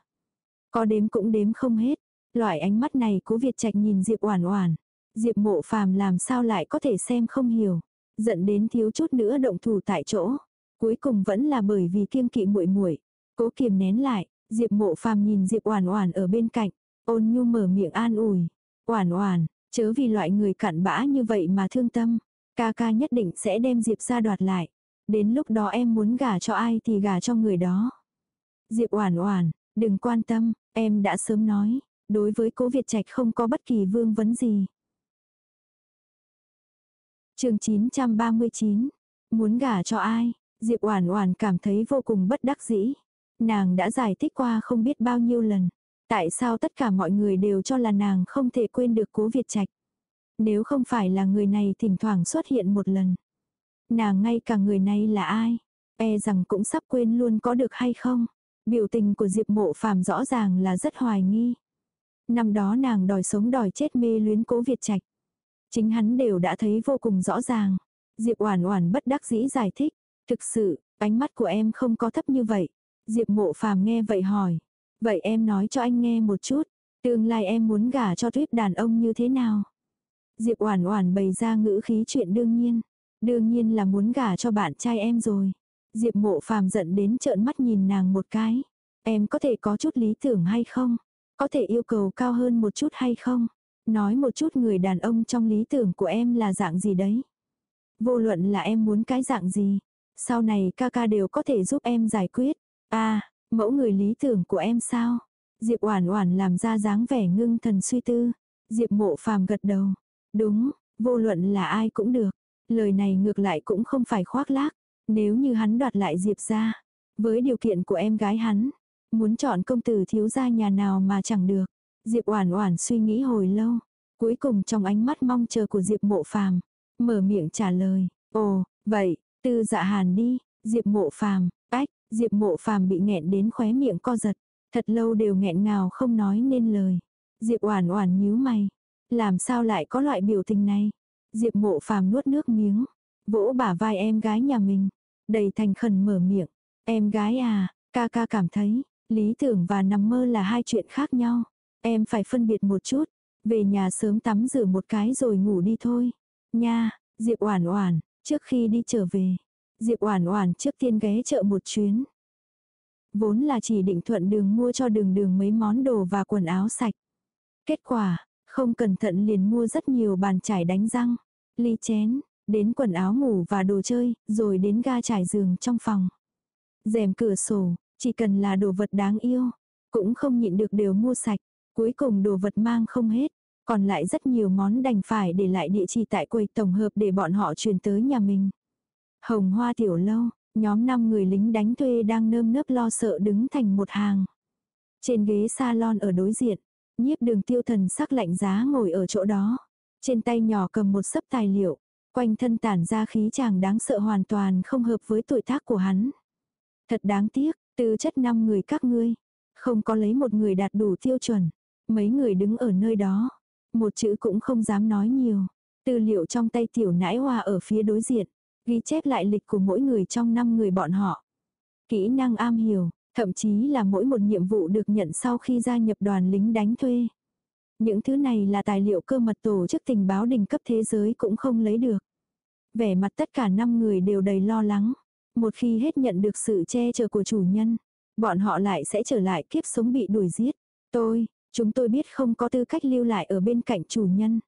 Có đếm cũng đếm không hết. Loại ánh mắt này cố Việt Trạch nhìn Diệp Oản Oản, Diệp mộ phàm làm sao lại có thể xem không hiểu. Giận đến thiếu chút nữa động thủ tại chỗ. Cuối cùng vẫn là bởi vì kiêng kỵ muội muội Cố kiềm nén lại, Diệp mộ phàm nhìn Diệp oản oản ở bên cạnh. Ôn nhu mở miệng an ủi. Oản oản, Chớ vì loại người cặn bã như vậy mà thương tâm. Ca ca nhất định sẽ đem Diệp ra đoạt lại. Đến lúc đó em muốn gả cho ai thì gả cho người đó. Diệp Oản Oản, đừng quan tâm, em đã sớm nói, đối với Cố Việt Trạch không có bất kỳ vương vấn gì. Chương 939. Muốn gả cho ai? Diệp Oản Oản cảm thấy vô cùng bất đắc dĩ. Nàng đã giải thích qua không biết bao nhiêu lần, tại sao tất cả mọi người đều cho là nàng không thể quên được Cố Việt Trạch. Nếu không phải là người này thỉnh thoảng xuất hiện một lần, nàng ngay cả người này là ai, e rằng cũng sắp quên luôn có được hay không. Biểu tình của Diệp Mộ Phàm rõ ràng là rất hoài nghi. Năm đó nàng đòi sống đòi chết mê luyến Cố Việt Trạch. Chính hắn đều đã thấy vô cùng rõ ràng. Diệp Oản Oản bất đắc dĩ giải thích, "Thực sự, ánh mắt của em không có thấp như vậy." Diệp Mộ Phàm nghe vậy hỏi, "Vậy em nói cho anh nghe một chút, tương lai em muốn gả cho tuyết đàn ông như thế nào?" Diệp Oản Oản bày ra ngữ khí chuyện đương nhiên, đương nhiên là muốn gả cho bạn trai em rồi. Diệp Mộ Phàm giận đến trợn mắt nhìn nàng một cái, "Em có thể có chút lý tưởng hay không? Có thể yêu cầu cao hơn một chút hay không? Nói một chút người đàn ông trong lý tưởng của em là dạng gì đấy?" Vô luận là em muốn cái dạng gì, sau này ca ca đều có thể giúp em giải quyết. À, mẫu người lý tưởng của em sao? Diệp Oản Oản làm ra dáng vẻ ngưng thần suy tư. Diệp Mộ Phàm gật đầu. Đúng, vô luận là ai cũng được. Lời này ngược lại cũng không phải khoác lác. Nếu như hắn đoạt lại Diệp gia, với điều kiện của em gái hắn, muốn chọn công tử thiếu gia nhà nào mà chẳng được. Diệp Oản Oản suy nghĩ hồi lâu, cuối cùng trong ánh mắt mong chờ của Diệp Mộ Phàm, Mở miệng trả lời, ồ, vậy, tư dạ hàn đi, diệp mộ phàm, ách, diệp mộ phàm bị nghẹn đến khóe miệng co giật, thật lâu đều nghẹn ngào không nói nên lời. Diệp oản oản nhíu mày, làm sao lại có loại biểu tình này? Diệp mộ phàm nuốt nước miếng, vỗ bả vai em gái nhà mình, đầy thành khẩn mở miệng, em gái à, ca ca cảm thấy, lý tưởng và nằm mơ là hai chuyện khác nhau. Em phải phân biệt một chút, về nhà sớm tắm rửa một cái rồi ngủ đi thôi. Nha, Diệp Oản Oản, trước khi đi trở về, Diệp Oản Oản trước tiên ghé chợ một chuyến. Vốn là chỉ định thuận đường mua cho Đường Đường mấy món đồ và quần áo sạch. Kết quả, không cẩn thận liền mua rất nhiều bàn chải đánh răng, ly chén, đến quần áo ngủ và đồ chơi, rồi đến ga trải giường trong phòng. Rèm cửa sổ, chỉ cần là đồ vật đáng yêu, cũng không nhịn được đều mua sạch, cuối cùng đồ vật mang không hết, còn lại rất nhiều món đành phải để lại địa chỉ tại quầy tổng hợp để bọn họ truyền tới nhà mình. Hồng Hoa Tiểu Lâu, nhóm 5 người lính đánh thuê đang nơm nớp lo sợ đứng thành một hàng. Trên ghế salon ở đối diện, nhiếp đường tiêu thần sắc lạnh giá ngồi ở chỗ đó. Trên tay nhỏ cầm một sấp tài liệu, quanh thân tản ra khí chàng đáng sợ hoàn toàn không hợp với tuổi tác của hắn. Thật đáng tiếc, tư chất năm người các ngươi, không có lấy một người đạt đủ tiêu chuẩn. Mấy người đứng ở nơi đó, một chữ cũng không dám nói nhiều. Tư liệu trong tay tiểu nãi hoa ở phía đối diện. Ghi chép lại lịch của mỗi người trong năm người bọn họ. Kỹ năng am hiểu, thậm chí là mỗi một nhiệm vụ được nhận sau khi gia nhập đoàn lính đánh thuê. Những thứ này là tài liệu cơ mật tổ chức tình báo đỉnh cấp thế giới cũng không lấy được. Vẻ mặt tất cả năm người đều đầy lo lắng. Một khi hết nhận được sự che chở của chủ nhân, bọn họ lại sẽ trở lại kiếp sống bị đuổi giết. Tôi, Chúng tôi biết không có tư cách lưu lại ở bên cạnh chủ nhân.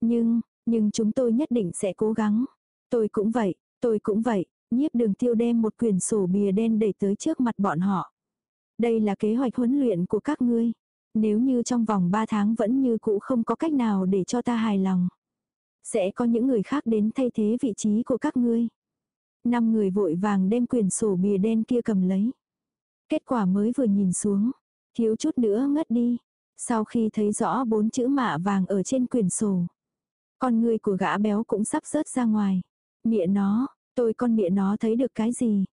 Nhưng, nhưng chúng tôi nhất định sẽ cố gắng. Tôi cũng vậy, tôi cũng vậy. Nhiếp đường tiêu đem một quyển sổ bìa đen đẩy tới trước mặt bọn họ. Đây là kế hoạch huấn luyện của các ngươi. Nếu như trong vòng 3 tháng vẫn như cũ không có cách nào để cho ta hài lòng. Sẽ có những người khác đến thay thế vị trí của các ngươi. Năm người vội vàng đem quyển sổ bìa đen kia cầm lấy. Kết quả mới vừa nhìn xuống. Thiếu chút nữa ngất đi. Sau khi thấy rõ bốn chữ mạ vàng ở trên quyển sổ. Con người của gã béo cũng sắp rớt ra ngoài. Mịa nó, tôi con mịa nó thấy được cái gì?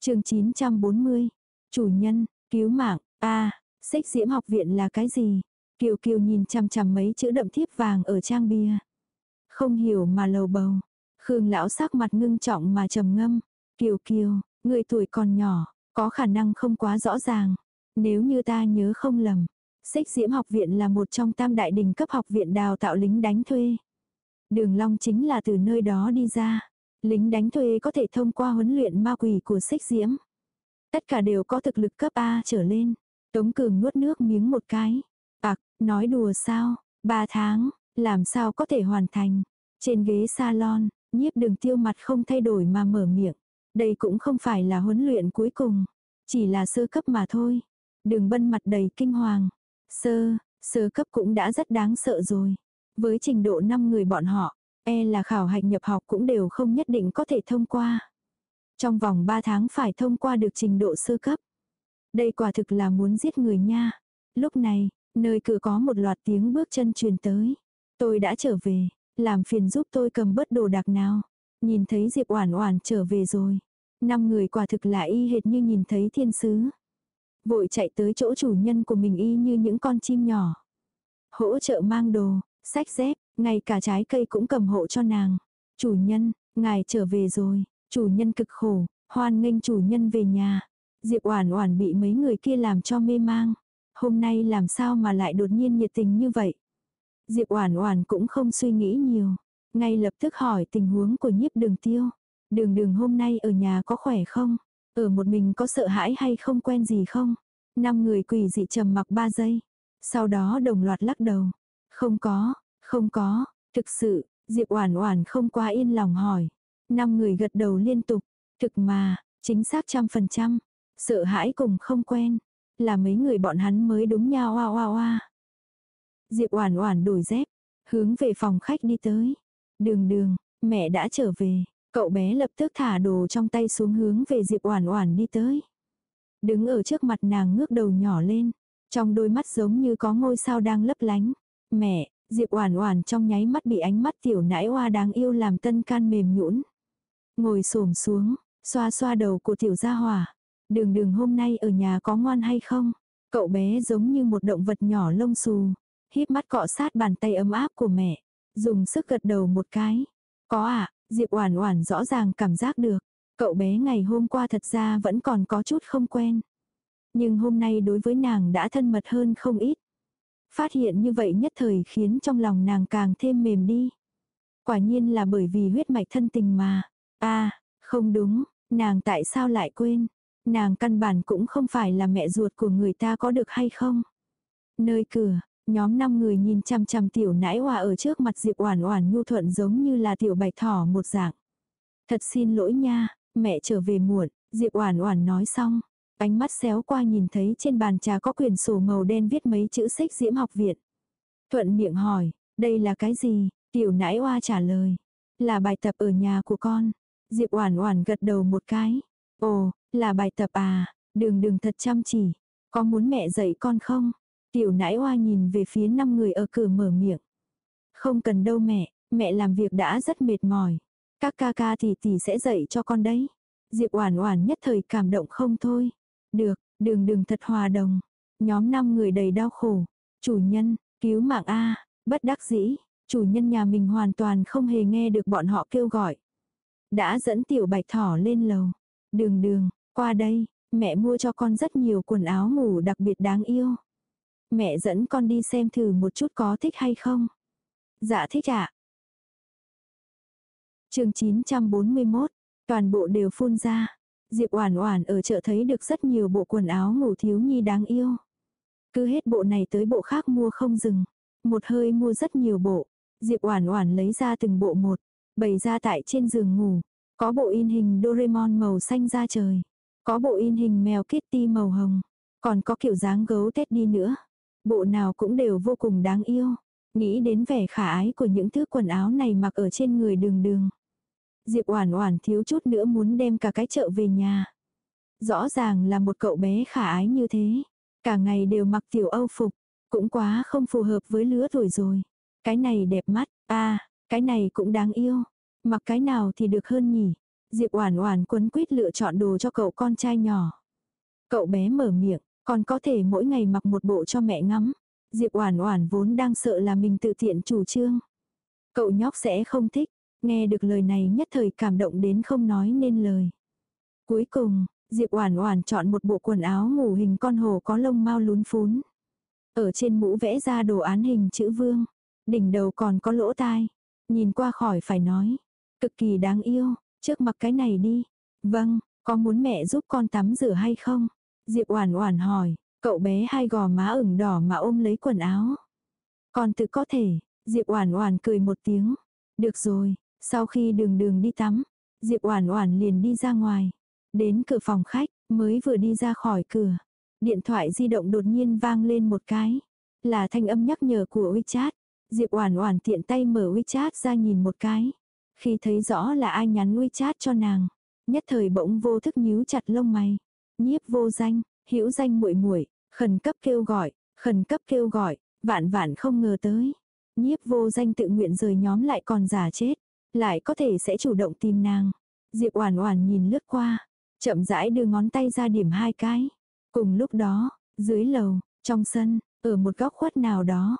chương 940. Chủ nhân, cứu mạng, a à, xích diễm học viện là cái gì? Kiều Kiều nhìn chằm chằm mấy chữ đậm thiếp vàng ở trang bia. Không hiểu mà lầu bầu. Khương lão sắc mặt ngưng trọng mà trầm ngâm. Kiều Kiều, người tuổi còn nhỏ, có khả năng không quá rõ ràng. Nếu như ta nhớ không lầm, Xích Diễm học viện là một trong tam đại đình cấp học viện đào tạo lính đánh thuê. Đường Long chính là từ nơi đó đi ra. Lính đánh thuê có thể thông qua huấn luyện ma quỷ của Xích Diễm. Tất cả đều có thực lực cấp A trở lên. Tống Cường nuốt nước miếng một cái. Ặc, Nói đùa sao, ba tháng, làm sao có thể hoàn thành. Trên ghế salon, nhiếp đường tiêu mặt không thay đổi mà mở miệng. Đây cũng không phải là huấn luyện cuối cùng, chỉ là sơ cấp mà thôi. Đường bân mặt đầy kinh hoàng. Sơ, sơ cấp cũng đã rất đáng sợ rồi. Với trình độ 5 người bọn họ, e là khảo hạch nhập học cũng đều không nhất định có thể thông qua. Trong vòng 3 tháng phải thông qua được trình độ sơ cấp. Đây quả thực là muốn giết người nha. Lúc này, nơi cửa có một loạt tiếng bước chân truyền tới. Tôi đã trở về, làm phiền giúp tôi cầm bớt đồ đạc nào. Nhìn thấy Diệp Oản Oản trở về rồi. Năm người quả thực là y hệt như nhìn thấy thiên sứ. Vội chạy tới chỗ chủ nhân của mình y như những con chim nhỏ. Hỗ trợ mang đồ, sách dép, ngay cả trái cây cũng cầm hộ cho nàng. Chủ nhân, ngài trở về rồi, chủ nhân cực khổ, hoan nghênh chủ nhân về nhà. Diệp Oản Oản bị mấy người kia làm cho mê mang. Hôm nay làm sao mà lại đột nhiên nhiệt tình như vậy? Diệp Oản Oản cũng không suy nghĩ nhiều, ngay lập tức hỏi tình huống của Nhiếp Đường Tiêu. Đường Đường hôm nay ở nhà có khỏe không? Ở một mình có sợ hãi hay không quen gì không? Năm người quỷ dị trầm mặc ba giây, sau đó đồng loạt lắc đầu. Không có, không có, thực sự, Diệp Oản Oản không quá yên lòng hỏi. Năm người gật đầu liên tục, thực mà, chính xác trăm phần trăm, sợ hãi cùng không quen, là mấy người bọn hắn mới đúng nha oa oa oa. Diệp Oản Oản đổi dép, hướng về phòng khách đi tới. Đường Đường, mẹ đã trở về. Cậu bé lập tức thả đồ trong tay xuống hướng về Diệp Oản Oản đi tới. Đứng ở trước mặt nàng ngước đầu nhỏ lên, trong đôi mắt giống như có ngôi sao đang lấp lánh. "Mẹ." Diệp Oản Oản trong nháy mắt bị ánh mắt tiểu nãi oa đáng yêu làm tân can mềm nhũn. Ngồi xổm xuống, xoa xoa đầu của tiểu gia hỏa. "Đường Đường hôm nay ở nhà có ngoan hay không?" Cậu bé giống như một động vật nhỏ lông xù, híp mắt cọ sát bàn tay ấm áp của mẹ, dùng sức gật đầu một cái. "Có ạ." À, Diệp Oản Oản rõ ràng cảm giác được, cậu bé ngày hôm qua thật ra vẫn còn có chút không quen. Nhưng hôm nay đối với nàng đã thân mật hơn không ít. Phát hiện như vậy nhất thời khiến trong lòng nàng càng thêm mềm đi. Quả nhiên là bởi vì huyết mạch thân tình mà. a à, không đúng, nàng tại sao lại quên? Nàng căn bản cũng không phải là mẹ ruột của người ta có được hay không? Nơi cửa, Nhóm 5 người nhìn chằm chằm tiểu nãi hòa ở trước mặt Diệp Oản Oản nhu thuận giống như là tiểu bạch thỏ một dạng. Thật xin lỗi nha, mẹ trở về muộn, Diệp Oản Oản nói xong, ánh mắt xéo qua nhìn thấy trên bàn trà có quyển sổ màu đen viết mấy chữ sách Diễm học viện. Thuận miệng hỏi, đây là cái gì? Tiểu nãi hoa trả lời, là bài tập ở nhà của con. Diệp Oản Oản gật đầu một cái. Ồ, là bài tập à, đường đường thật chăm chỉ. Có muốn mẹ dạy con không? Tiểu nãi hoa nhìn về phía năm người ở cửa mở miệng. Không cần đâu mẹ, mẹ làm việc đã rất mệt mỏi. Các ca ca thì tỷ sẽ dạy cho con đấy. Diệp Oản Oản nhất thời cảm động không thôi. Được, đường đường thật hòa đồng. Nhóm năm người đầy đau khổ. Chủ nhân, cứu mạng a, bất đắc dĩ, chủ nhân nhà mình hoàn toàn không hề nghe được bọn họ kêu gọi. Đã dẫn tiểu bạch thỏ lên lầu. Đường đường, qua đây, mẹ mua cho con rất nhiều quần áo ngủ đặc biệt đáng yêu. Mẹ dẫn con đi xem thử một chút có thích hay không? Dạ thích ạ. À? chương 941, toàn bộ đều phun ra. Diệp Oản Oản ở chợ thấy được rất nhiều bộ quần áo ngủ thiếu nhi đáng yêu. Cứ hết bộ này tới bộ khác mua không dừng. Một hơi mua rất nhiều bộ. Diệp Oản Oản lấy ra từng bộ một, bày ra tại trên giường ngủ. Có bộ in hình Doraemon màu xanh da trời, có bộ in hình mèo Kitty màu hồng, còn có kiểu dáng gấu Teddy nữa. Bộ nào cũng đều vô cùng đáng yêu. Nghĩ đến vẻ khả ái của những thứ quần áo này mặc ở trên người đường đường. Diệp Oản Oản thiếu chút nữa muốn đem cả cái chợ về nhà. Rõ ràng là một cậu bé khả ái như thế, cả ngày đều mặc tiểu Âu phục, cũng quá không phù hợp với lứa tuổi rồi. Cái này đẹp mắt, a, à, cái này cũng đáng yêu. Mặc cái nào thì được hơn nhỉ? Diệp Oản Oản quấn quýt lựa chọn đồ cho cậu con trai nhỏ. Cậu bé mở miệng, còn có thể mỗi ngày mặc một bộ cho mẹ ngắm. Diệp Oản Oản vốn đang sợ là mình tự tiện chủ trương. Cậu nhóc sẽ không thích, nghe được lời này nhất thời cảm động đến không nói nên lời. Cuối cùng, Diệp Oản Oản chọn một bộ quần áo ngủ hình con hổ có lông mao lún phún. Ở trên mũ vẽ ra đồ án hình chữ vương, đỉnh đầu còn có lỗ tai, nhìn qua khỏi phải nói, cực kỳ đáng yêu, trước mặc cái này đi. Vâng, có muốn mẹ giúp con tắm rửa hay không? Diệp Oản Oản hỏi, cậu bé hai gò má ửng đỏ mà ôm lấy quần áo. Còn tự có thể, Diệp Oản Oản cười một tiếng. Được rồi, sau khi đường đường đi tắm, Diệp Oản Oản liền đi ra ngoài. Đến cửa phòng khách, mới vừa đi ra khỏi cửa. Điện thoại di động đột nhiên vang lên một cái. Là thanh âm nhắc nhở của WeChat. Diệp Oản Oản tiện tay mở WeChat ra nhìn một cái. Khi thấy rõ là ai nhắn WeChat cho nàng, nhất thời bỗng vô thức nhíu chặt lông mày. Nhiếp vô danh, hữu danh muội muội, khẩn cấp kêu gọi, khẩn cấp kêu gọi, vạn vạn không ngờ tới. Nhiếp vô danh tự nguyện rời nhóm lại còn giả chết, lại có thể sẽ chủ động tìm nàng. Diệp Oản Oản nhìn lướt qua, chậm rãi đưa ngón tay ra điểm hai cái. Cùng lúc đó, dưới lầu, trong sân, ở một góc khuất nào đó.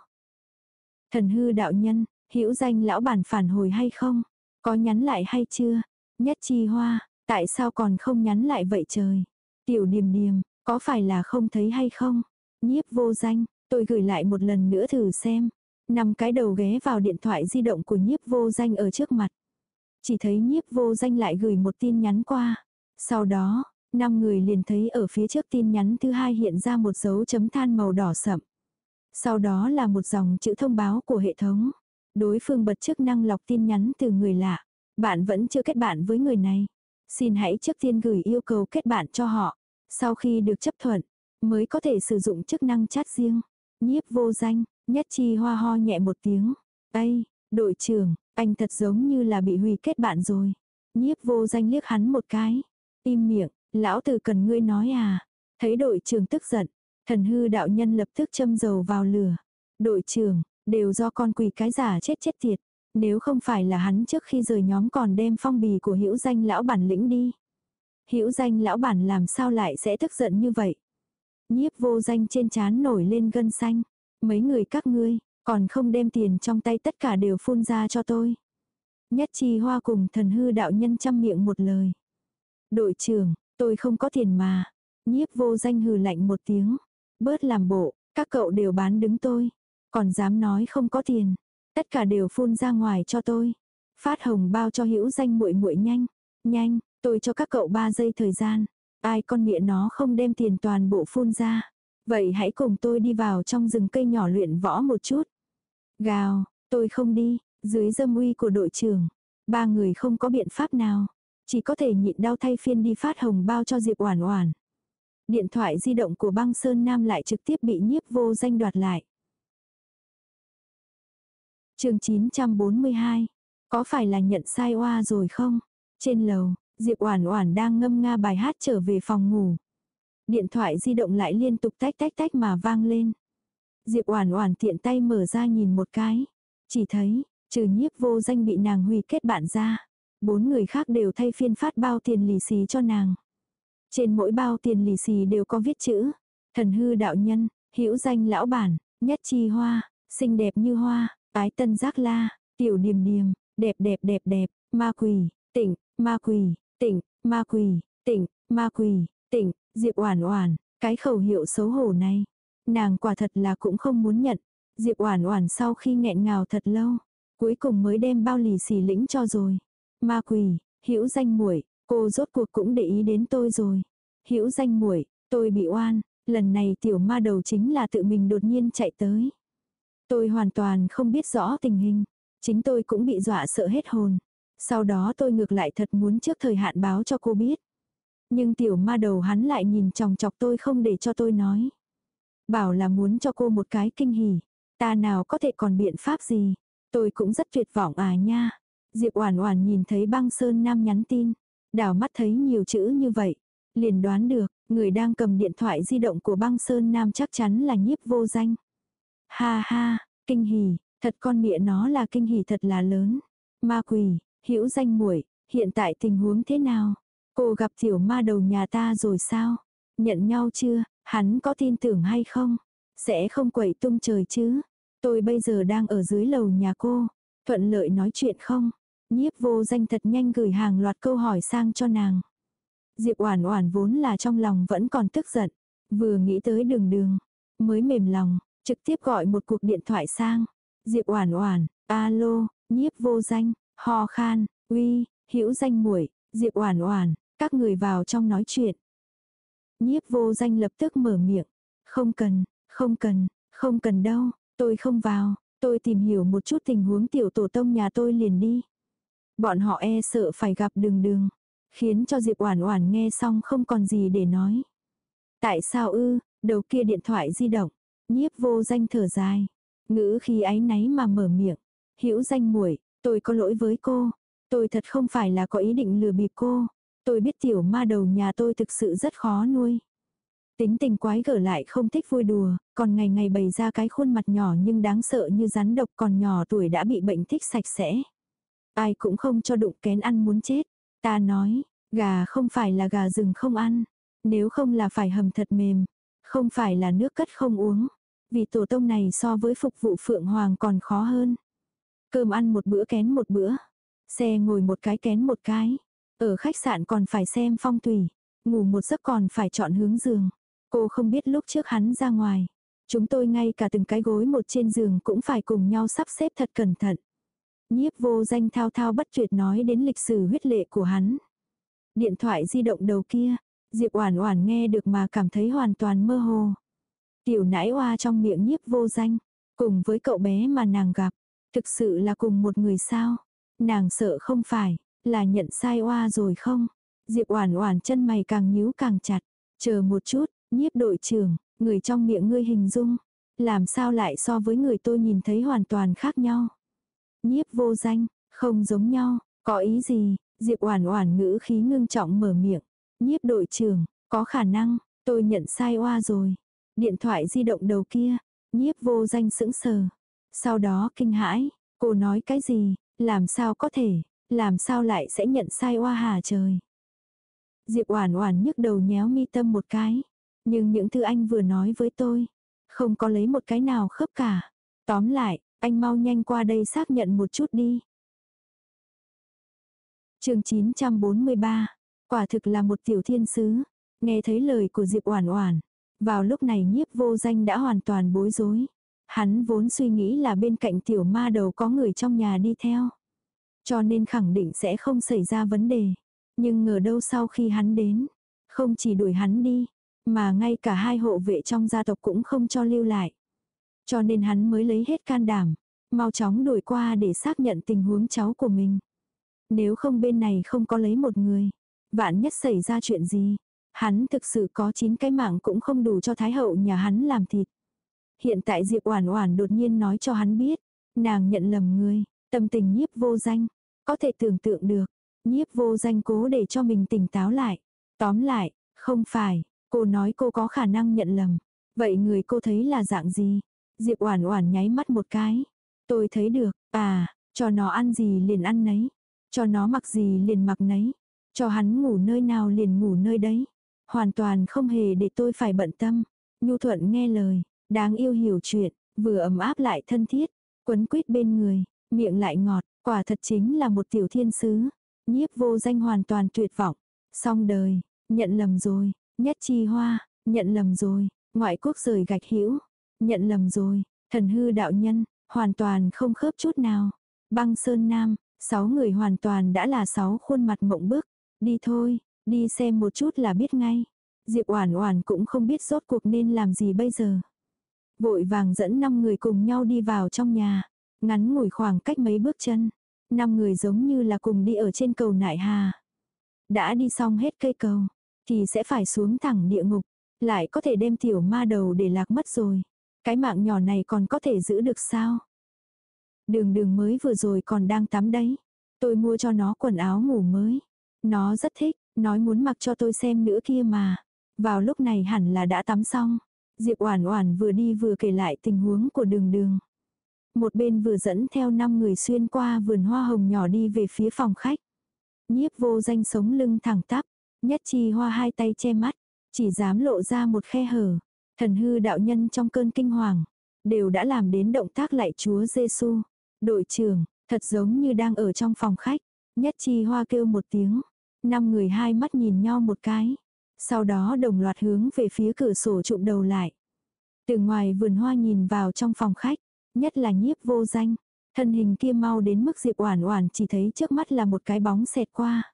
Thần hư đạo nhân, hữu danh lão bản phản hồi hay không? Có nhắn lại hay chưa? Nhất chi hoa, tại sao còn không nhắn lại vậy trời? Tiểu điềm điềm, có phải là không thấy hay không? Nhiếp vô danh, tôi gửi lại một lần nữa thử xem. Năm cái đầu ghé vào điện thoại di động của nhiếp vô danh ở trước mặt. Chỉ thấy nhiếp vô danh lại gửi một tin nhắn qua. Sau đó, năm người liền thấy ở phía trước tin nhắn thứ hai hiện ra một dấu chấm than màu đỏ sậm. Sau đó là một dòng chữ thông báo của hệ thống. Đối phương bật chức năng lọc tin nhắn từ người lạ. Bạn vẫn chưa kết bạn với người này. Xin hãy trước tiên gửi yêu cầu kết bạn cho họ. Sau khi được chấp thuận, mới có thể sử dụng chức năng chat riêng. Nhiếp vô danh, nhất chi hoa ho nhẹ một tiếng. Ây, đội trưởng, anh thật giống như là bị hủy kết bạn rồi. Nhiếp vô danh liếc hắn một cái. Im miệng, lão tử cần ngươi nói à. Thấy đội trưởng tức giận, thần hư đạo nhân lập tức châm dầu vào lửa. Đội trưởng, đều do con quỷ cái giả chết chết tiệt. Nếu không phải là hắn trước khi rời nhóm còn đem phong bì của hữu danh lão bản lĩnh đi. Hữu danh lão bản làm sao lại sẽ tức giận như vậy. Nhiếp vô danh trên chán nổi lên gân xanh. Mấy người các ngươi, còn không đem tiền trong tay tất cả đều phun ra cho tôi. Nhất chi hoa cùng thần hư đạo nhân chăm miệng một lời. Đội trưởng, tôi không có tiền mà. Nhiếp vô danh hừ lạnh một tiếng. Bớt làm bộ, các cậu đều bán đứng tôi. Còn dám nói không có tiền. Tất cả đều phun ra ngoài cho tôi. Phát hồng bao cho hữu danh muội muội nhanh. Nhanh, tôi cho các cậu 3 giây thời gian. Ai con mẹ nó không đem tiền toàn bộ phun ra. Vậy hãy cùng tôi đi vào trong rừng cây nhỏ luyện võ một chút. Gào, tôi không đi, dưới dâm uy của đội trưởng. Ba người không có biện pháp nào. Chỉ có thể nhịn đau thay phiên đi phát hồng bao cho Diệp Oản Oản. Điện thoại di động của băng Sơn Nam lại trực tiếp bị nhiếp vô danh đoạt lại. chương 942. Có phải là nhận sai oa rồi không? Trên lầu, Diệp Oản Oản đang ngâm nga bài hát trở về phòng ngủ. Điện thoại di động lại liên tục tách tách tách mà vang lên. Diệp Oản Oản tiện tay mở ra nhìn một cái, chỉ thấy, trừ nhiếp vô danh bị nàng hủy kết bạn ra, bốn người khác đều thay phiên phát bao tiền lì xì cho nàng. Trên mỗi bao tiền lì xì đều có viết chữ, thần hư đạo nhân, hữu danh lão bản, nhất chi hoa, xinh đẹp như hoa, ái tân giác la, tiểu điềm điềm, đẹp đẹp đẹp đẹp, ma quỷ, tỉnh, ma quỷ, tỉnh, ma quỷ, tỉnh, ma quỷ, tỉnh, Diệp Oản Oản, cái khẩu hiệu xấu hổ này, nàng quả thật là cũng không muốn nhận. Diệp Oản Oản sau khi nghẹn ngào thật lâu, cuối cùng mới đem bao lì xì lĩnh cho rồi. Ma quỷ, hữu danh muội, cô rốt cuộc cũng để ý đến tôi rồi. Hữu danh muội, tôi bị oan, lần này tiểu ma đầu chính là tự mình đột nhiên chạy tới. Tôi hoàn toàn không biết rõ tình hình, chính tôi cũng bị dọa sợ hết hồn. Sau đó tôi ngược lại thật muốn trước thời hạn báo cho cô biết. Nhưng tiểu ma đầu hắn lại nhìn chòng chọc tôi không để cho tôi nói. Bảo là muốn cho cô một cái kinh hỉ. Ta nào có thể còn biện pháp gì. Tôi cũng rất tuyệt vọng à nha. Diệp Oản Oản nhìn thấy băng sơn nam nhắn tin. Đảo mắt thấy nhiều chữ như vậy. Liền đoán được, người đang cầm điện thoại di động của băng sơn nam chắc chắn là nhiếp vô danh. Ha ha, kinh hỉ, thật con mẹ nó là kinh hỉ thật là lớn. Ma quỷ, hữu danh muội hiện tại tình huống thế nào? Cô gặp tiểu ma đầu nhà ta rồi sao? Nhận nhau chưa? Hắn có tin tưởng hay không? Sẽ không quẩy tung trời chứ? Tôi bây giờ đang ở dưới lầu nhà cô. Thuận lợi nói chuyện không? Nhiếp vô danh thật nhanh gửi hàng loạt câu hỏi sang cho nàng. Diệp Oản Oản vốn là trong lòng vẫn còn tức giận, vừa nghĩ tới đường đường, mới mềm lòng, trực tiếp gọi một cuộc điện thoại sang. Diệp Oản Oản, alo, nhiếp vô danh, ho khan, uy, hữu danh muội, Diệp Oản Oản, các người vào trong nói chuyện. Nhiếp vô danh lập tức mở miệng. Không cần, không cần, không cần đâu. Tôi không vào, tôi tìm hiểu một chút tình huống tiểu tổ tông nhà tôi liền đi. Bọn họ e sợ phải gặp đường đường, khiến cho Diệp Oản Oản nghe xong không còn gì để nói. Tại sao ư? Đầu kia điện thoại di động, Nhiếp Vô Danh thở dài, ngữ khí áy náy mà mở miệng, "Hữu Danh muội, tôi có lỗi với cô, tôi thật không phải là có ý định lừa bịp cô, tôi biết tiểu ma đầu nhà tôi thực sự rất khó nuôi." Tính tình quái gở lại không thích vui đùa, còn ngày ngày bày ra cái khuôn mặt nhỏ nhưng đáng sợ như rắn độc còn nhỏ tuổi đã bị bệnh thích sạch sẽ. Ai cũng không cho đụng kén ăn muốn chết. Ta nói, gà không phải là gà rừng không ăn. Nếu không là phải hầm thật mềm. Không phải là nước cất không uống. Vì tổ tông này so với phục vụ phượng hoàng còn khó hơn. Cơm ăn một bữa kén một bữa. Xe ngồi một cái kén một cái. Ở khách sạn còn phải xem phong thủy. Ngủ một giấc còn phải chọn hướng giường. Cô không biết lúc trước hắn ra ngoài. Chúng tôi ngay cả từng cái gối một trên giường cũng phải cùng nhau sắp xếp thật cẩn thận. Nhiếp vô danh thao thao bất tuyệt nói đến lịch sử huyết lệ của hắn. Điện thoại di động đầu kia, Diệp Oản Oản nghe được mà cảm thấy hoàn toàn mơ hồ. Tiểu nãi oa trong miệng nhiếp vô danh, cùng với cậu bé mà nàng gặp, thực sự là cùng một người sao? Nàng sợ không phải, là nhận sai oa rồi không? Diệp Oản Oản chân mày càng nhíu càng chặt, chờ một chút, nhiếp đội trưởng, người trong miệng ngươi hình dung, làm sao lại so với người tôi nhìn thấy hoàn toàn khác nhau? Nhiếp vô danh, không giống nhau, có ý gì? Diệp Oản Oản ngữ khí ngưng trọng mở miệng. Nhiếp đội trưởng, có khả năng, tôi nhận sai oa rồi. Điện thoại di động đầu kia, nhiếp vô danh sững sờ. Sau đó kinh hãi, cô nói cái gì, làm sao có thể, làm sao lại sẽ nhận sai oa hà trời. Diệp Oản Oản nhức đầu nhéo mi tâm một cái, nhưng những thứ anh vừa nói với tôi, không có lấy một cái nào khớp cả. Tóm lại, anh mau nhanh qua đây xác nhận một chút đi. chương 943, quả thực là một tiểu thiên sứ. Nghe thấy lời của Diệp Oản Oản, vào lúc này nhiếp vô danh đã hoàn toàn bối rối. Hắn vốn suy nghĩ là bên cạnh tiểu ma đầu có người trong nhà đi theo. Cho nên khẳng định sẽ không xảy ra vấn đề. Nhưng ngờ đâu sau khi hắn đến, không chỉ đuổi hắn đi, mà ngay cả hai hộ vệ trong gia tộc cũng không cho lưu lại. Cho nên hắn mới lấy hết can đảm, mau chóng đuổi qua để xác nhận tình huống cháu của mình. Nếu không bên này không có lấy một người, vạn nhất xảy ra chuyện gì, hắn thực sự có chín cái mạng cũng không đủ cho thái hậu nhà hắn làm thịt. Hiện tại Diệp Oản Oản đột nhiên nói cho hắn biết, nàng nhận lầm người, tâm tình nhiếp vô danh, có thể tưởng tượng được, nhiếp vô danh cố để cho mình tỉnh táo lại. Tóm lại, không phải, cô nói cô có khả năng nhận lầm. Vậy người cô thấy là dạng gì? Diệp Oản Oản nháy mắt một cái. Tôi thấy được, à, cho nó ăn gì liền ăn nấy, cho nó mặc gì liền mặc nấy, cho hắn ngủ nơi nào liền ngủ nơi đấy. Hoàn toàn không hề để tôi phải bận tâm. Nhu thuận nghe lời, đáng yêu hiểu chuyện, vừa ấm áp lại thân thiết, quấn quýt bên người, miệng lại ngọt, quả thật chính là một tiểu thiên sứ. Nhiếp vô danh hoàn toàn tuyệt vọng. Xong đời, nhận lầm rồi, nhất chi hoa, nhận lầm rồi, ngoại quốc rời gạch hữu nhận lầm rồi, thần hư đạo nhân, hoàn toàn không khớp chút nào. Băng Sơn Nam, sáu người hoàn toàn đã là sáu khuôn mặt mộng bức. Đi thôi, đi xem một chút là biết ngay. Diệp Oản Oản cũng không biết rốt cuộc nên làm gì bây giờ. Vội vàng dẫn năm người cùng nhau đi vào trong nhà, ngắn ngủi khoảng cách mấy bước chân. Năm người giống như là cùng đi ở trên cầu nại hà. Đã đi xong hết cây cầu, thì sẽ phải xuống thẳng địa ngục, lại có thể đem tiểu ma đầu để lạc mất rồi. Cái mạng nhỏ này còn có thể giữ được sao? Đường đường mới vừa rồi còn đang tắm đấy. Tôi mua cho nó quần áo ngủ mới. Nó rất thích, nói muốn mặc cho tôi xem nữa kia mà. Vào lúc này hẳn là đã tắm xong. Diệp Oản Oản vừa đi vừa kể lại tình huống của đường đường. Một bên vừa dẫn theo năm người xuyên qua vườn hoa hồng nhỏ đi về phía phòng khách. Nhiếp vô danh sống lưng thẳng tắp, nhất chi hoa hai tay che mắt, chỉ dám lộ ra một khe hở. Thần hư đạo nhân trong cơn kinh hoàng, đều đã làm đến động tác lại Chúa Giêsu. Đội trưởng, thật giống như đang ở trong phòng khách. Nhất chi hoa kêu một tiếng. Năm người hai mắt nhìn nhau một cái. Sau đó đồng loạt hướng về phía cửa sổ trụm đầu lại. Từ ngoài vườn hoa nhìn vào trong phòng khách. Nhất là nhiếp vô danh. Thân hình kia mau đến mức Diệp Oản Oản chỉ thấy trước mắt là một cái bóng xẹt qua.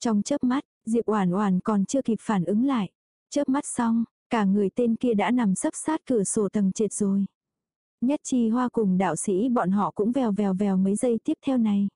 Trong chớp mắt, Diệp Oản Oản còn chưa kịp phản ứng lại. Chớp mắt xong, Cả người tên kia đã nằm sấp sát cửa sổ tầng trệt rồi. Nhất chi hoa cùng đạo sĩ bọn họ cũng vèo vèo vèo mấy giây tiếp theo này.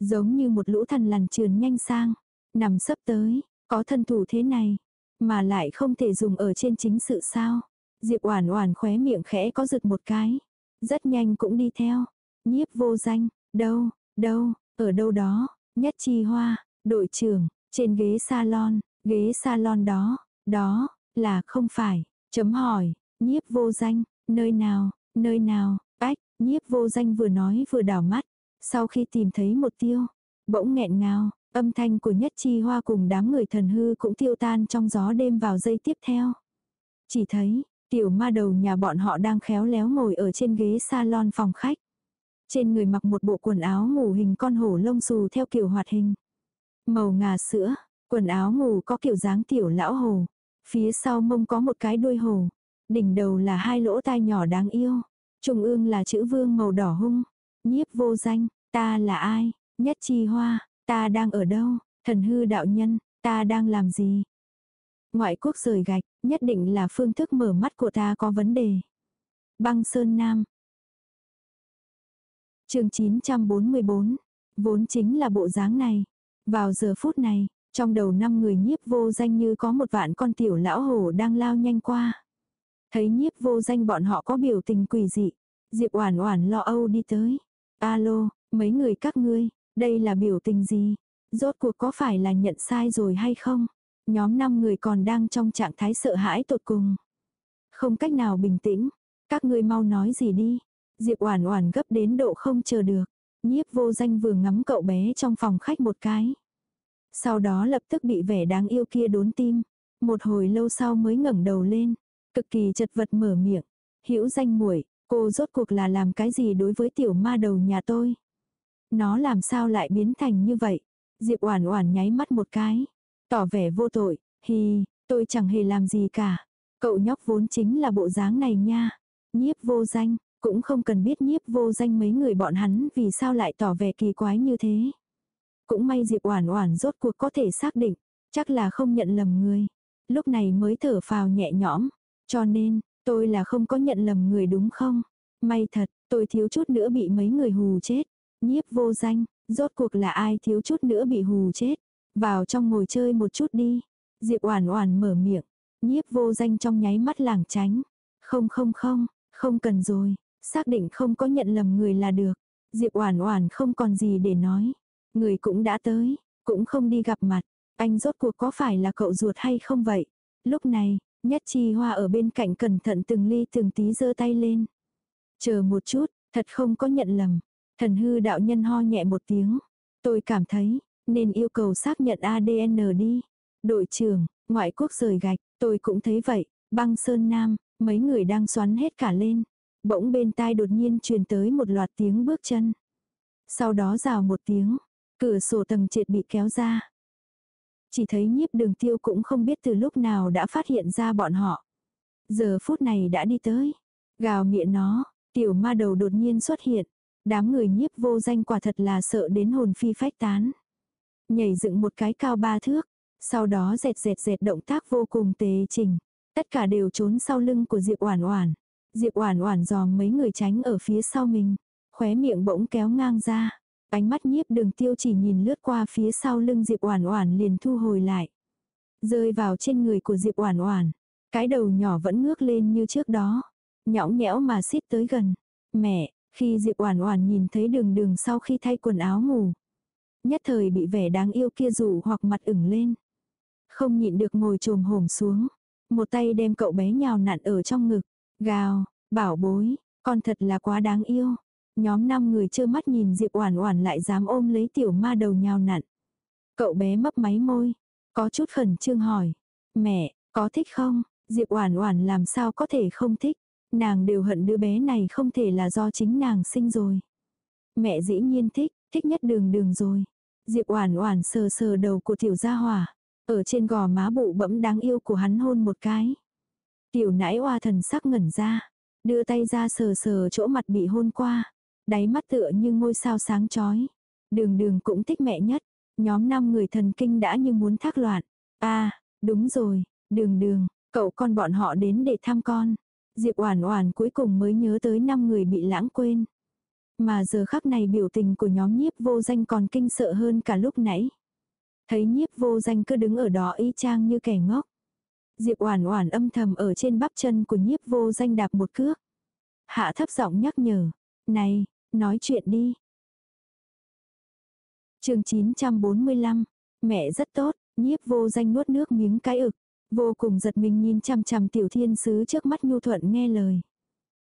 Giống như một lũ thần lằn trườn nhanh sang, nằm sấp tới, có thân thủ thế này, mà lại không thể dùng ở trên chính sự sao. Diệp Oản Oản khóe miệng khẽ có giật một cái, rất nhanh cũng đi theo. Nhiếp vô danh, đâu, đâu, ở đâu đó, nhất chi hoa, đội trưởng, trên ghế salon, ghế salon đó, đó, là không phải, chấm hỏi, nhiếp vô danh, nơi nào, nơi nào, ách, nhiếp vô danh vừa nói vừa đảo mắt, sau khi tìm thấy một tiêu, bỗng nghẹn ngào, âm thanh của nhất chi hoa cùng đám người thần hư cũng tiêu tan trong gió đêm vào giây tiếp theo. Chỉ thấy, tiểu ma đầu nhà bọn họ đang khéo léo ngồi ở trên ghế salon phòng khách. Trên người mặc một bộ quần áo ngủ hình con hổ lông xù theo kiểu hoạt hình. Màu ngà sữa, quần áo ngủ có kiểu dáng tiểu lão hồ. Phía sau mông có một cái đuôi hồ. Đỉnh đầu là hai lỗ tai nhỏ đáng yêu. Trung ương là chữ vương màu đỏ hung. Nhiếp vô danh, ta là ai? Nhất chi hoa, ta đang ở đâu? Thần hư đạo nhân, ta đang làm gì? Ngoại quốc rời gạch, nhất định là phương thức mở mắt của ta có vấn đề. Băng Sơn Nam, chương 944, vốn chính là bộ dáng này. Vào giờ phút này, trong đầu năm người nhiếp vô danh như có một vạn con tiểu lão hổ đang lao nhanh qua. Thấy nhiếp vô danh bọn họ có biểu tình quỷ dị. Diệp Oản Oản lo âu đi tới. Alo, mấy người các ngươi, đây là biểu tình gì? Rốt cuộc có phải là nhận sai rồi hay không? Nhóm năm người còn đang trong trạng thái sợ hãi tột cùng. Không cách nào bình tĩnh. Các ngươi mau nói gì đi. Diệp Oản Oản gấp đến độ không chờ được. Nhiếp vô danh vừa ngắm cậu bé trong phòng khách một cái. Sau đó lập tức bị vẻ đáng yêu kia đốn tim. Một hồi lâu sau mới ngẩng đầu lên. Cực kỳ chật vật mở miệng. Hữu danh muội, cô rốt cuộc là làm cái gì đối với tiểu ma đầu nhà tôi? Nó làm sao lại biến thành như vậy? Diệp Oản Oản nháy mắt một cái, tỏ vẻ vô tội, "Hi, tôi chẳng hề làm gì cả. Cậu nhóc vốn chính là bộ dáng này nha." Nhiếp vô danh, cũng không cần biết nhiếp vô danh mấy người bọn hắn vì sao lại tỏ vẻ kỳ quái như thế. Cũng may Diệp Oản Oản rốt cuộc có thể xác định, chắc là không nhận lầm người. Lúc này mới thở phào nhẹ nhõm, cho nên, tôi là không có nhận lầm người đúng không? May thật, tôi thiếu chút nữa bị mấy người hù chết. Nhiếp vô danh, rốt cuộc là ai thiếu chút nữa bị hù chết. Vào trong ngồi chơi một chút đi. Diệp Oản Oản mở miệng, nhiếp vô danh trong nháy mắt lảng tránh. Không không không, không cần rồi, Xác định không có nhận lầm người là được. Diệp Oản Oản không còn gì để nói. Người cũng đã tới, cũng không đi gặp mặt. Anh rốt cuộc có phải là cậu ruột hay không vậy? Lúc này, Nhất Chi Hoa ở bên cạnh cẩn thận từng ly từng tí giơ tay lên. Chờ một chút, thật không có nhận lầm. Thần hư đạo nhân ho nhẹ một tiếng. Tôi cảm thấy, nên yêu cầu xác nhận ADN đi. Đội trưởng, ngoại quốc rời gạch, tôi cũng thấy vậy. Băng Sơn Nam, mấy người đang xoắn hết cả lên. Bỗng bên tai đột nhiên truyền tới một loạt tiếng bước chân. Sau đó rào một tiếng, cửa sổ tầng trệt bị kéo ra. Chỉ thấy nhiếp đường tiêu cũng không biết từ lúc nào đã phát hiện ra bọn họ. Giờ phút này đã đi tới. Gào miệng nó, tiểu ma đầu đột nhiên xuất hiện. Đám người nhiếp vô danh quả thật là sợ đến hồn phi phách tán. Nhảy dựng một cái cao ba thước. Sau đó dẹt dẹt dẹt động tác vô cùng tề trình. Tất cả đều trốn sau lưng của Diệp Oản Oản. Diệp Oản Oản dòm mấy người tránh ở phía sau mình, khóe miệng bỗng kéo ngang ra. Ánh mắt nhiếp đường tiêu chỉ nhìn lướt qua phía sau lưng Diệp Oản Oản liền thu hồi lại. Rơi vào trên người của Diệp Oản Oản. Cái đầu nhỏ vẫn ngước lên như trước đó. Nhõng nhẽo mà xít tới gần. Mẹ, khi Diệp Oản Oản nhìn thấy đường đường sau khi thay quần áo ngủ. Nhất thời bị vẻ đáng yêu kia rủ hoặc mặt ửng lên. Không nhịn được ngồi trồm hổm xuống. Một tay đem cậu bé nhào nặn ở trong ngực. Gào, bảo bối, con thật là quá đáng yêu. Nhóm năm người trơ mắt nhìn Diệp Oản Oản lại dám ôm lấy tiểu ma đầu nhào nặn. Cậu bé mấp máy môi, có chút khẩn trương hỏi, "Mẹ, có thích không?" Diệp Oản Oản làm sao có thể không thích, nàng đều hận đứa bé này không thể là do chính nàng sinh rồi. Mẹ dĩ nhiên thích, thích nhất đường đường rồi. Diệp Oản Oản sờ sờ đầu của tiểu gia hỏa, ở trên gò má bụ bẫm đáng yêu của hắn hôn một cái. Tiểu nãi oa thần sắc ngẩn ra, đưa tay ra sờ sờ chỗ mặt bị hôn qua, đáy mắt tựa như ngôi sao sáng chói. Đường đường cũng thích mẹ nhất, nhóm năm người thần kinh đã như muốn thác loạn. a à, đúng rồi, đường đường, cậu con bọn họ đến để thăm con. Diệp Oản Oản cuối cùng mới nhớ tới năm người bị lãng quên. Mà giờ khắc này biểu tình của nhóm nhiếp vô danh còn kinh sợ hơn cả lúc nãy. Thấy nhiếp vô danh cứ đứng ở đó y chang như kẻ ngốc. Diệp Oản Oản âm thầm ở trên bắp chân của nhiếp vô danh đạp một cước. Hạ thấp giọng nhắc nhở, "Này, nói chuyện đi." Chương 945. Mẹ rất tốt, nhiếp vô danh nuốt nước miếng cái ực, vô cùng giật mình nhìn chằm chằm tiểu thiên sứ trước mắt nhu thuận nghe lời.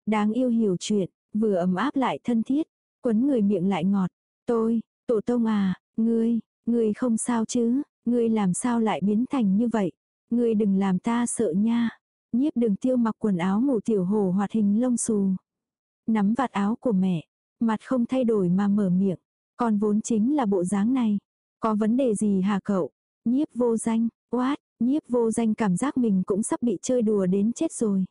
Đáng yêu hiểu chuyện, vừa ấm áp lại thân thiết, quấn người miệng lại ngọt. Tôi, tổ tông à, ngươi, ngươi không sao chứ, ngươi làm sao lại biến thành như vậy? Ngươi đừng làm ta sợ nha. Nhiếp đừng tiêu mặc quần áo ngủ tiểu hồ hoạt hình lông xù. Nắm vạt áo của mẹ, mặt không thay đổi mà mở miệng. Con vốn chính là bộ dáng này. Có vấn đề gì hả cậu? Nhiếp vô danh, quát Nhiếp vô danh cảm giác mình cũng sắp bị chơi đùa đến chết rồi.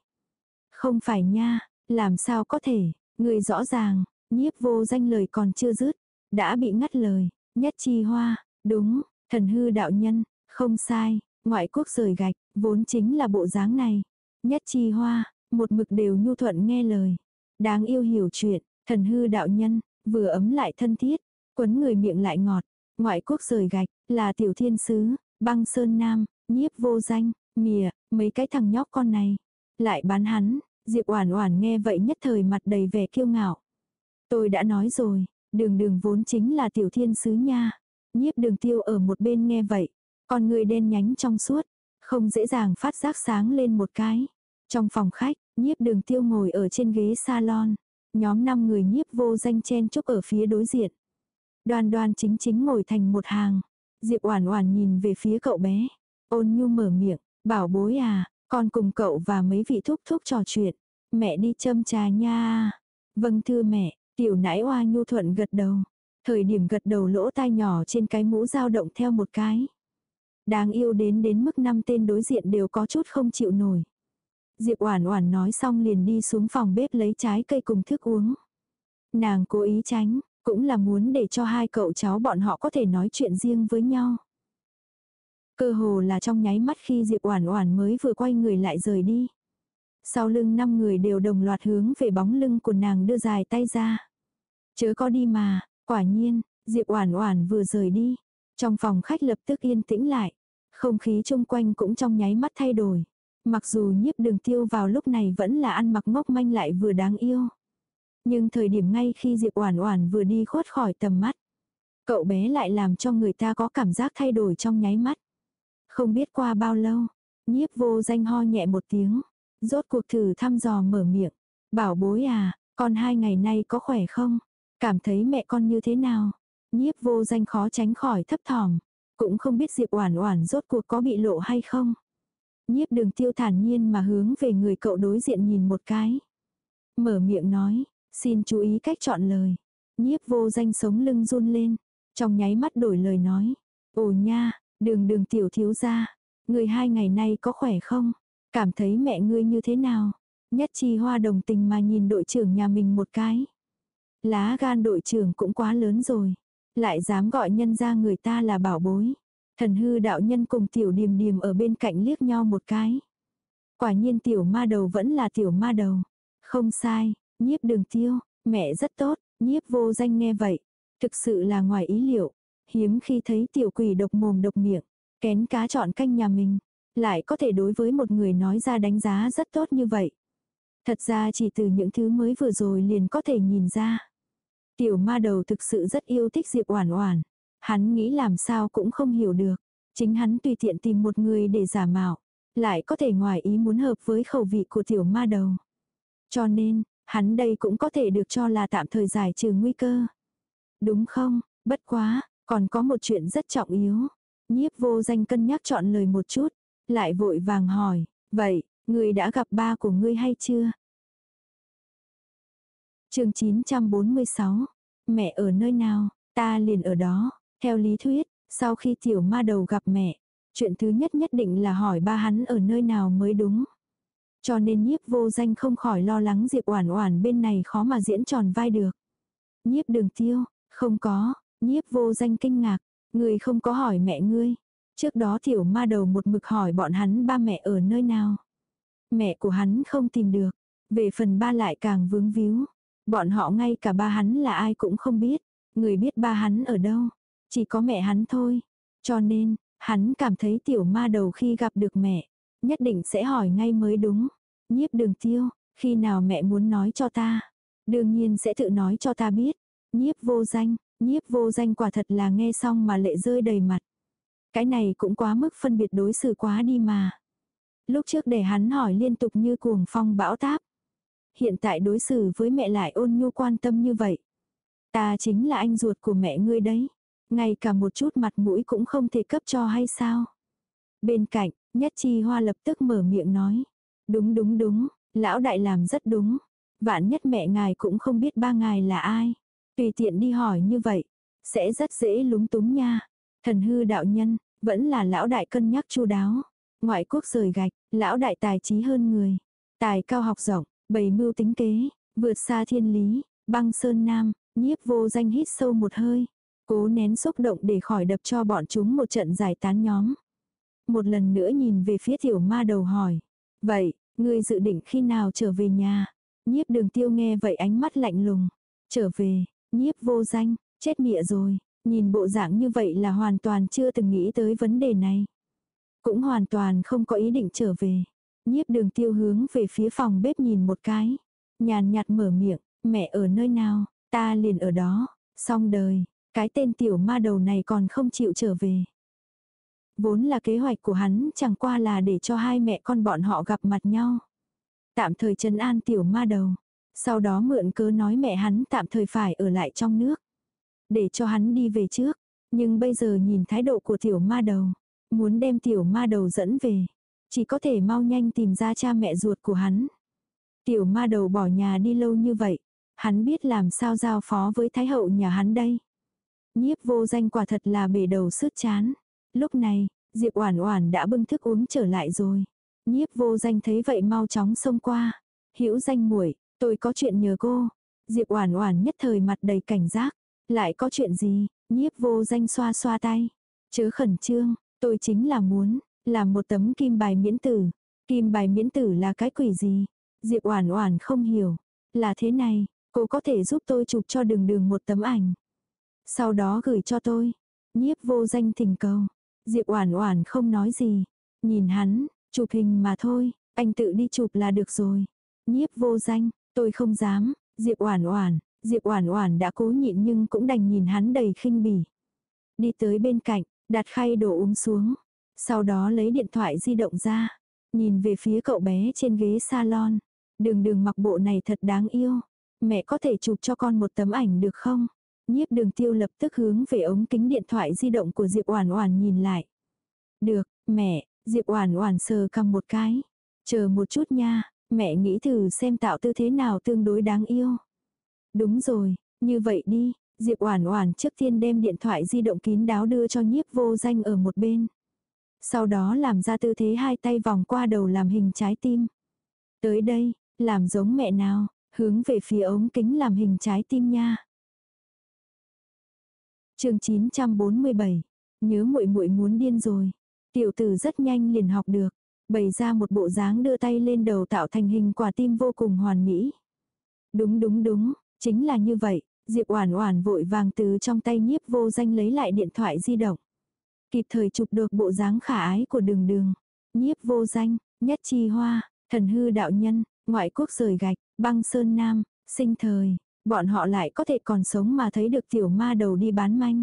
Không phải nha, làm sao có thể, người rõ ràng, nhiếp vô danh lời còn chưa dứt, đã bị ngắt lời, nhất chi hoa, đúng, thần hư đạo nhân, không sai, ngoại quốc rời gạch, vốn chính là bộ dáng này. Nhất chi hoa, một mực đều nhu thuận nghe lời. Đáng yêu hiểu chuyện, thần hư đạo nhân, vừa ấm lại thân thiết, quấn người miệng lại ngọt. Ngoại quốc rời gạch, là tiểu thiên sứ, băng sơn nam, nhiếp vô danh, mìa, mấy cái thằng nhóc con này. Lại bán hắn, Diệp Oản Oản nghe vậy nhất thời mặt đầy vẻ kiêu ngạo. Tôi đã nói rồi, đường đường vốn chính là tiểu thiên sứ nha. Nhiếp đường tiêu ở một bên nghe vậy, con người đen nhánh trong suốt, không dễ dàng phát giác sáng lên một cái. Trong phòng khách, nhiếp đường tiêu ngồi ở trên ghế salon. Nhóm 5 người nhiếp vô danh chen chúc ở phía đối diện. Đoan đoan chính chính ngồi thành một hàng. Diệp Oản Oản nhìn về phía cậu bé. Ôn nhu mở miệng, bảo bối à, con cùng cậu và mấy vị thúc thúc trò chuyện. Mẹ đi châm trà nha. Vâng thưa mẹ, tiểu nãi oa nhu thuận gật đầu. Thời điểm gật đầu lỗ tai nhỏ trên cái mũ dao động theo một cái. Đáng yêu đến đến mức năm tên đối diện đều có chút không chịu nổi. Diệp Oản Oản nói xong liền đi xuống phòng bếp lấy trái cây cùng thức uống. Nàng cố ý tránh, cũng là muốn để cho hai cậu cháu bọn họ có thể nói chuyện riêng với nhau. Cơ hồ là trong nháy mắt khi Diệp Oản Oản mới vừa quay người lại rời đi. Sau lưng năm người đều đồng loạt hướng về bóng lưng của nàng đưa dài tay ra. Chớ có đi mà, quả nhiên, Diệp Oản Oản vừa rời đi, trong phòng khách lập tức yên tĩnh lại. Không khí chung quanh cũng trong nháy mắt thay đổi. Mặc dù nhiếp đường tiêu vào lúc này vẫn là ăn mặc ngốc manh lại vừa đáng yêu. Nhưng thời điểm ngay khi Diệp Oản Oản vừa đi khuất khỏi tầm mắt, cậu bé lại làm cho người ta có cảm giác thay đổi trong nháy mắt. Không biết qua bao lâu, nhiếp vô danh ho nhẹ một tiếng, rốt cuộc thử thăm dò mở miệng. Bảo bối à, con hai ngày nay có khỏe không? Cảm thấy mẹ con như thế nào? Nhiếp vô danh khó tránh khỏi thấp thỏm. Cũng không biết Diệp Oản Oản rốt cuộc có bị lộ hay không. Nhiếp đường tiêu thản nhiên mà hướng về người cậu đối diện nhìn một cái. Mở miệng nói, xin chú ý cách chọn lời. Nhiếp vô danh sống lưng run lên. Trong nháy mắt đổi lời nói. Ồ nha, đường đường tiểu thiếu gia. Người hai ngày nay có khỏe không? Cảm thấy mẹ ngươi như thế nào? Nhất chi hoa đồng tình mà nhìn đội trưởng nhà mình một cái. Lá gan đội trưởng cũng quá lớn rồi. Lại dám gọi nhân ra người ta là bảo bối. Thần hư đạo nhân cùng tiểu điềm điềm ở bên cạnh liếc nhau một cái. Quả nhiên tiểu ma đầu vẫn là tiểu ma đầu. Không sai, nhiếp đường tiêu, mẹ rất tốt, nhiếp vô danh nghe vậy. Thực sự là ngoài ý liệu. Hiếm khi thấy tiểu quỷ độc mồm độc miệng, kén cá chọn canh nhà mình. Lại có thể đối với một người nói ra đánh giá rất tốt như vậy. Thật ra chỉ từ những thứ mới vừa rồi liền có thể nhìn ra. Tiểu ma đầu thực sự rất yêu thích Diệp Oản Oản. Hắn nghĩ làm sao cũng không hiểu được. Chính hắn tùy tiện tìm một người để giả mạo. Lại có thể ngoài ý muốn hợp với khẩu vị của tiểu ma đầu. Cho nên, hắn đây cũng có thể được cho là tạm thời giải trừ nguy cơ. Đúng không, bất quá, còn có một chuyện rất trọng yếu. Nhiếp vô danh cân nhắc chọn lời một chút. Lại vội vàng hỏi, vậy, người đã gặp ba của ngươi hay chưa? chương 946, mẹ ở nơi nào, ta liền ở đó. Theo lý thuyết, sau khi tiểu ma đầu gặp mẹ, chuyện thứ nhất nhất định là hỏi ba hắn ở nơi nào mới đúng. Cho nên nhiếp vô danh không khỏi lo lắng Diệp Oản Oản bên này khó mà diễn tròn vai được. Nhiếp đường tiêu, không có, nhiếp vô danh kinh ngạc, người không có hỏi mẹ ngươi. Trước đó tiểu ma đầu một mực hỏi bọn hắn ba mẹ ở nơi nào. mẹ của hắn không tìm được. Về phần ba lại càng vướng víu. Bọn họ ngay cả ba hắn là ai cũng không biết. Người biết ba hắn ở đâu. Chỉ có mẹ hắn thôi. Cho nên, hắn cảm thấy tiểu ma đầu khi gặp được mẹ. Nhất định sẽ hỏi ngay mới đúng. Nhiếp đường tiêu, khi nào mẹ muốn nói cho ta. Đương nhiên sẽ tự nói cho ta biết. Nhiếp vô danh, nhiếp vô danh quả thật là nghe xong mà lệ rơi đầy mặt. Cái này cũng quá mức phân biệt đối xử quá đi mà. Lúc trước để hắn hỏi liên tục như cuồng phong bão táp. Hiện tại đối xử với mẹ lại ôn nhu quan tâm như vậy. Ta chính là anh ruột của mẹ ngươi đấy. Ngay cả một chút mặt mũi cũng không thể cấp cho hay sao. Bên cạnh, nhất chi hoa lập tức mở miệng nói. Đúng đúng đúng, lão đại làm rất đúng. Vạn nhất mẹ ngài cũng không biết ba ngài là ai. Tùy tiện đi hỏi như vậy, sẽ rất dễ lúng túng nha. Thần hư đạo nhân, vẫn là lão đại cân nhắc chu đáo. Ngoại quốc rời gạch, lão đại tài trí hơn người. Tài cao học rộng, bầy mưu tính kế, vượt xa thiên lý, băng sơn nam, nhiếp vô danh hít sâu một hơi. Cố nén xúc động để khỏi đập cho bọn chúng một trận giải tán nhóm. Một lần nữa nhìn về phía tiểu ma đầu hỏi. Vậy, ngươi dự định khi nào trở về nhà? Nhiếp đường tiêu nghe vậy ánh mắt lạnh lùng. Trở về, nhiếp vô danh, chết mịa rồi. Nhìn bộ dạng như vậy là hoàn toàn chưa từng nghĩ tới vấn đề này. Cũng hoàn toàn không có ý định trở về. Nhiếp đường tiêu hướng về phía phòng bếp nhìn một cái. Nhàn nhạt mở miệng, mẹ ở nơi nào, ta liền ở đó, xong đời, cái tên tiểu ma đầu này còn không chịu trở về. Vốn là kế hoạch của hắn chẳng qua là để cho hai mẹ con bọn họ gặp mặt nhau. Tạm thời trấn an tiểu ma đầu. Sau đó mượn cớ nói mẹ hắn tạm thời phải ở lại trong nước. Để cho hắn đi về trước. Nhưng bây giờ nhìn thái độ của tiểu ma đầu. Muốn đem tiểu ma đầu dẫn về. Chỉ có thể mau nhanh tìm ra cha mẹ ruột của hắn. Tiểu ma đầu bỏ nhà đi lâu như vậy. Hắn biết làm sao giao phó với thái hậu nhà hắn đây. Nhiếp vô danh quả thật là bể đầu sứt chán. Lúc này, Diệp Oản Oản đã bưng thức uống trở lại rồi. Nhiếp vô danh thấy vậy mau chóng xông qua. Hữu danh muội, tôi có chuyện nhờ cô. Diệp Oản Oản nhất thời mặt đầy cảnh giác. Lại có chuyện gì? Nhiếp vô danh xoa xoa tay. Chớ khẩn trương, tôi chính là muốn làm một tấm kim bài miễn tử. Kim bài miễn tử là cái quỷ gì? Diệp Oản Oản không hiểu. Là thế này, cô có thể giúp tôi chụp cho Đường Đường một tấm ảnh. Sau đó gửi cho tôi. Nhiếp vô danh thỉnh cầu. Diệp Oản Oản không nói gì. Nhìn hắn, chụp hình mà thôi, anh tự đi chụp là được rồi. Nhiếp vô danh, tôi không dám. Diệp Oản Oản, Diệp Oản Oản đã cố nhịn nhưng cũng đành nhìn hắn đầy khinh bỉ. Đi tới bên cạnh, đặt khay đồ uống xuống, sau đó lấy điện thoại di động ra, nhìn về phía cậu bé trên ghế salon. Đường Đường mặc bộ này thật đáng yêu, mẹ có thể chụp cho con một tấm ảnh được không? Nhiếp Đường Tiêu lập tức hướng về ống kính điện thoại di động của Diệp Oản Oản nhìn lại. "Được, mẹ." Diệp Oản Oản sờ cằm một cái. "Chờ một chút nha, mẹ nghĩ thử xem tạo tư thế nào tương đối đáng yêu." Đúng rồi, như vậy đi, Diệp Oản Oản trước tiên đem điện thoại di động kín đáo đưa cho Nhiếp Vô Danh ở một bên. Sau đó làm ra tư thế hai tay vòng qua đầu làm hình trái tim. Tới đây, làm giống mẹ nào, hướng về phía ống kính làm hình trái tim nha. Chương 947. Nhớ muội muội muốn điên rồi. Tiểu tử rất nhanh liền học được, bày ra một bộ dáng đưa tay lên đầu tạo thành hình quả tim vô cùng hoàn mỹ. Đúng đúng đúng, chính là như vậy, Diệp Oản Oản vội vàng từ trong tay nhiếp vô danh lấy lại điện thoại di động. Kịp thời chụp được bộ dáng khả ái của đường đường. Nhiếp vô danh, nhất chi hoa, thần hư đạo nhân, ngoại quốc rời gạch, băng sơn nam, sinh thời, bọn họ lại có thể còn sống mà thấy được tiểu ma đầu đi bán manh.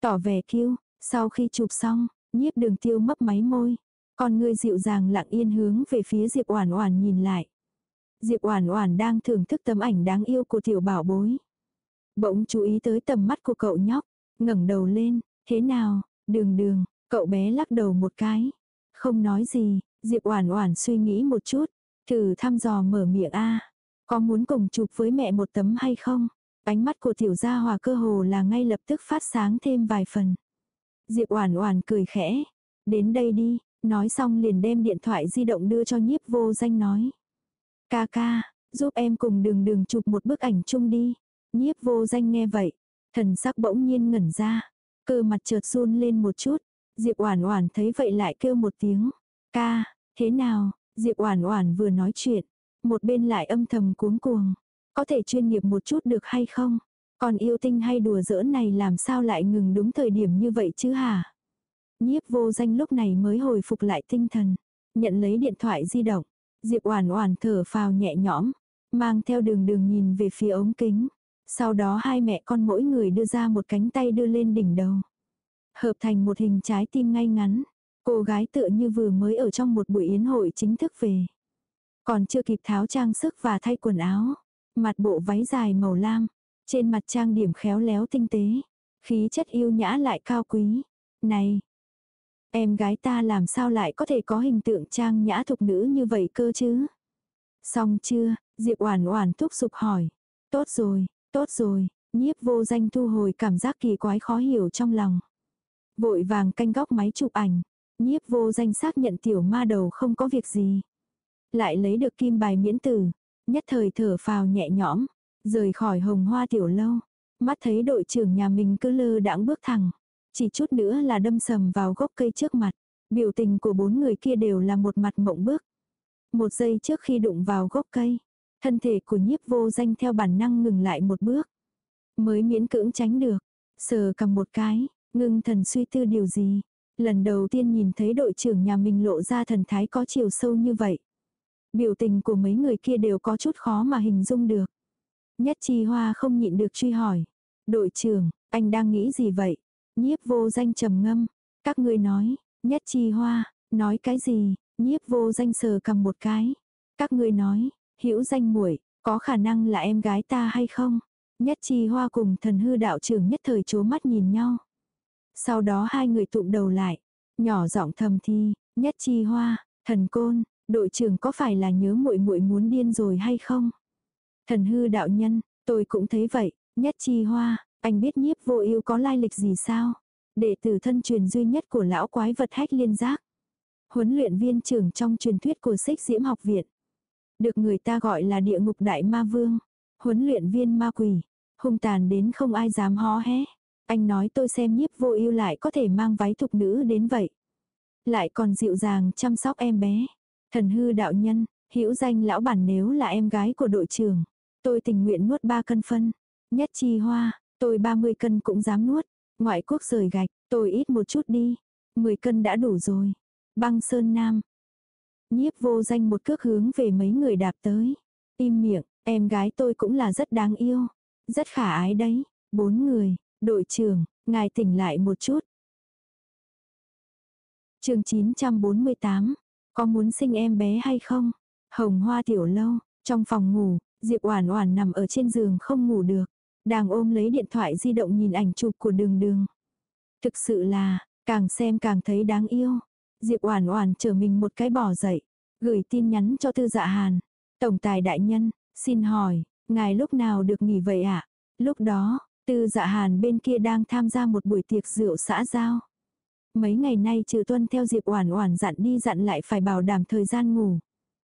Tỏ vẻ kiêu, sau khi chụp xong, nhiếp đường tiêu mấp máy môi. Con ngươi dịu dàng lặng yên hướng về phía Diệp Oản Oản nhìn lại. Diệp Oản Oản đang thưởng thức tấm ảnh đáng yêu của tiểu bảo bối. Bỗng chú ý tới tầm mắt của cậu nhóc, ngẩng đầu lên, "Thế nào, Đường Đường?" Cậu bé lắc đầu một cái, không nói gì, Diệp Oản Oản suy nghĩ một chút, thử thăm dò mở miệng a, "Có muốn cùng chụp với mẹ một tấm hay không?" Ánh mắt của tiểu gia hòa cơ hồ là ngay lập tức phát sáng thêm vài phần. Diệp Oản Oản cười khẽ, "Đến đây đi." Nói xong liền đem điện thoại di động đưa cho Nhiếp Vô Danh nói. "Ca ca, giúp em cùng Đường Đường chụp một bức ảnh chung đi." Nhiếp Vô Danh nghe vậy, thần sắc bỗng nhiên ngẩn ra, cơ mặt chợt run lên một chút. Diệp Oản Oản thấy vậy lại kêu một tiếng, "Ca, thế nào?" Diệp Oản Oản vừa nói chuyện, một bên lại âm thầm cuống cuồng. Có thể chuyên nghiệp một chút được hay không? Còn yêu tinh hay đùa giỡn này làm sao lại ngừng đúng thời điểm như vậy chứ hả? Nhiếp vô danh lúc này mới hồi phục lại tinh thần. Nhận lấy điện thoại di động. Diệp Oản Oản thở phào nhẹ nhõm. Mang theo đường đường nhìn về phía ống kính. Sau đó hai mẹ con mỗi người đưa ra một cánh tay đưa lên đỉnh đầu. Hợp thành một hình trái tim ngay ngắn. Cô gái tựa như vừa mới ở trong một buổi yến hội chính thức về. Còn chưa kịp tháo trang sức và thay quần áo. Mặt bộ váy dài màu lam. Trên mặt trang điểm khéo léo tinh tế. Khí chất yêu nhã lại cao quý. Này! Em gái ta làm sao lại có thể có hình tượng trang nhã thục nữ như vậy cơ chứ? Xong chưa? Diệp Oản Oản thúc giục hỏi. Tốt rồi, tốt rồi, nhiếp vô danh thu hồi cảm giác kỳ quái khó hiểu trong lòng. Vội vàng canh góc máy chụp ảnh. Nhiếp vô danh xác nhận tiểu ma đầu không có việc gì. Lại lấy được kim bài miễn tử. Nhất thời thở phào nhẹ nhõm. Rời khỏi hồng hoa tiểu lâu. Mắt thấy đội trưởng nhà mình cứ lơ đãng bước thẳng. Chỉ chút nữa là đâm sầm vào gốc cây trước mặt. Biểu tình của bốn người kia đều là một mặt mộng bước. Một giây trước khi đụng vào gốc cây. Thân thể của nhiếp vô danh theo bản năng ngừng lại một bước. Mới miễn cưỡng tránh được. Sờ cầm một cái, ngưng thần suy tư điều gì. Lần đầu tiên nhìn thấy đội trưởng nhà mình lộ ra thần thái có chiều sâu như vậy. Biểu tình của mấy người kia đều có chút khó mà hình dung được. Nhất chi hoa không nhịn được truy hỏi. Đội trưởng, anh đang nghĩ gì vậy? Nhiếp vô danh trầm ngâm. Các ngươi nói, nhất chi hoa, nói cái gì? Nhiếp vô danh sờ cầm một cái. Các ngươi nói, hữu danh muội có khả năng là em gái ta hay không? Nhất chi hoa cùng thần hư đạo trưởng nhất thời chố mắt nhìn nhau. Sau đó hai người tụm đầu lại, nhỏ giọng thầm thi, nhất chi hoa, thần côn, đội trưởng có phải là nhớ muội muội muốn điên rồi hay không? Thần hư đạo nhân, tôi cũng thấy vậy, nhất chi hoa, anh biết nhiếp vô ưu có lai lịch gì sao? Đệ tử thân truyền duy nhất của lão quái vật hách liên giác. Huấn luyện viên trưởng trong truyền thuyết của xích diễm học viện. Được người ta gọi là địa ngục đại ma vương. Huấn luyện viên ma quỷ. Hung tàn đến không ai dám hó hé. Anh nói tôi xem nhiếp vô ưu lại có thể mang váy thục nữ đến vậy. Lại còn dịu dàng chăm sóc em bé. Thần hư đạo nhân, hữu danh lão bản nếu là em gái của đội trưởng. Tôi tình nguyện nuốt ba cân phân. Nhất chi hoa, tôi 30 cân cũng dám nuốt. Ngoại quốc rời gạch, tôi ít một chút đi. 10 cân đã đủ rồi. Băng Sơn Nam. Nhiếp vô danh một cước hướng về mấy người đạp tới. Im miệng, em gái tôi cũng là rất đáng yêu. Rất khả ái đấy. Bốn người, đội trưởng, ngài tỉnh lại một chút. chương 948. Có muốn sinh em bé hay không? Hồng hoa tiểu lâu, trong phòng ngủ, Diệp Oản Oản nằm ở trên giường không ngủ được. Đang ôm lấy điện thoại di động nhìn ảnh chụp của đường đường. Thực sự là, càng xem càng thấy đáng yêu. Diệp Oản Oản trở mình một cái bỏ dậy, gửi tin nhắn cho Tư Dạ Hàn. Tổng tài đại nhân, xin hỏi, ngài lúc nào được nghỉ vậy ạ? Lúc đó, Tư Dạ Hàn bên kia đang tham gia một buổi tiệc rượu xã giao. Mấy ngày nay trừ tuân theo Diệp Oản Oản dặn đi dặn lại phải bảo đảm thời gian ngủ.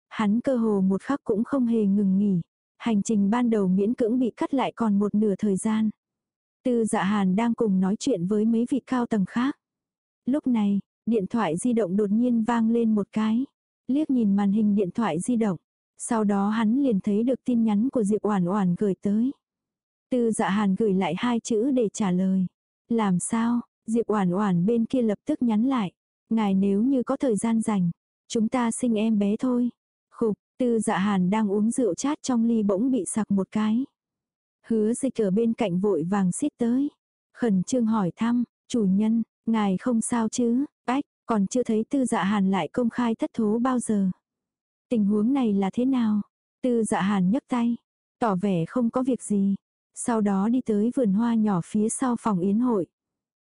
Hắn cơ hồ một khắc cũng không hề ngừng nghỉ. Hành trình ban đầu miễn cưỡng bị cắt lại còn một nửa thời gian. Tư Dạ Hàn đang cùng nói chuyện với mấy vị cao tầng khác. Lúc này, Điện thoại di động đột nhiên vang lên một cái. Liếc nhìn màn hình điện thoại di động. Sau đó hắn liền thấy được tin nhắn của Diệp Oản Oản gửi tới. Tư Dạ Hàn gửi lại hai chữ để trả lời. Làm sao? Diệp Oản Oản bên kia lập tức nhắn lại. Ngài nếu như có thời gian rảnh, chúng ta sinh em bé thôi. Khục, Tư Dạ Hàn đang uống rượu chát trong ly bỗng bị sặc một cái. Hứa Dịch ở bên cạnh vội vàng xít tới, khẩn trương hỏi thăm, "Chủ nhân, ngài không sao chứ?" Ách, còn chưa thấy tư dạ hàn lại công khai thất thố bao giờ. Tình huống này là thế nào? Tư dạ hàn nhấc tay, tỏ vẻ không có việc gì. Sau đó đi tới vườn hoa nhỏ phía sau phòng yến hội.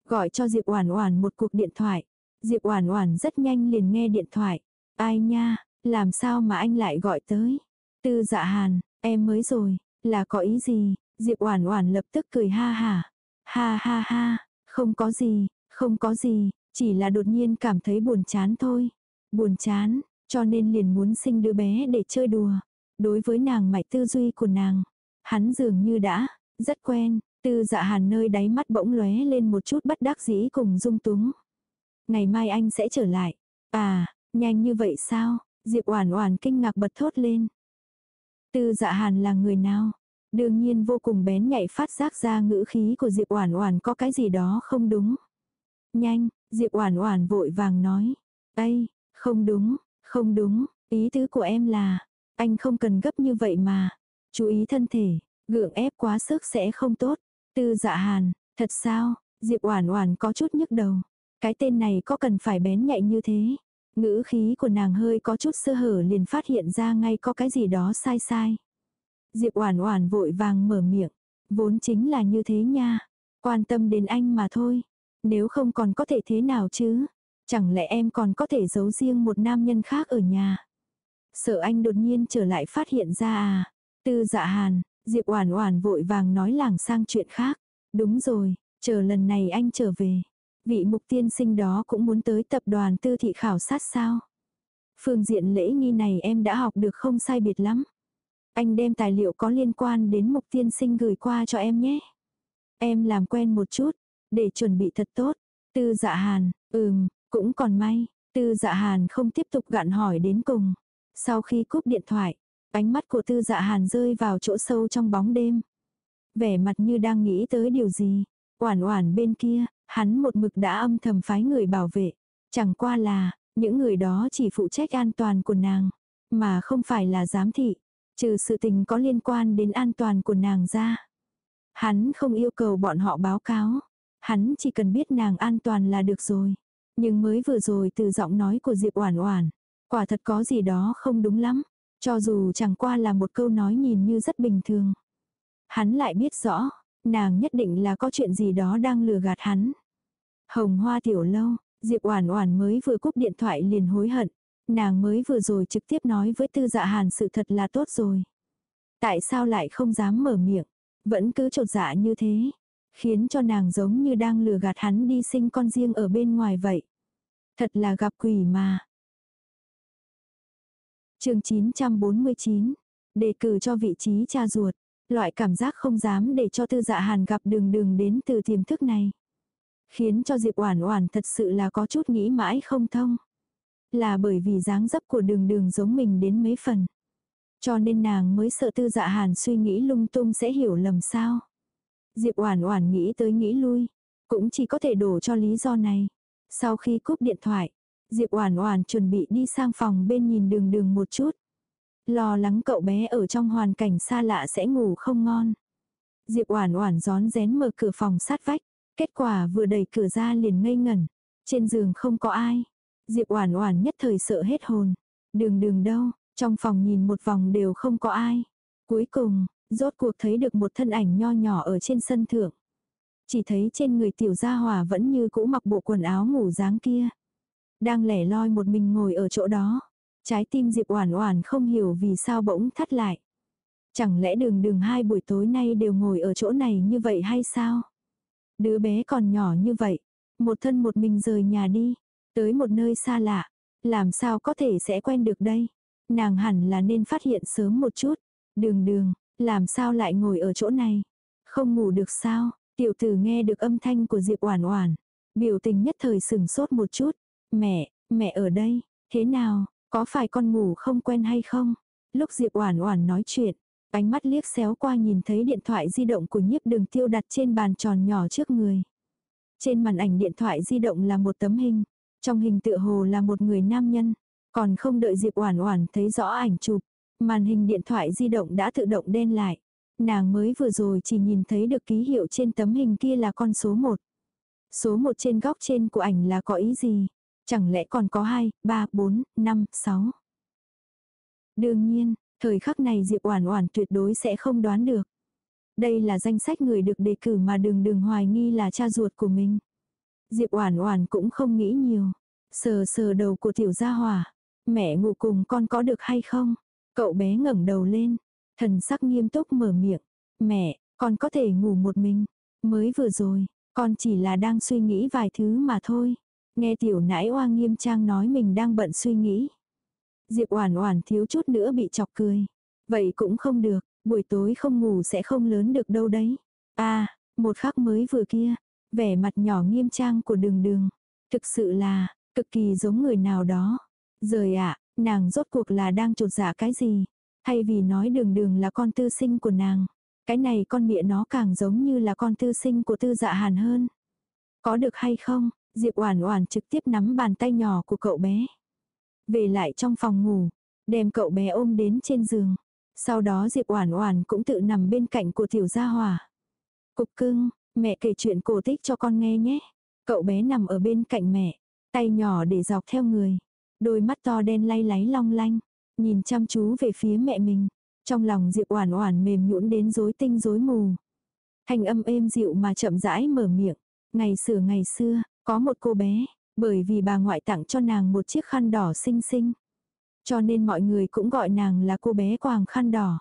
Gọi cho Diệp Oản Oản một cuộc điện thoại. Diệp Oản Oản rất nhanh liền nghe điện thoại. Ai nha, làm sao mà anh lại gọi tới? Tư Dạ Hàn, em mới rồi, là có ý gì? Diệp Oản Oản lập tức cười ha ha. Ha ha ha, không có gì, không có gì, chỉ là đột nhiên cảm thấy buồn chán thôi. Buồn chán, cho nên liền muốn sinh đứa bé để chơi đùa. Đối với nàng mạch tư duy của nàng, hắn dường như đã, rất quen, tư dạ hàn nơi đáy mắt bỗng lóe lên một chút bất đắc dĩ cùng dung túng. Ngày mai anh sẽ trở lại. À, nhanh như vậy sao? Diệp Oản Oản kinh ngạc bật thốt lên. Tư Dạ Hàn là người nào? Đương nhiên vô cùng bén nhạy phát giác ra ngữ khí của Diệp Oản Oản có cái gì đó không đúng. Nhanh, Diệp Oản Oản vội vàng nói, đây không đúng, không đúng, ý tứ của em là, anh không cần gấp như vậy mà. Chú ý thân thể, gượng ép quá sức sẽ không tốt." Tư Dạ Hàn, thật sao? Diệp Oản Oản có chút nhức đầu. Cái tên này có cần phải bén nhạy như thế? Ngữ khí của nàng hơi có chút sơ hở liền phát hiện ra ngay có cái gì đó sai sai. Diệp Oản Oản vội vàng mở miệng, vốn chính là như thế nha, quan tâm đến anh mà thôi, nếu không còn có thể thế nào chứ? Chẳng lẽ em còn có thể giấu riêng một nam nhân khác ở nhà? Sợ anh đột nhiên trở lại phát hiện ra à? Tư Dạ Hàn, Diệp Oản Oản vội vàng nói lảng sang chuyện khác. Đúng rồi, chờ lần này anh trở về, vị mục tiên sinh đó cũng muốn tới tập đoàn tư thị khảo sát sao? Phương diện lễ nghi này em đã học được không sai biệt lắm. Anh đem tài liệu có liên quan đến mục tiên sinh gửi qua cho em nhé. Em làm quen một chút, để chuẩn bị thật tốt. Tư dạ hàn, ừm, cũng còn may. Tư dạ hàn không tiếp tục gạn hỏi đến cùng. Sau khi cúp điện thoại, ánh mắt của tư dạ hàn rơi vào chỗ sâu trong bóng đêm. Vẻ mặt như đang nghĩ tới điều gì. Oản oản bên kia, hắn một mực đã âm thầm phái người bảo vệ. Chẳng qua là, những người đó chỉ phụ trách an toàn của nàng, mà không phải là giám thị. Trừ sự tình có liên quan đến an toàn của nàng ra. Hắn không yêu cầu bọn họ báo cáo. Hắn chỉ cần biết nàng an toàn là được rồi. Nhưng mới vừa rồi từ giọng nói của Diệp Oản Oản, quả thật có gì đó không đúng lắm, cho dù chẳng qua là một câu nói nhìn như rất bình thường. Hắn lại biết rõ, nàng nhất định là có chuyện gì đó đang lừa gạt hắn. Hồng Hoa tiểu lâu, Diệp Oản Oản mới vừa cúp điện thoại liền hối hận, Nàng mới vừa rồi trực tiếp nói với tư dạ hàn sự thật là tốt rồi. Tại sao lại không dám mở miệng, vẫn cứ trột dạ như thế, khiến cho nàng giống như đang lừa gạt hắn đi sinh con riêng ở bên ngoài vậy. Thật là gặp quỷ mà. chương 949, đề cử cho vị trí cha ruột, loại cảm giác không dám để cho tư dạ hàn gặp đường đường đến từ tiềm thức này. Khiến cho Diệp Oản Oản thật sự là có chút nghĩ mãi không thông. Là bởi vì dáng dấp của đường đường giống mình đến mấy phần. Cho nên nàng mới sợ tư dạ hàn suy nghĩ lung tung sẽ hiểu lầm sao. Diệp Oản Oản nghĩ tới nghĩ lui, cũng chỉ có thể đổ cho lý do này. Sau khi cúp điện thoại, Diệp Oản Oản chuẩn bị đi sang phòng bên nhìn Đường Đường một chút. Lo lắng cậu bé ở trong hoàn cảnh xa lạ sẽ ngủ không ngon. Diệp Oản Oản rón rén mở cửa phòng sát vách, kết quả vừa đẩy cửa ra liền ngây ngẩn. Trên giường không có ai, Diệp Oản Oản nhất thời sợ hết hồn. Đường đường đâu, trong phòng nhìn một vòng đều không có ai. Cuối cùng, rốt cuộc thấy được một thân ảnh nho nhỏ ở trên sân thượng. Chỉ thấy trên người tiểu gia hỏa vẫn như cũ mặc bộ quần áo ngủ dáng kia. Đang lẻ loi một mình ngồi ở chỗ đó. Trái tim Diệp Oản Oản không hiểu vì sao bỗng thắt lại. Chẳng lẽ đường đường hai buổi tối nay đều ngồi ở chỗ này như vậy hay sao? Đứa bé còn nhỏ như vậy, một thân một mình rời nhà đi, Tới một nơi xa lạ, làm sao có thể sẽ quen được đây? Nàng hẳn là nên phát hiện sớm một chút. Đường đường, làm sao lại ngồi ở chỗ này? Không ngủ được sao? Tiểu tử nghe được âm thanh của Diệp Oản Oản, biểu tình nhất thời sừng sốt một chút. "Mẹ, mẹ ở đây, thế nào, có phải con ngủ không quen hay không?" Lúc Diệp Oản Oản nói chuyện, ánh mắt liếc xéo qua nhìn thấy điện thoại di động của Nhiếp Đường Tiêu đặt trên bàn tròn nhỏ trước người. Trên màn ảnh điện thoại di động là một tấm hình, trong hình tựa hồ là một người nam nhân, còn không đợi Diệp Oản Oản thấy rõ ảnh chụp, màn hình điện thoại di động đã tự động đen lại. Nàng mới vừa rồi chỉ nhìn thấy được ký hiệu trên tấm hình kia là con số 1. Số 1 trên góc trên của ảnh là có ý gì? Chẳng lẽ còn có 2, 3, 4, 5, 6? Đương nhiên, thời khắc này Diệp Oản Oản tuyệt đối sẽ không đoán được. Đây là danh sách người được đề cử mà Đường Đường hoài nghi là cha ruột của mình. Diệp Oản Oản cũng không nghĩ nhiều, sờ sờ đầu của tiểu gia hỏa, "Mẹ ngủ cùng con có được hay không?" Cậu bé ngẩng đầu lên, thần sắc nghiêm túc mở miệng, "Mẹ, con có thể ngủ một mình, mới vừa rồi, con chỉ là đang suy nghĩ vài thứ mà thôi." Nghe tiểu nãi oa nghiêm trang nói mình đang bận suy nghĩ. Diệp Oản Oản thiếu chút nữa bị chọc cười. Vậy cũng không được, buổi tối không ngủ sẽ không lớn được đâu đấy. A, à, một khắc mới vừa kia, Vẻ mặt nhỏ nghiêm trang của đường đường. Thực sự là, cực kỳ giống người nào đó. Rời ạ, Nàng rốt cuộc là đang trột dạ cái gì? Hay vì nói đường đường là con tư sinh của nàng? Cái này con mẹ nó càng giống như là con tư sinh của tư dạ hàn hơn. Có được hay không? Diệp Oản Oản trực tiếp nắm bàn tay nhỏ của cậu bé. Về lại trong phòng ngủ, đem cậu bé ôm đến trên giường. Sau đó Diệp Oản Oản cũng tự nằm bên cạnh của tiểu gia hỏa. Cục cưng, mẹ kể chuyện cổ tích cho con nghe nhé. Cậu bé nằm ở bên cạnh mẹ, tay nhỏ để dọc theo người. Đôi mắt to đen lay láy long lanh, nhìn chăm chú về phía mẹ mình. Trong lòng Diệp Oản Oản mềm nhũn đến rối tinh rối mù. Thanh âm êm dịu mà chậm rãi mở miệng. Ngày xưa ngày xưa, có một cô bé, bởi vì bà ngoại tặng cho nàng một chiếc khăn đỏ xinh xinh. Cho nên mọi người cũng gọi nàng là cô bé quàng khăn đỏ.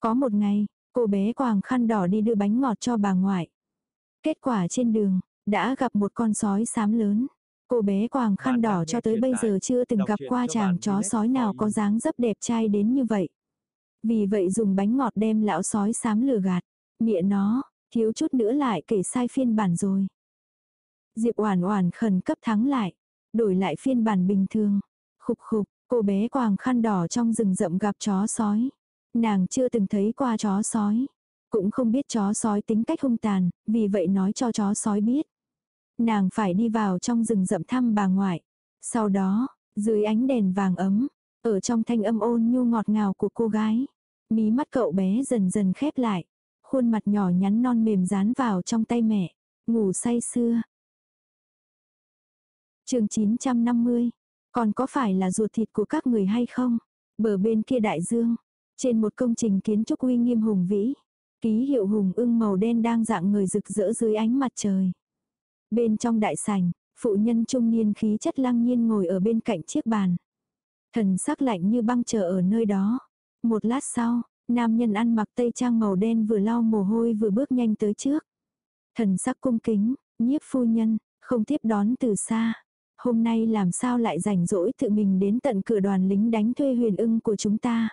Có một ngày, cô bé quàng khăn đỏ đi đưa bánh ngọt cho bà ngoại. Kết quả trên đường, đã gặp một con sói xám lớn. Cô bé quàng khăn đỏ cho tới bây giờ chưa từng gặp qua chàng chó sói nào có dáng dấp đẹp trai đến như vậy. Vì vậy dùng bánh ngọt đem lão sói xám lừa gạt. Mịa nó, thiếu chút nữa lại kể sai phiên bản rồi. Diệp Oản Oản khẩn cấp thắng lại, đổi lại phiên bản bình thường. Khục khục, cô bé quàng khăn đỏ trong rừng rậm gặp chó sói. Nàng chưa từng thấy qua chó sói, cũng không biết chó sói tính cách hung tàn, vì vậy nói cho chó sói biết. Nàng phải đi vào trong rừng rậm thăm bà ngoại. Sau đó, dưới ánh đèn vàng ấm, ở trong thanh âm ôn nhu ngọt ngào của cô gái, mí mắt cậu bé dần dần khép lại, khuôn mặt nhỏ nhắn non mềm dán vào trong tay mẹ, ngủ say sưa. Chương 950. Còn có phải là ruột thịt của các người hay không? Bờ bên kia đại dương, trên một công trình kiến trúc uy nghiêm hùng vĩ, ký hiệu hùng ưng màu đen đang dạng người rực rỡ dưới ánh mặt trời. Bên trong đại sảnh, phụ nhân trung niên khí chất lăng nhiên ngồi ở bên cạnh chiếc bàn. Thần sắc lạnh như băng chờ ở nơi đó. Một lát sau, nam nhân ăn mặc tây trang màu đen vừa lau mồ hôi vừa bước nhanh tới trước. Thần sắc cung kính, nhiếp phu nhân, không tiếp đón từ xa. Hôm nay làm sao lại rảnh rỗi tự mình đến tận cửa đoàn lính đánh thuê huyền ưng của chúng ta.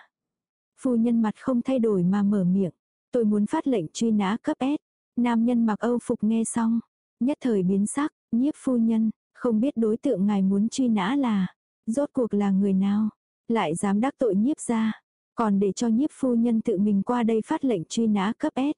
Phu nhân mặt không thay đổi mà mở miệng. Tôi muốn phát lệnh truy nã cấp S. Nam nhân mặc âu phục nghe xong. Nhất thời biến sắc, nhiếp phu nhân, không biết đối tượng ngài muốn truy nã là. Rốt cuộc là người nào. Lại dám đắc tội nhiếp ra. Còn để cho nhiếp phu nhân tự mình qua đây phát lệnh truy nã cấp S.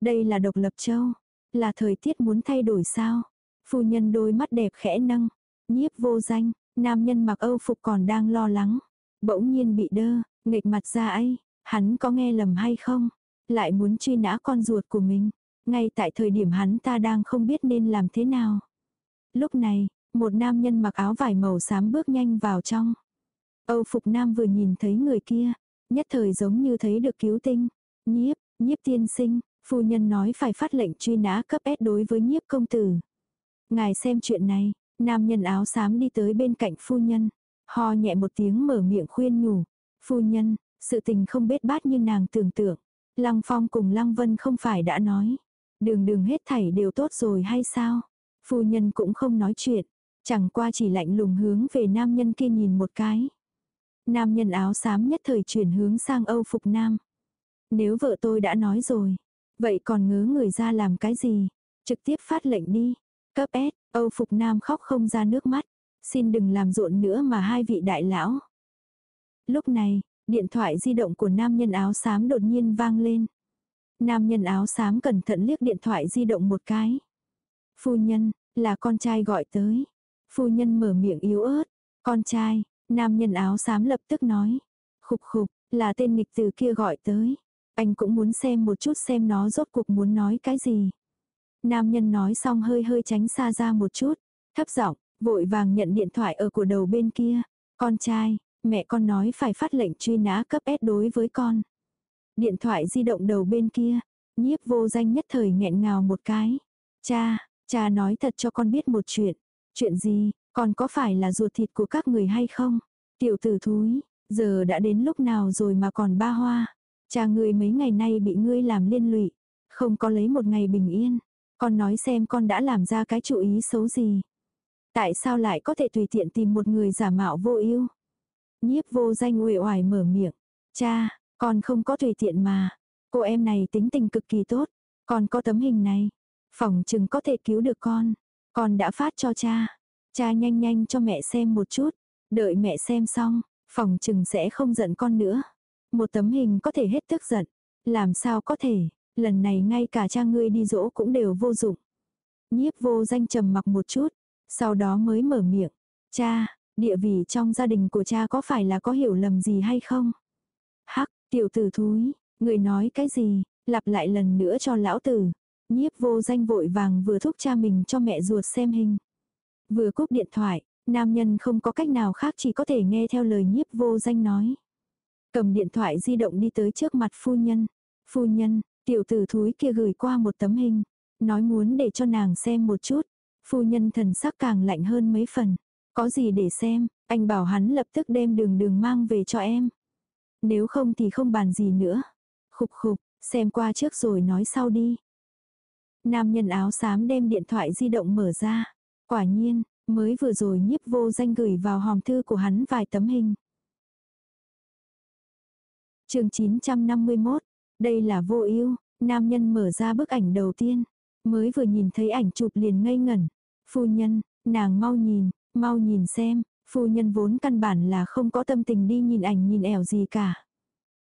Đây là độc lập châu. Là thời tiết muốn thay đổi sao? Phu nhân đôi mắt đẹp khẽ nâng. Nhiếp vô danh, nam nhân mặc âu phục còn đang lo lắng. Bỗng nhiên bị đơ, nghịch mặt ra ấy, hắn có nghe lầm hay không? Lại muốn truy nã con ruột của mình. Ngay tại thời điểm hắn ta đang không biết nên làm thế nào. Lúc này, một nam nhân mặc áo vải màu xám bước nhanh vào trong. Âu Phục Nam vừa nhìn thấy người kia, nhất thời giống như thấy được cứu tinh. Nhiếp, nhiếp tiên sinh, phu nhân nói phải phát lệnh truy nã cấp S đối với nhiếp công tử. Ngài xem chuyện này, nam nhân áo xám đi tới bên cạnh phu nhân. Ho nhẹ một tiếng mở miệng khuyên nhủ. Phu nhân, sự tình không bết bát như nàng tưởng tượng. Lăng Phong cùng Lăng Vân không phải đã nói. Đường đường hết thảy đều tốt rồi hay sao? Phu nhân cũng không nói chuyện. Chẳng qua chỉ lạnh lùng hướng về nam nhân kia nhìn một cái. Nam nhân áo xám nhất thời chuyển hướng sang Âu Phục Nam. Nếu vợ tôi đã nói rồi, vậy còn ngớ người ra làm cái gì? Trực tiếp phát lệnh đi. Cấp S, Âu Phục Nam khóc không ra nước mắt. Xin đừng làm rộn nữa mà hai vị đại lão. Lúc này, điện thoại di động của nam nhân áo xám đột nhiên vang lên. Nam nhân áo xám cẩn thận liếc điện thoại di động một cái. Phu nhân, là con trai gọi tới. Phu nhân mở miệng yếu ớt. Con trai, nam nhân áo xám lập tức nói. Khục khục, là tên nghịch từ kia gọi tới. Anh cũng muốn xem một chút xem nó rốt cuộc muốn nói cái gì. Nam nhân nói xong hơi hơi tránh xa ra một chút. Thấp giọng, vội vàng nhận điện thoại ở của đầu bên kia. Con trai, mẹ con nói phải phát lệnh truy nã cấp S đối với con. Điện thoại di động đầu bên kia, nhiếp vô danh nhất thời nghẹn ngào một cái. Cha, cha nói thật cho con biết một chuyện. Chuyện gì, con có phải là ruột thịt của các người hay không? Tiểu tử thúi, giờ đã đến lúc nào rồi mà còn ba hoa. Cha ngươi mấy ngày nay bị ngươi làm liên lụy, không có lấy một ngày bình yên. Con nói xem con đã làm ra cái chủ ý xấu gì. Tại sao lại có thể tùy tiện tìm một người giả mạo vô ưu? Nhiếp vô danh uể oải mở miệng. Cha, con không có tùy tiện mà. Cô em này tính tình cực kỳ tốt. Con có tấm hình này. Phòng chừng có thể cứu được con. Con đã phát cho cha. Cha nhanh nhanh cho mẹ xem một chút. Đợi mẹ xem xong. Phòng chừng sẽ không giận con nữa. Một tấm hình có thể hết tức giận. Làm sao có thể, lần này ngay cả cha ngươi đi dỗ cũng đều vô dụng. Nhiếp vô danh trầm mặc một chút, sau đó mới mở miệng. Cha, địa vị trong gia đình của cha có phải là có hiểu lầm gì hay không? Hắc, tiểu tử thúi, người nói cái gì, lặp lại lần nữa cho lão tử. Nhiếp vô danh vội vàng vừa thúc cha mình cho mẹ ruột xem hình. Vừa cúp điện thoại, nam nhân không có cách nào khác chỉ có thể nghe theo lời nhiếp vô danh nói. Cầm điện thoại di động đi tới trước mặt phu nhân. Phu nhân, tiểu tử thúi kia gửi qua một tấm hình. Nói muốn để cho nàng xem một chút. Phu nhân thần sắc càng lạnh hơn mấy phần. Có gì để xem, anh bảo hắn lập tức đem đường đường mang về cho em. Nếu không thì không bàn gì nữa. Khục khục, xem qua trước rồi nói sau đi. Nam nhân áo xám đem điện thoại di động mở ra. Quả nhiên, mới vừa rồi nhiếp vô danh gửi vào hòm thư của hắn vài tấm hình. chương 951, đây là vô ưu nam nhân mở ra bức ảnh đầu tiên. Mới vừa nhìn thấy ảnh chụp liền ngây ngẩn. Phu nhân, nàng mau nhìn, mau nhìn xem, phu nhân vốn căn bản là không có tâm tình đi nhìn ảnh nhìn ẻo gì cả.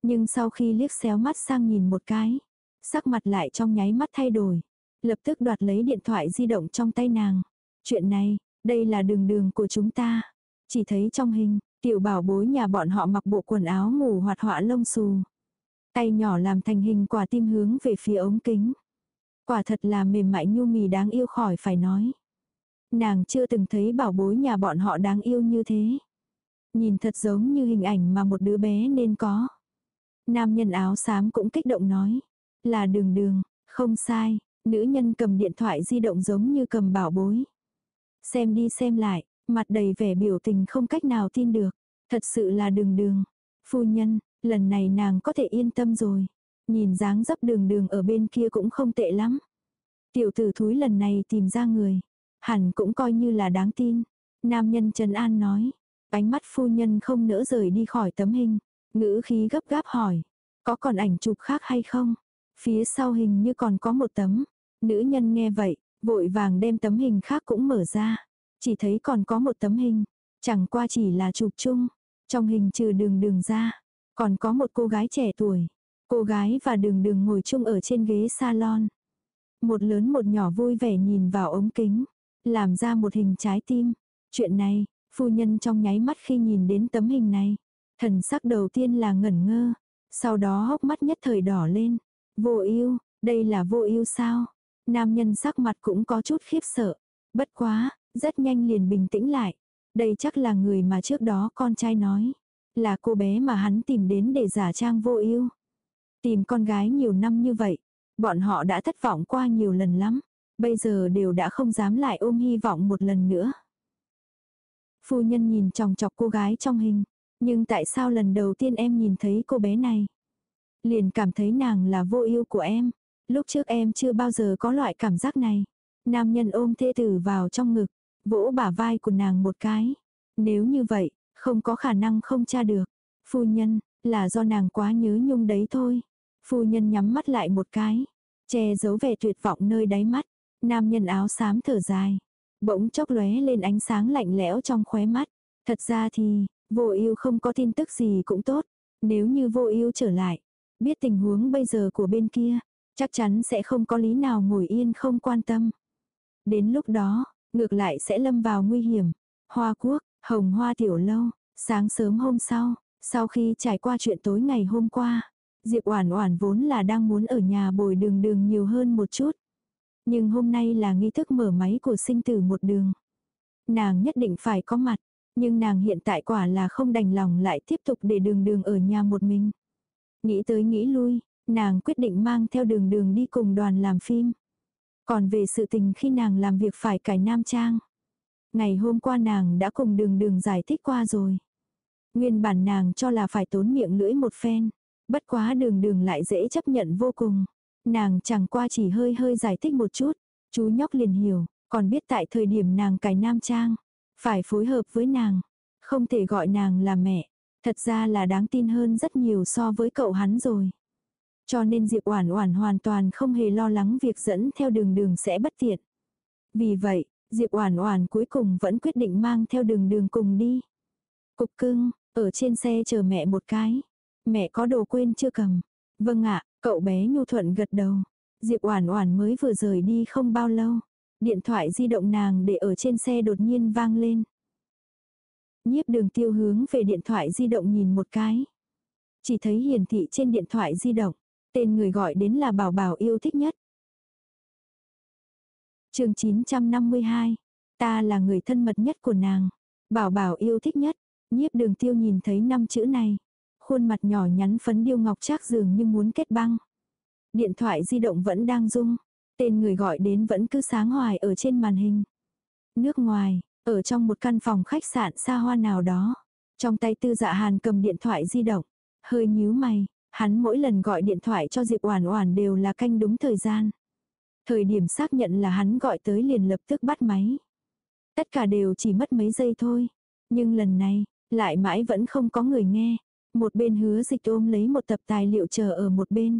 Nhưng sau khi liếc xéo mắt sang nhìn một cái, sắc mặt lại trong nháy mắt thay đổi. Lập tức đoạt lấy điện thoại di động trong tay nàng. Chuyện này, đây là đường đường của chúng ta. Chỉ thấy trong hình, tiểu bảo bối nhà bọn họ mặc bộ quần áo ngủ hoạt họa lông xù. Tay nhỏ làm thành hình quả tim hướng về phía ống kính. Quả thật là mềm mại nhu mì đáng yêu khỏi phải nói. Nàng chưa từng thấy bảo bối nhà bọn họ đáng yêu như thế. Nhìn thật giống như hình ảnh mà một đứa bé nên có. Nam nhân áo xám cũng kích động nói. Là đường đường, không sai, nữ nhân cầm điện thoại di động giống như cầm bảo bối. Xem đi xem lại, mặt đầy vẻ biểu tình không cách nào tin được. Thật sự là đường đường. Phu nhân, lần này nàng có thể yên tâm rồi. Nhìn dáng dấp đường đường ở bên kia cũng không tệ lắm. Tiểu tử thúi lần này tìm ra người. Hẳn cũng coi như là đáng tin. Nam nhân Trần An nói. Ánh mắt phu nhân không nỡ rời đi khỏi tấm hình. Ngữ khí gấp gáp hỏi. Có còn ảnh chụp khác hay không? Phía sau hình như còn có một tấm. Nữ nhân nghe vậy, vội vàng đem tấm hình khác cũng mở ra. Chỉ thấy còn có một tấm hình. Chẳng qua chỉ là chụp chung. Trong hình trừ đường đường ra. Còn có một cô gái trẻ tuổi. Cô gái và đường đường ngồi chung ở trên ghế salon. Một lớn một nhỏ vui vẻ nhìn vào ống kính. Làm ra một hình trái tim. Chuyện này, phu nhân trong nháy mắt khi nhìn đến tấm hình này. Thần sắc đầu tiên là ngẩn ngơ. Sau đó hốc mắt nhất thời đỏ lên. Vô yêu, đây là vô yêu sao? Nam nhân sắc mặt cũng có chút khiếp sợ. Bất quá, rất nhanh liền bình tĩnh lại. Đây chắc là người mà trước đó con trai nói. Là cô bé mà hắn tìm đến để giả trang vô ưu, Tìm con gái nhiều năm như vậy. Bọn họ đã thất vọng qua nhiều lần lắm. Bây giờ đều đã không dám lại ôm hy vọng một lần nữa. Phu nhân nhìn chòng chọc cô gái trong hình. Nhưng tại sao lần đầu tiên em nhìn thấy cô bé này? Liền cảm thấy nàng là vô ưu của em. Lúc trước em chưa bao giờ có loại cảm giác này. Nam nhân ôm thê tử vào trong ngực, vỗ bả vai của nàng một cái. Nếu như vậy, không có khả năng không tra được. Phu nhân, là do nàng quá nhớ nhung đấy thôi. Phu nhân nhắm mắt lại một cái, che giấu vẻ tuyệt vọng nơi đáy mắt. Nam nhân áo xám thở dài, bỗng chốc lóe lên ánh sáng lạnh lẽo trong khóe mắt. Thật ra thì, vô ưu không có tin tức gì cũng tốt. Nếu như vô ưu trở lại, biết tình huống bây giờ của bên kia, chắc chắn sẽ không có lý nào ngồi yên không quan tâm. Đến lúc đó, ngược lại sẽ lâm vào nguy hiểm. Hoa quốc, hồng hoa tiểu lâu, sáng sớm hôm sau, sau khi trải qua chuyện tối ngày hôm qua, Diệp Oản Oản vốn là đang muốn ở nhà bồi đường đường nhiều hơn một chút. Nhưng hôm nay là nghi thức mở máy của sinh tử một đường. Nàng nhất định phải có mặt, nhưng nàng hiện tại quả là không đành lòng lại tiếp tục để đường đường ở nhà một mình. Nghĩ tới nghĩ lui, nàng quyết định mang theo đường đường đi cùng đoàn làm phim. Còn về sự tình khi nàng làm việc phải cải nam trang. Ngày hôm qua nàng đã cùng đường đường giải thích qua rồi. Nguyên bản nàng cho là phải tốn miệng lưỡi một phen. Bất quá đường đường lại dễ chấp nhận vô cùng. Nàng chẳng qua chỉ hơi hơi giải thích một chút. Chú nhóc liền hiểu, còn biết tại thời điểm nàng cài nam trang. Phải phối hợp với nàng. Không thể gọi nàng là mẹ. Thật ra là đáng tin hơn rất nhiều so với cậu hắn rồi. Cho nên Diệp Oản Oản hoàn toàn không hề lo lắng việc dẫn theo đường đường sẽ bất tiện. Vì vậy, Diệp Oản Oản cuối cùng vẫn quyết định mang theo đường đường cùng đi. Cục cưng, ở trên xe chờ mẹ một cái. Mẹ có đồ quên chưa cầm? Vâng ạ, cậu bé nhu thuận gật đầu. Diệp Oản Oản mới vừa rời đi không bao lâu, điện thoại di động nàng để ở trên xe đột nhiên vang lên. Nhiếp Đường Tiêu hướng về điện thoại di động nhìn một cái. Chỉ thấy hiển thị trên điện thoại di động, tên người gọi đến là Bảo Bảo yêu thích nhất. Chương 952. Ta là người thân mật nhất của nàng. Bảo Bảo yêu thích nhất. Nhiếp Đường Tiêu nhìn thấy năm chữ này, khuôn mặt nhỏ nhắn phấn điêu ngọc trác dường như muốn kết băng. Điện thoại di động vẫn đang rung, tên người gọi đến vẫn cứ sáng hoài ở trên màn hình. Nước ngoài, ở trong một căn phòng khách sạn xa hoa nào đó, trong tay tư dạ hàn cầm điện thoại di động, hơi nhíu mày, hắn mỗi lần gọi điện thoại cho Diệp Oản Oản đều là canh đúng thời gian. Thời điểm xác nhận là hắn gọi tới liền lập tức bắt máy. Tất cả đều chỉ mất mấy giây thôi, nhưng lần này, lại mãi vẫn không có người nghe. Một bên hứa dịch ôm lấy một tập tài liệu chờ ở một bên.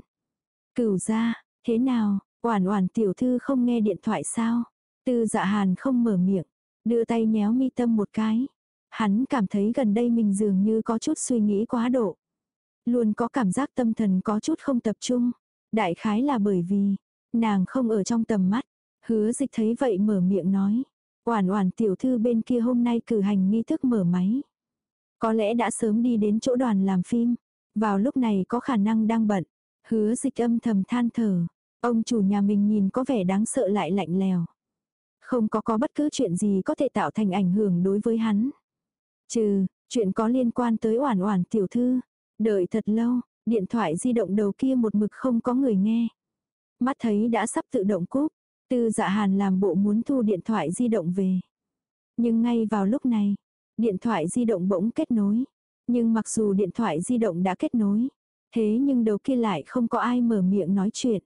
Cửu ra, thế nào, oản oản tiểu thư không nghe điện thoại sao? Tư dạ hàn không mở miệng, đưa tay nhéo mi tâm một cái. Hắn cảm thấy gần đây mình dường như có chút suy nghĩ quá độ. Luôn có cảm giác tâm thần có chút không tập trung. Đại khái là bởi vì, nàng không ở trong tầm mắt. Hứa dịch thấy vậy mở miệng nói. Oản oản tiểu thư bên kia hôm nay cử hành nghi thức mở máy. Có lẽ đã sớm đi đến chỗ đoàn làm phim. Vào lúc này có khả năng đang bận. Hứa dịch âm thầm than thở. Ông chủ nhà mình nhìn có vẻ đáng sợ lại lạnh lèo. Không có có bất cứ chuyện gì có thể tạo thành ảnh hưởng đối với hắn. Trừ, chuyện có liên quan tới oản oản tiểu thư. Đợi thật lâu, điện thoại di động đầu kia một mực không có người nghe. Mắt thấy đã sắp tự động cúp, tư dạ hàn làm bộ muốn thu điện thoại di động về. Nhưng ngay vào lúc này, Điện thoại di động bỗng kết nối. Nhưng mặc dù điện thoại di động đã kết nối, thế nhưng đầu kia lại không có ai mở miệng nói chuyện.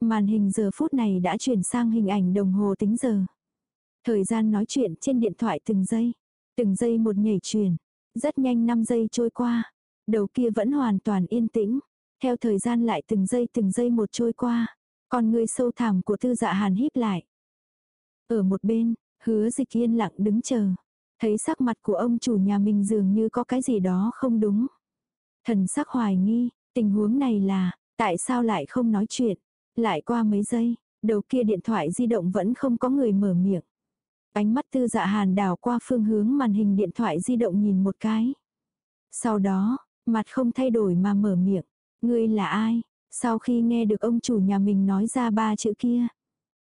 Màn hình giờ phút này đã chuyển sang hình ảnh đồng hồ tính giờ. Thời gian nói chuyện trên điện thoại từng giây, từng giây một nhảy chuyển. Rất nhanh 5 giây trôi qua, đầu kia vẫn hoàn toàn yên tĩnh. Theo thời gian lại từng giây từng giây một trôi qua, con người sâu thẳm của tư dạ hàn híp lại. Ở một bên, hứa dịch yên lặng đứng chờ. Thấy sắc mặt của ông chủ nhà mình dường như có cái gì đó không đúng. Thần sắc hoài nghi, tình huống này là, tại sao lại không nói chuyện. Lại qua mấy giây, đầu kia điện thoại di động vẫn không có người mở miệng. Ánh mắt tư dạ hàn đảo qua phương hướng màn hình điện thoại di động nhìn một cái. Sau đó, mặt không thay đổi mà mở miệng. Ngươi là ai? Sau khi nghe được ông chủ nhà mình nói ra ba chữ kia.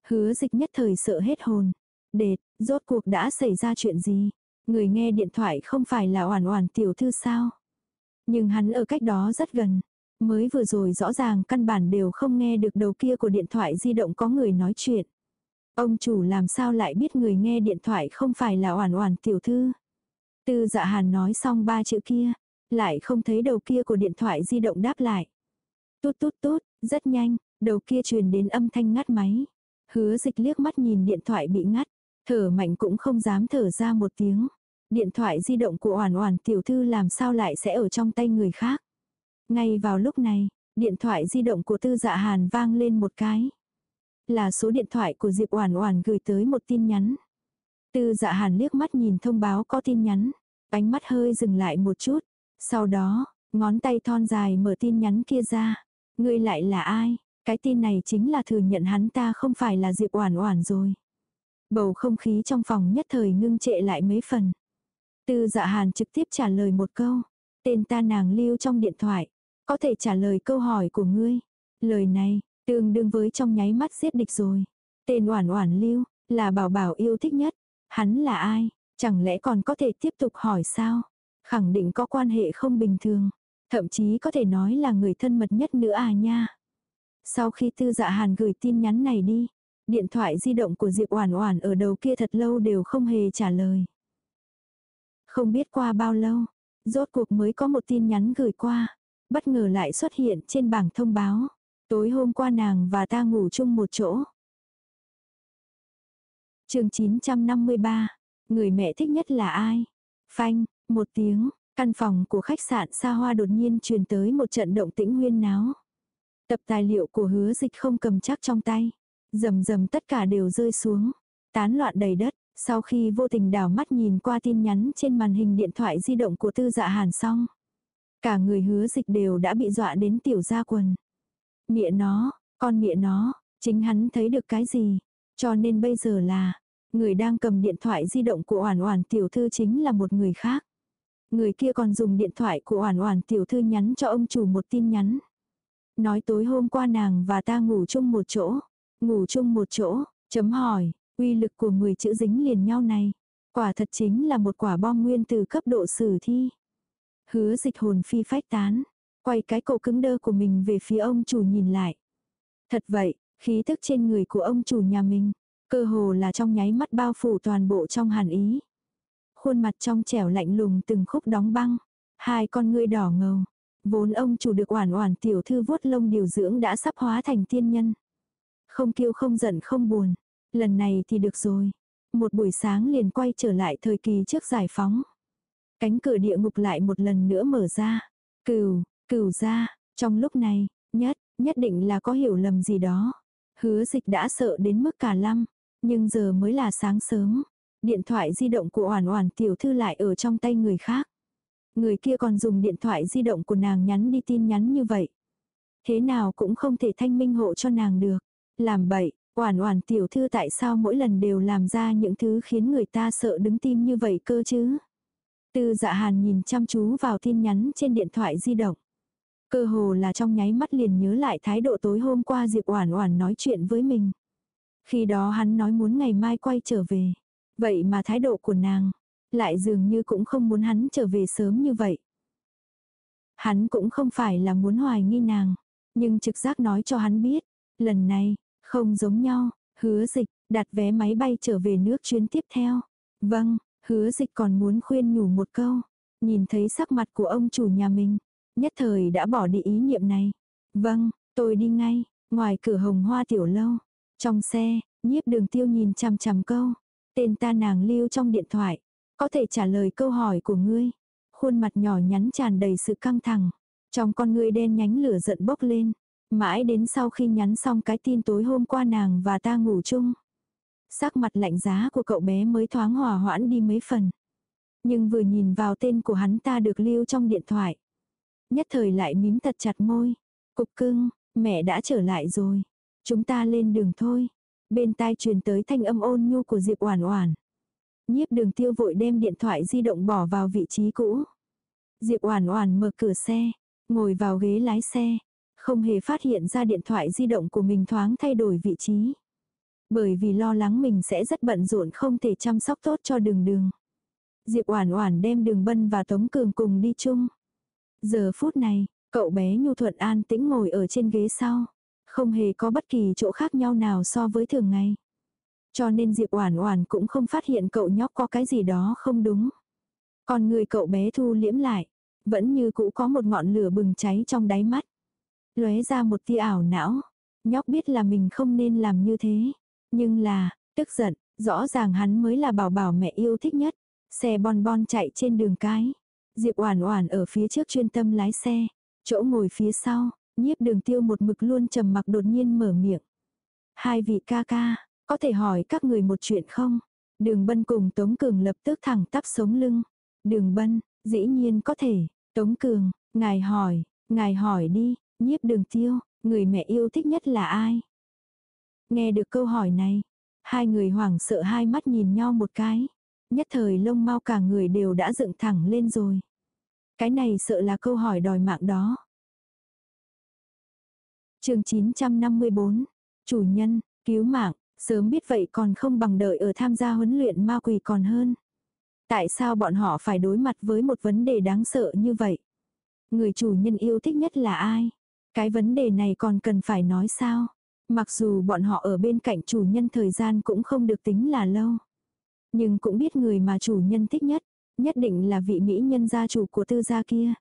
Hứa dịch nhất thời sợ hết hồn. Đệt, rốt cuộc đã xảy ra chuyện gì? Người nghe điện thoại không phải là oản oản tiểu thư sao? Nhưng hắn ở cách đó rất gần. Mới vừa rồi rõ ràng căn bản đều không nghe được đầu kia của điện thoại di động có người nói chuyện. Ông chủ làm sao lại biết người nghe điện thoại không phải là oản oản tiểu thư? Tư dạ hàn nói xong ba chữ kia, lại không thấy đầu kia của điện thoại di động đáp lại. Tút tút tút, rất nhanh, đầu kia truyền đến âm thanh ngắt máy. Hứa dịch liếc mắt nhìn điện thoại bị ngắt, Thở mạnh cũng không dám thở ra một tiếng. Điện thoại di động của Oản Oản tiểu thư làm sao lại sẽ ở trong tay người khác. Ngay vào lúc này, điện thoại di động của Tư Dạ Hàn vang lên một cái. Là số điện thoại của Diệp Oản Oản gửi tới một tin nhắn. Tư Dạ Hàn liếc mắt nhìn thông báo có tin nhắn, ánh mắt hơi dừng lại một chút, sau đó, ngón tay thon dài mở tin nhắn kia ra. Ngươi lại là ai? Cái tin này chính là thừa nhận hắn ta không phải là Diệp Oản Oản rồi. Bầu không khí trong phòng nhất thời ngưng trệ lại mấy phần. Tư dạ hàn trực tiếp trả lời một câu. Tên ta nàng lưu trong điện thoại. Có thể trả lời câu hỏi của ngươi. Lời này, tương đương với trong nháy mắt giết địch rồi. Tên oản oản lưu, là bảo bảo yêu thích nhất. Hắn là ai? Chẳng lẽ còn có thể tiếp tục hỏi sao? Khẳng định có quan hệ không bình thường. Thậm chí có thể nói là người thân mật nhất nữa à nha. Sau khi tư dạ hàn gửi tin nhắn này đi, Điện thoại di động của Diệp Oản Oản ở đầu kia thật lâu đều không hề trả lời. Không biết qua bao lâu, rốt cuộc mới có một tin nhắn gửi qua, bất ngờ lại xuất hiện trên bảng thông báo. Tối hôm qua nàng và ta ngủ chung một chỗ. Chương 953, người mẹ thích nhất là ai? Phanh, một tiếng, căn phòng của khách sạn xa hoa đột nhiên truyền tới một trận động tĩnh huyên náo. Tập tài liệu của hứa dịch không cầm chắc trong tay. Rầm rầm tất cả đều rơi xuống. Tán loạn đầy đất, Sau khi vô tình đảo mắt nhìn qua tin nhắn trên màn hình điện thoại di động của tư dạ hàn xong. Cả người hứa dịch đều đã bị dọa đến tiểu gia quần. Mịa nó, con mịa nó, chính hắn thấy được cái gì. Cho nên bây giờ là, người đang cầm điện thoại di động của Oản Oản tiểu thư chính là một người khác. Người kia còn dùng điện thoại của Oản Oản tiểu thư nhắn cho ông chủ một tin nhắn. Nói tối hôm qua nàng và ta ngủ chung một chỗ, ngủ chung một chỗ, chấm hỏi, uy lực của 10 chữ dính liền nhau này, quả thật chính là một quả bom nguyên từ cấp độ sử thi. Hứa dịch hồn phi phách tán, quay cái cổ cứng đơ của mình về phía ông chủ nhìn lại. Thật vậy, khí tức trên người của ông chủ nhà mình, cơ hồ là trong nháy mắt bao phủ toàn bộ trong hàn ý. Khuôn mặt trong trẻo lạnh lùng từng khúc đóng băng, hai con ngươi đỏ ngầu. Vốn ông chủ được oản oản tiểu thư vuốt lông điều dưỡng đã sắp hóa thành tiên nhân. Không kiêu không giận không buồn. Lần này thì được rồi. Một buổi sáng liền quay trở lại thời kỳ trước giải phóng. Cánh cửa địa ngục lại một lần nữa mở ra. Cửu, cửu ra, trong lúc này, nhất, nhất định là có hiểu lầm gì đó. Hứa dịch đã sợ đến mức cả lăm, nhưng giờ mới là sáng sớm. Điện thoại di động của Oản Oản tiểu thư lại ở trong tay người khác. Người kia còn dùng điện thoại di động của nàng nhắn đi tin nhắn như vậy. Thế nào cũng không thể thanh minh hộ cho nàng được. Làm bậy, Oản Oản tiểu thư tại sao mỗi lần đều làm ra những thứ khiến người ta sợ đứng tim như vậy cơ chứ? Tư Dạ Hàn nhìn chăm chú vào tin nhắn trên điện thoại di động. Cơ hồ là trong nháy mắt liền nhớ lại thái độ tối hôm qua Diệp Oản Oản nói chuyện với mình. Khi đó hắn nói muốn ngày mai quay trở về. Vậy mà thái độ của nàng lại dường như cũng không muốn hắn trở về sớm như vậy. Hắn cũng không phải là muốn hoài nghi nàng, nhưng trực giác nói cho hắn biết, lần này, không giống nhau, hứa dịch, đặt vé máy bay trở về nước chuyến tiếp theo. Vâng, hứa dịch còn muốn khuyên nhủ một câu, nhìn thấy sắc mặt của ông chủ nhà mình, nhất thời đã bỏ đi ý niệm này. Vâng, tôi đi ngay, ngoài cửa hồng hoa tiểu lâu, trong xe, nhiếp đường tiêu nhìn chằm chằm câu, tên ta nàng lưu trong điện thoại, có thể trả lời câu hỏi của ngươi. Khuôn mặt nhỏ nhắn tràn đầy sự căng thẳng. Trong con ngươi đen nhánh lửa giận bốc lên. Mãi đến sau khi nhắn xong cái tin tối hôm qua nàng và ta ngủ chung. Sắc mặt lạnh giá của cậu bé mới thoáng hòa hoãn đi mấy phần. Nhưng vừa nhìn vào tên của hắn ta được lưu trong điện thoại. Nhất thời lại mím thật chặt môi. Cục cưng, mẹ đã trở lại rồi. Chúng ta lên đường thôi. Bên tai truyền tới thanh âm ôn nhu của Diệp Oản Oản. Nhiếp đường tiêu vội đem điện thoại di động bỏ vào vị trí cũ. Diệp Oản Oản mở cửa xe, ngồi vào ghế lái xe, không hề phát hiện ra điện thoại di động của mình thoáng thay đổi vị trí. Bởi vì lo lắng mình sẽ rất bận rộn không thể chăm sóc tốt cho đường đường. Diệp Oản Oản đem Đường Bân và Tống Cường cùng đi chung. Giờ phút này, cậu bé nhu thuận an tĩnh ngồi ở trên ghế sau, không hề có bất kỳ chỗ khác nhau nào so với thường ngày. Cho nên Diệp Oản Oản cũng không phát hiện cậu nhóc có cái gì đó không đúng. Còn người cậu bé thu liễm lại, vẫn như cũ có một ngọn lửa bừng cháy trong đáy mắt. Lóe ra một tia ảo não, nhóc biết là mình không nên làm như thế, nhưng là, tức giận, rõ ràng hắn mới là bảo bảo mẹ yêu thích nhất. Xe bon bon chạy trên đường cái. Diệp Oản Oản ở phía trước chuyên tâm lái xe, chỗ ngồi phía sau, Nhiếp Đường Tiêu một mực luôn trầm mặc đột nhiên mở miệng. Hai vị ca ca, có thể hỏi các người một chuyện không? Đường bân cùng Tống Cường lập tức thẳng tắp sống lưng. Đường bân, dĩ nhiên có thể. Tống Cường, ngài hỏi, ngài hỏi đi, nhiếp đường tiêu, người mẹ yêu thích nhất là ai? Nghe được câu hỏi này, hai người hoảng sợ hai mắt nhìn nhau một cái. Nhất thời lông mau cả người đều đã dựng thẳng lên rồi. Cái này sợ là câu hỏi đòi mạng đó chương 954, chủ nhân, cứu mạng, Sớm biết vậy còn không bằng đợi ở tham gia huấn luyện ma quỷ còn hơn. Tại sao bọn họ phải đối mặt với một vấn đề đáng sợ như vậy? Người chủ nhân yêu thích nhất là ai? Cái vấn đề này còn cần phải nói sao? Mặc dù bọn họ ở bên cạnh chủ nhân thời gian cũng không được tính là lâu. Nhưng cũng biết người mà chủ nhân thích nhất, nhất định là vị mỹ nhân gia chủ của tư gia kia.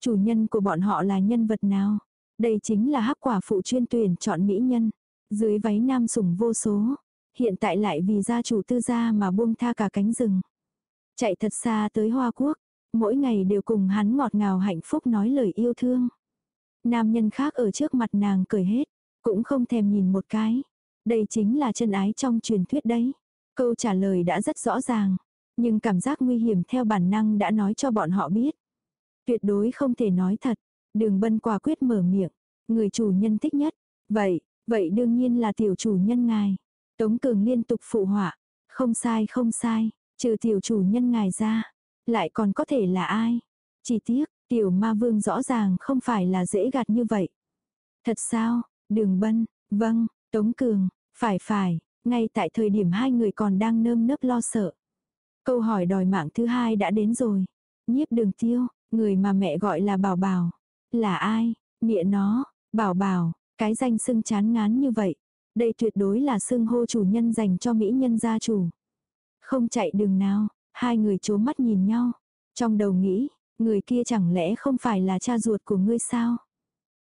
Chủ nhân của bọn họ là nhân vật nào? Đây chính là hắc quả phụ chuyên tuyển chọn mỹ nhân. Dưới váy nam sủng vô số, hiện tại lại vì gia chủ tư gia mà buông tha cả cánh rừng. Chạy thật xa tới Hoa Quốc, mỗi ngày đều cùng hắn ngọt ngào hạnh phúc nói lời yêu thương. Nam nhân khác ở trước mặt nàng cười hết, cũng không thèm nhìn một cái. Đây chính là chân ái trong truyền thuyết đấy. Câu trả lời đã rất rõ ràng, nhưng cảm giác nguy hiểm theo bản năng đã nói cho bọn họ biết. Tuyệt đối không thể nói thật. Đường bân quả quyết mở miệng. Người chủ nhân thích nhất. Vậy, vậy đương nhiên là tiểu chủ nhân ngài. Tống cường liên tục phụ họa. Không sai không sai, trừ tiểu chủ nhân ngài ra. Lại còn có thể là ai? Chỉ tiếc, tiểu ma vương rõ ràng không phải là dễ gạt như vậy. Thật sao, đường bân, vâng, Tống cường, phải phải, ngay tại thời điểm hai người còn đang nơm nớp lo sợ. Câu hỏi đòi mạng thứ hai đã đến rồi. Nhiếp đường tiêu, người mà mẹ gọi là bảo bảo. Là ai? Mẹ nó, bảo bảo, cái danh xưng chán ngán như vậy. Đây tuyệt đối là xưng hô chủ nhân dành cho mỹ nhân gia chủ. Không chạy đường nào, hai người chố mắt nhìn nhau. Trong đầu nghĩ, người kia chẳng lẽ không phải là cha ruột của ngươi sao?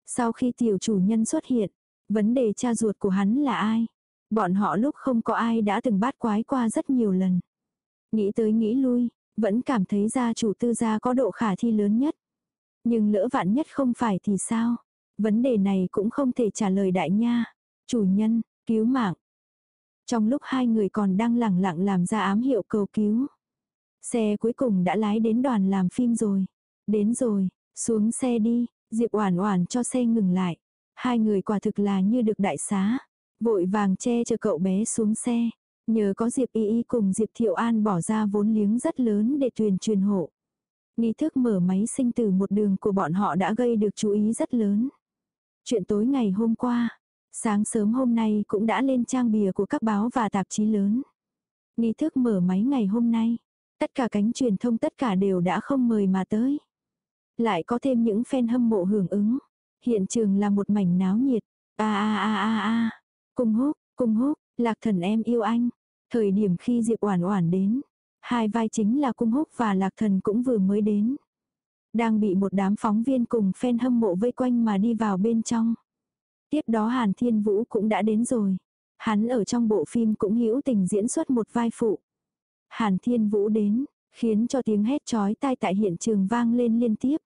Sau khi tiểu chủ nhân xuất hiện, vấn đề cha ruột của hắn là ai? Bọn họ lúc không có ai đã từng bát quái qua rất nhiều lần. Nghĩ tới nghĩ lui, vẫn cảm thấy gia chủ tư gia có độ khả thi lớn nhất. Nhưng lỡ vạn nhất không phải thì sao? Vấn đề này cũng không thể trả lời đại nha. Chủ nhân, cứu mạng. Trong lúc hai người còn đang lẳng lặng làm ra ám hiệu cầu cứu. Xe cuối cùng đã lái đến đoàn làm phim rồi. Đến rồi, xuống xe đi, Diệp Oản Oản cho xe ngừng lại. Hai người quả thực là như được đại xá. Vội vàng che chở cậu bé xuống xe. Nhờ có Diệp Y Y cùng Diệp Thiệu An bỏ ra vốn liếng rất lớn để truyền truyền hộ. Nghi thức mở máy sinh từ một đường của bọn họ đã gây được chú ý rất lớn. Chuyện tối ngày hôm qua, sáng sớm hôm nay cũng đã lên trang bìa của các báo và tạp chí lớn. Nghi thức mở máy ngày hôm nay, tất cả cánh truyền thông tất cả đều đã không mời mà tới. Lại có thêm những fan hâm mộ hưởng ứng. Hiện trường là một mảnh náo nhiệt. A a a a a. Cung húc, cung húc, lạc thần em yêu anh. Thời điểm khi Diệp Oản Oản đến, hai vai chính là cung húc và lạc thần cũng vừa mới đến. Đang bị một đám phóng viên cùng fan hâm mộ vây quanh mà đi vào bên trong. Tiếp đó Hàn Thiên Vũ cũng đã đến rồi. Hắn ở trong bộ phim cũng hữu tình diễn xuất một vai phụ. Hàn Thiên Vũ đến, khiến cho tiếng hét chói tai tại hiện trường vang lên liên tiếp.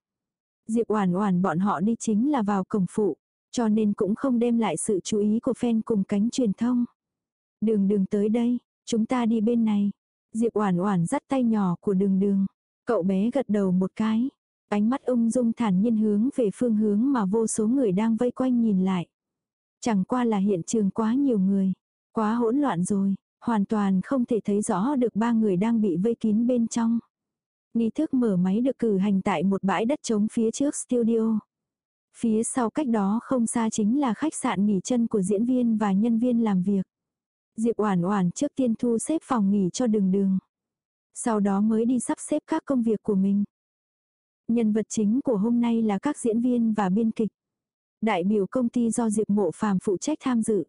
Diệp Oản Oản bọn họ đi chính là vào cổng phụ, cho nên cũng không đem lại sự chú ý của fan cùng cánh truyền thông. Đường đường tới đây, chúng ta đi bên này. Diệp Oản Oản dắt tay nhỏ của đường đường. Cậu bé gật đầu một cái. Ánh mắt ung dung thản nhiên hướng về phương hướng mà vô số người đang vây quanh nhìn lại. Chẳng qua là hiện trường quá nhiều người. Quá hỗn loạn rồi. Hoàn toàn không thể thấy rõ được ba người đang bị vây kín bên trong. Nghi thức mở máy được cử hành tại một bãi đất trống phía trước studio. Phía sau cách đó không xa chính là khách sạn nghỉ chân của diễn viên và nhân viên làm việc. Diệp Oản Oản trước tiên thu xếp phòng nghỉ cho Đường Đường. Sau đó mới đi sắp xếp các công việc của mình. Nhân vật chính của hôm nay là các diễn viên và biên kịch. Đại biểu công ty do Diệp Mộ Phàm phụ trách tham dự.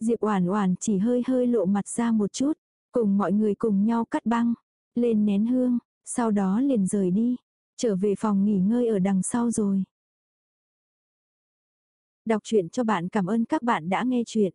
Diệp Oản Oản chỉ hơi hơi lộ mặt ra một chút, cùng mọi người cùng nhau cắt băng, lên nén hương, sau đó liền rời đi, trở về phòng nghỉ ngơi ở đằng sau rồi. Đọc truyện cho bạn cảm ơn các bạn đã nghe truyện.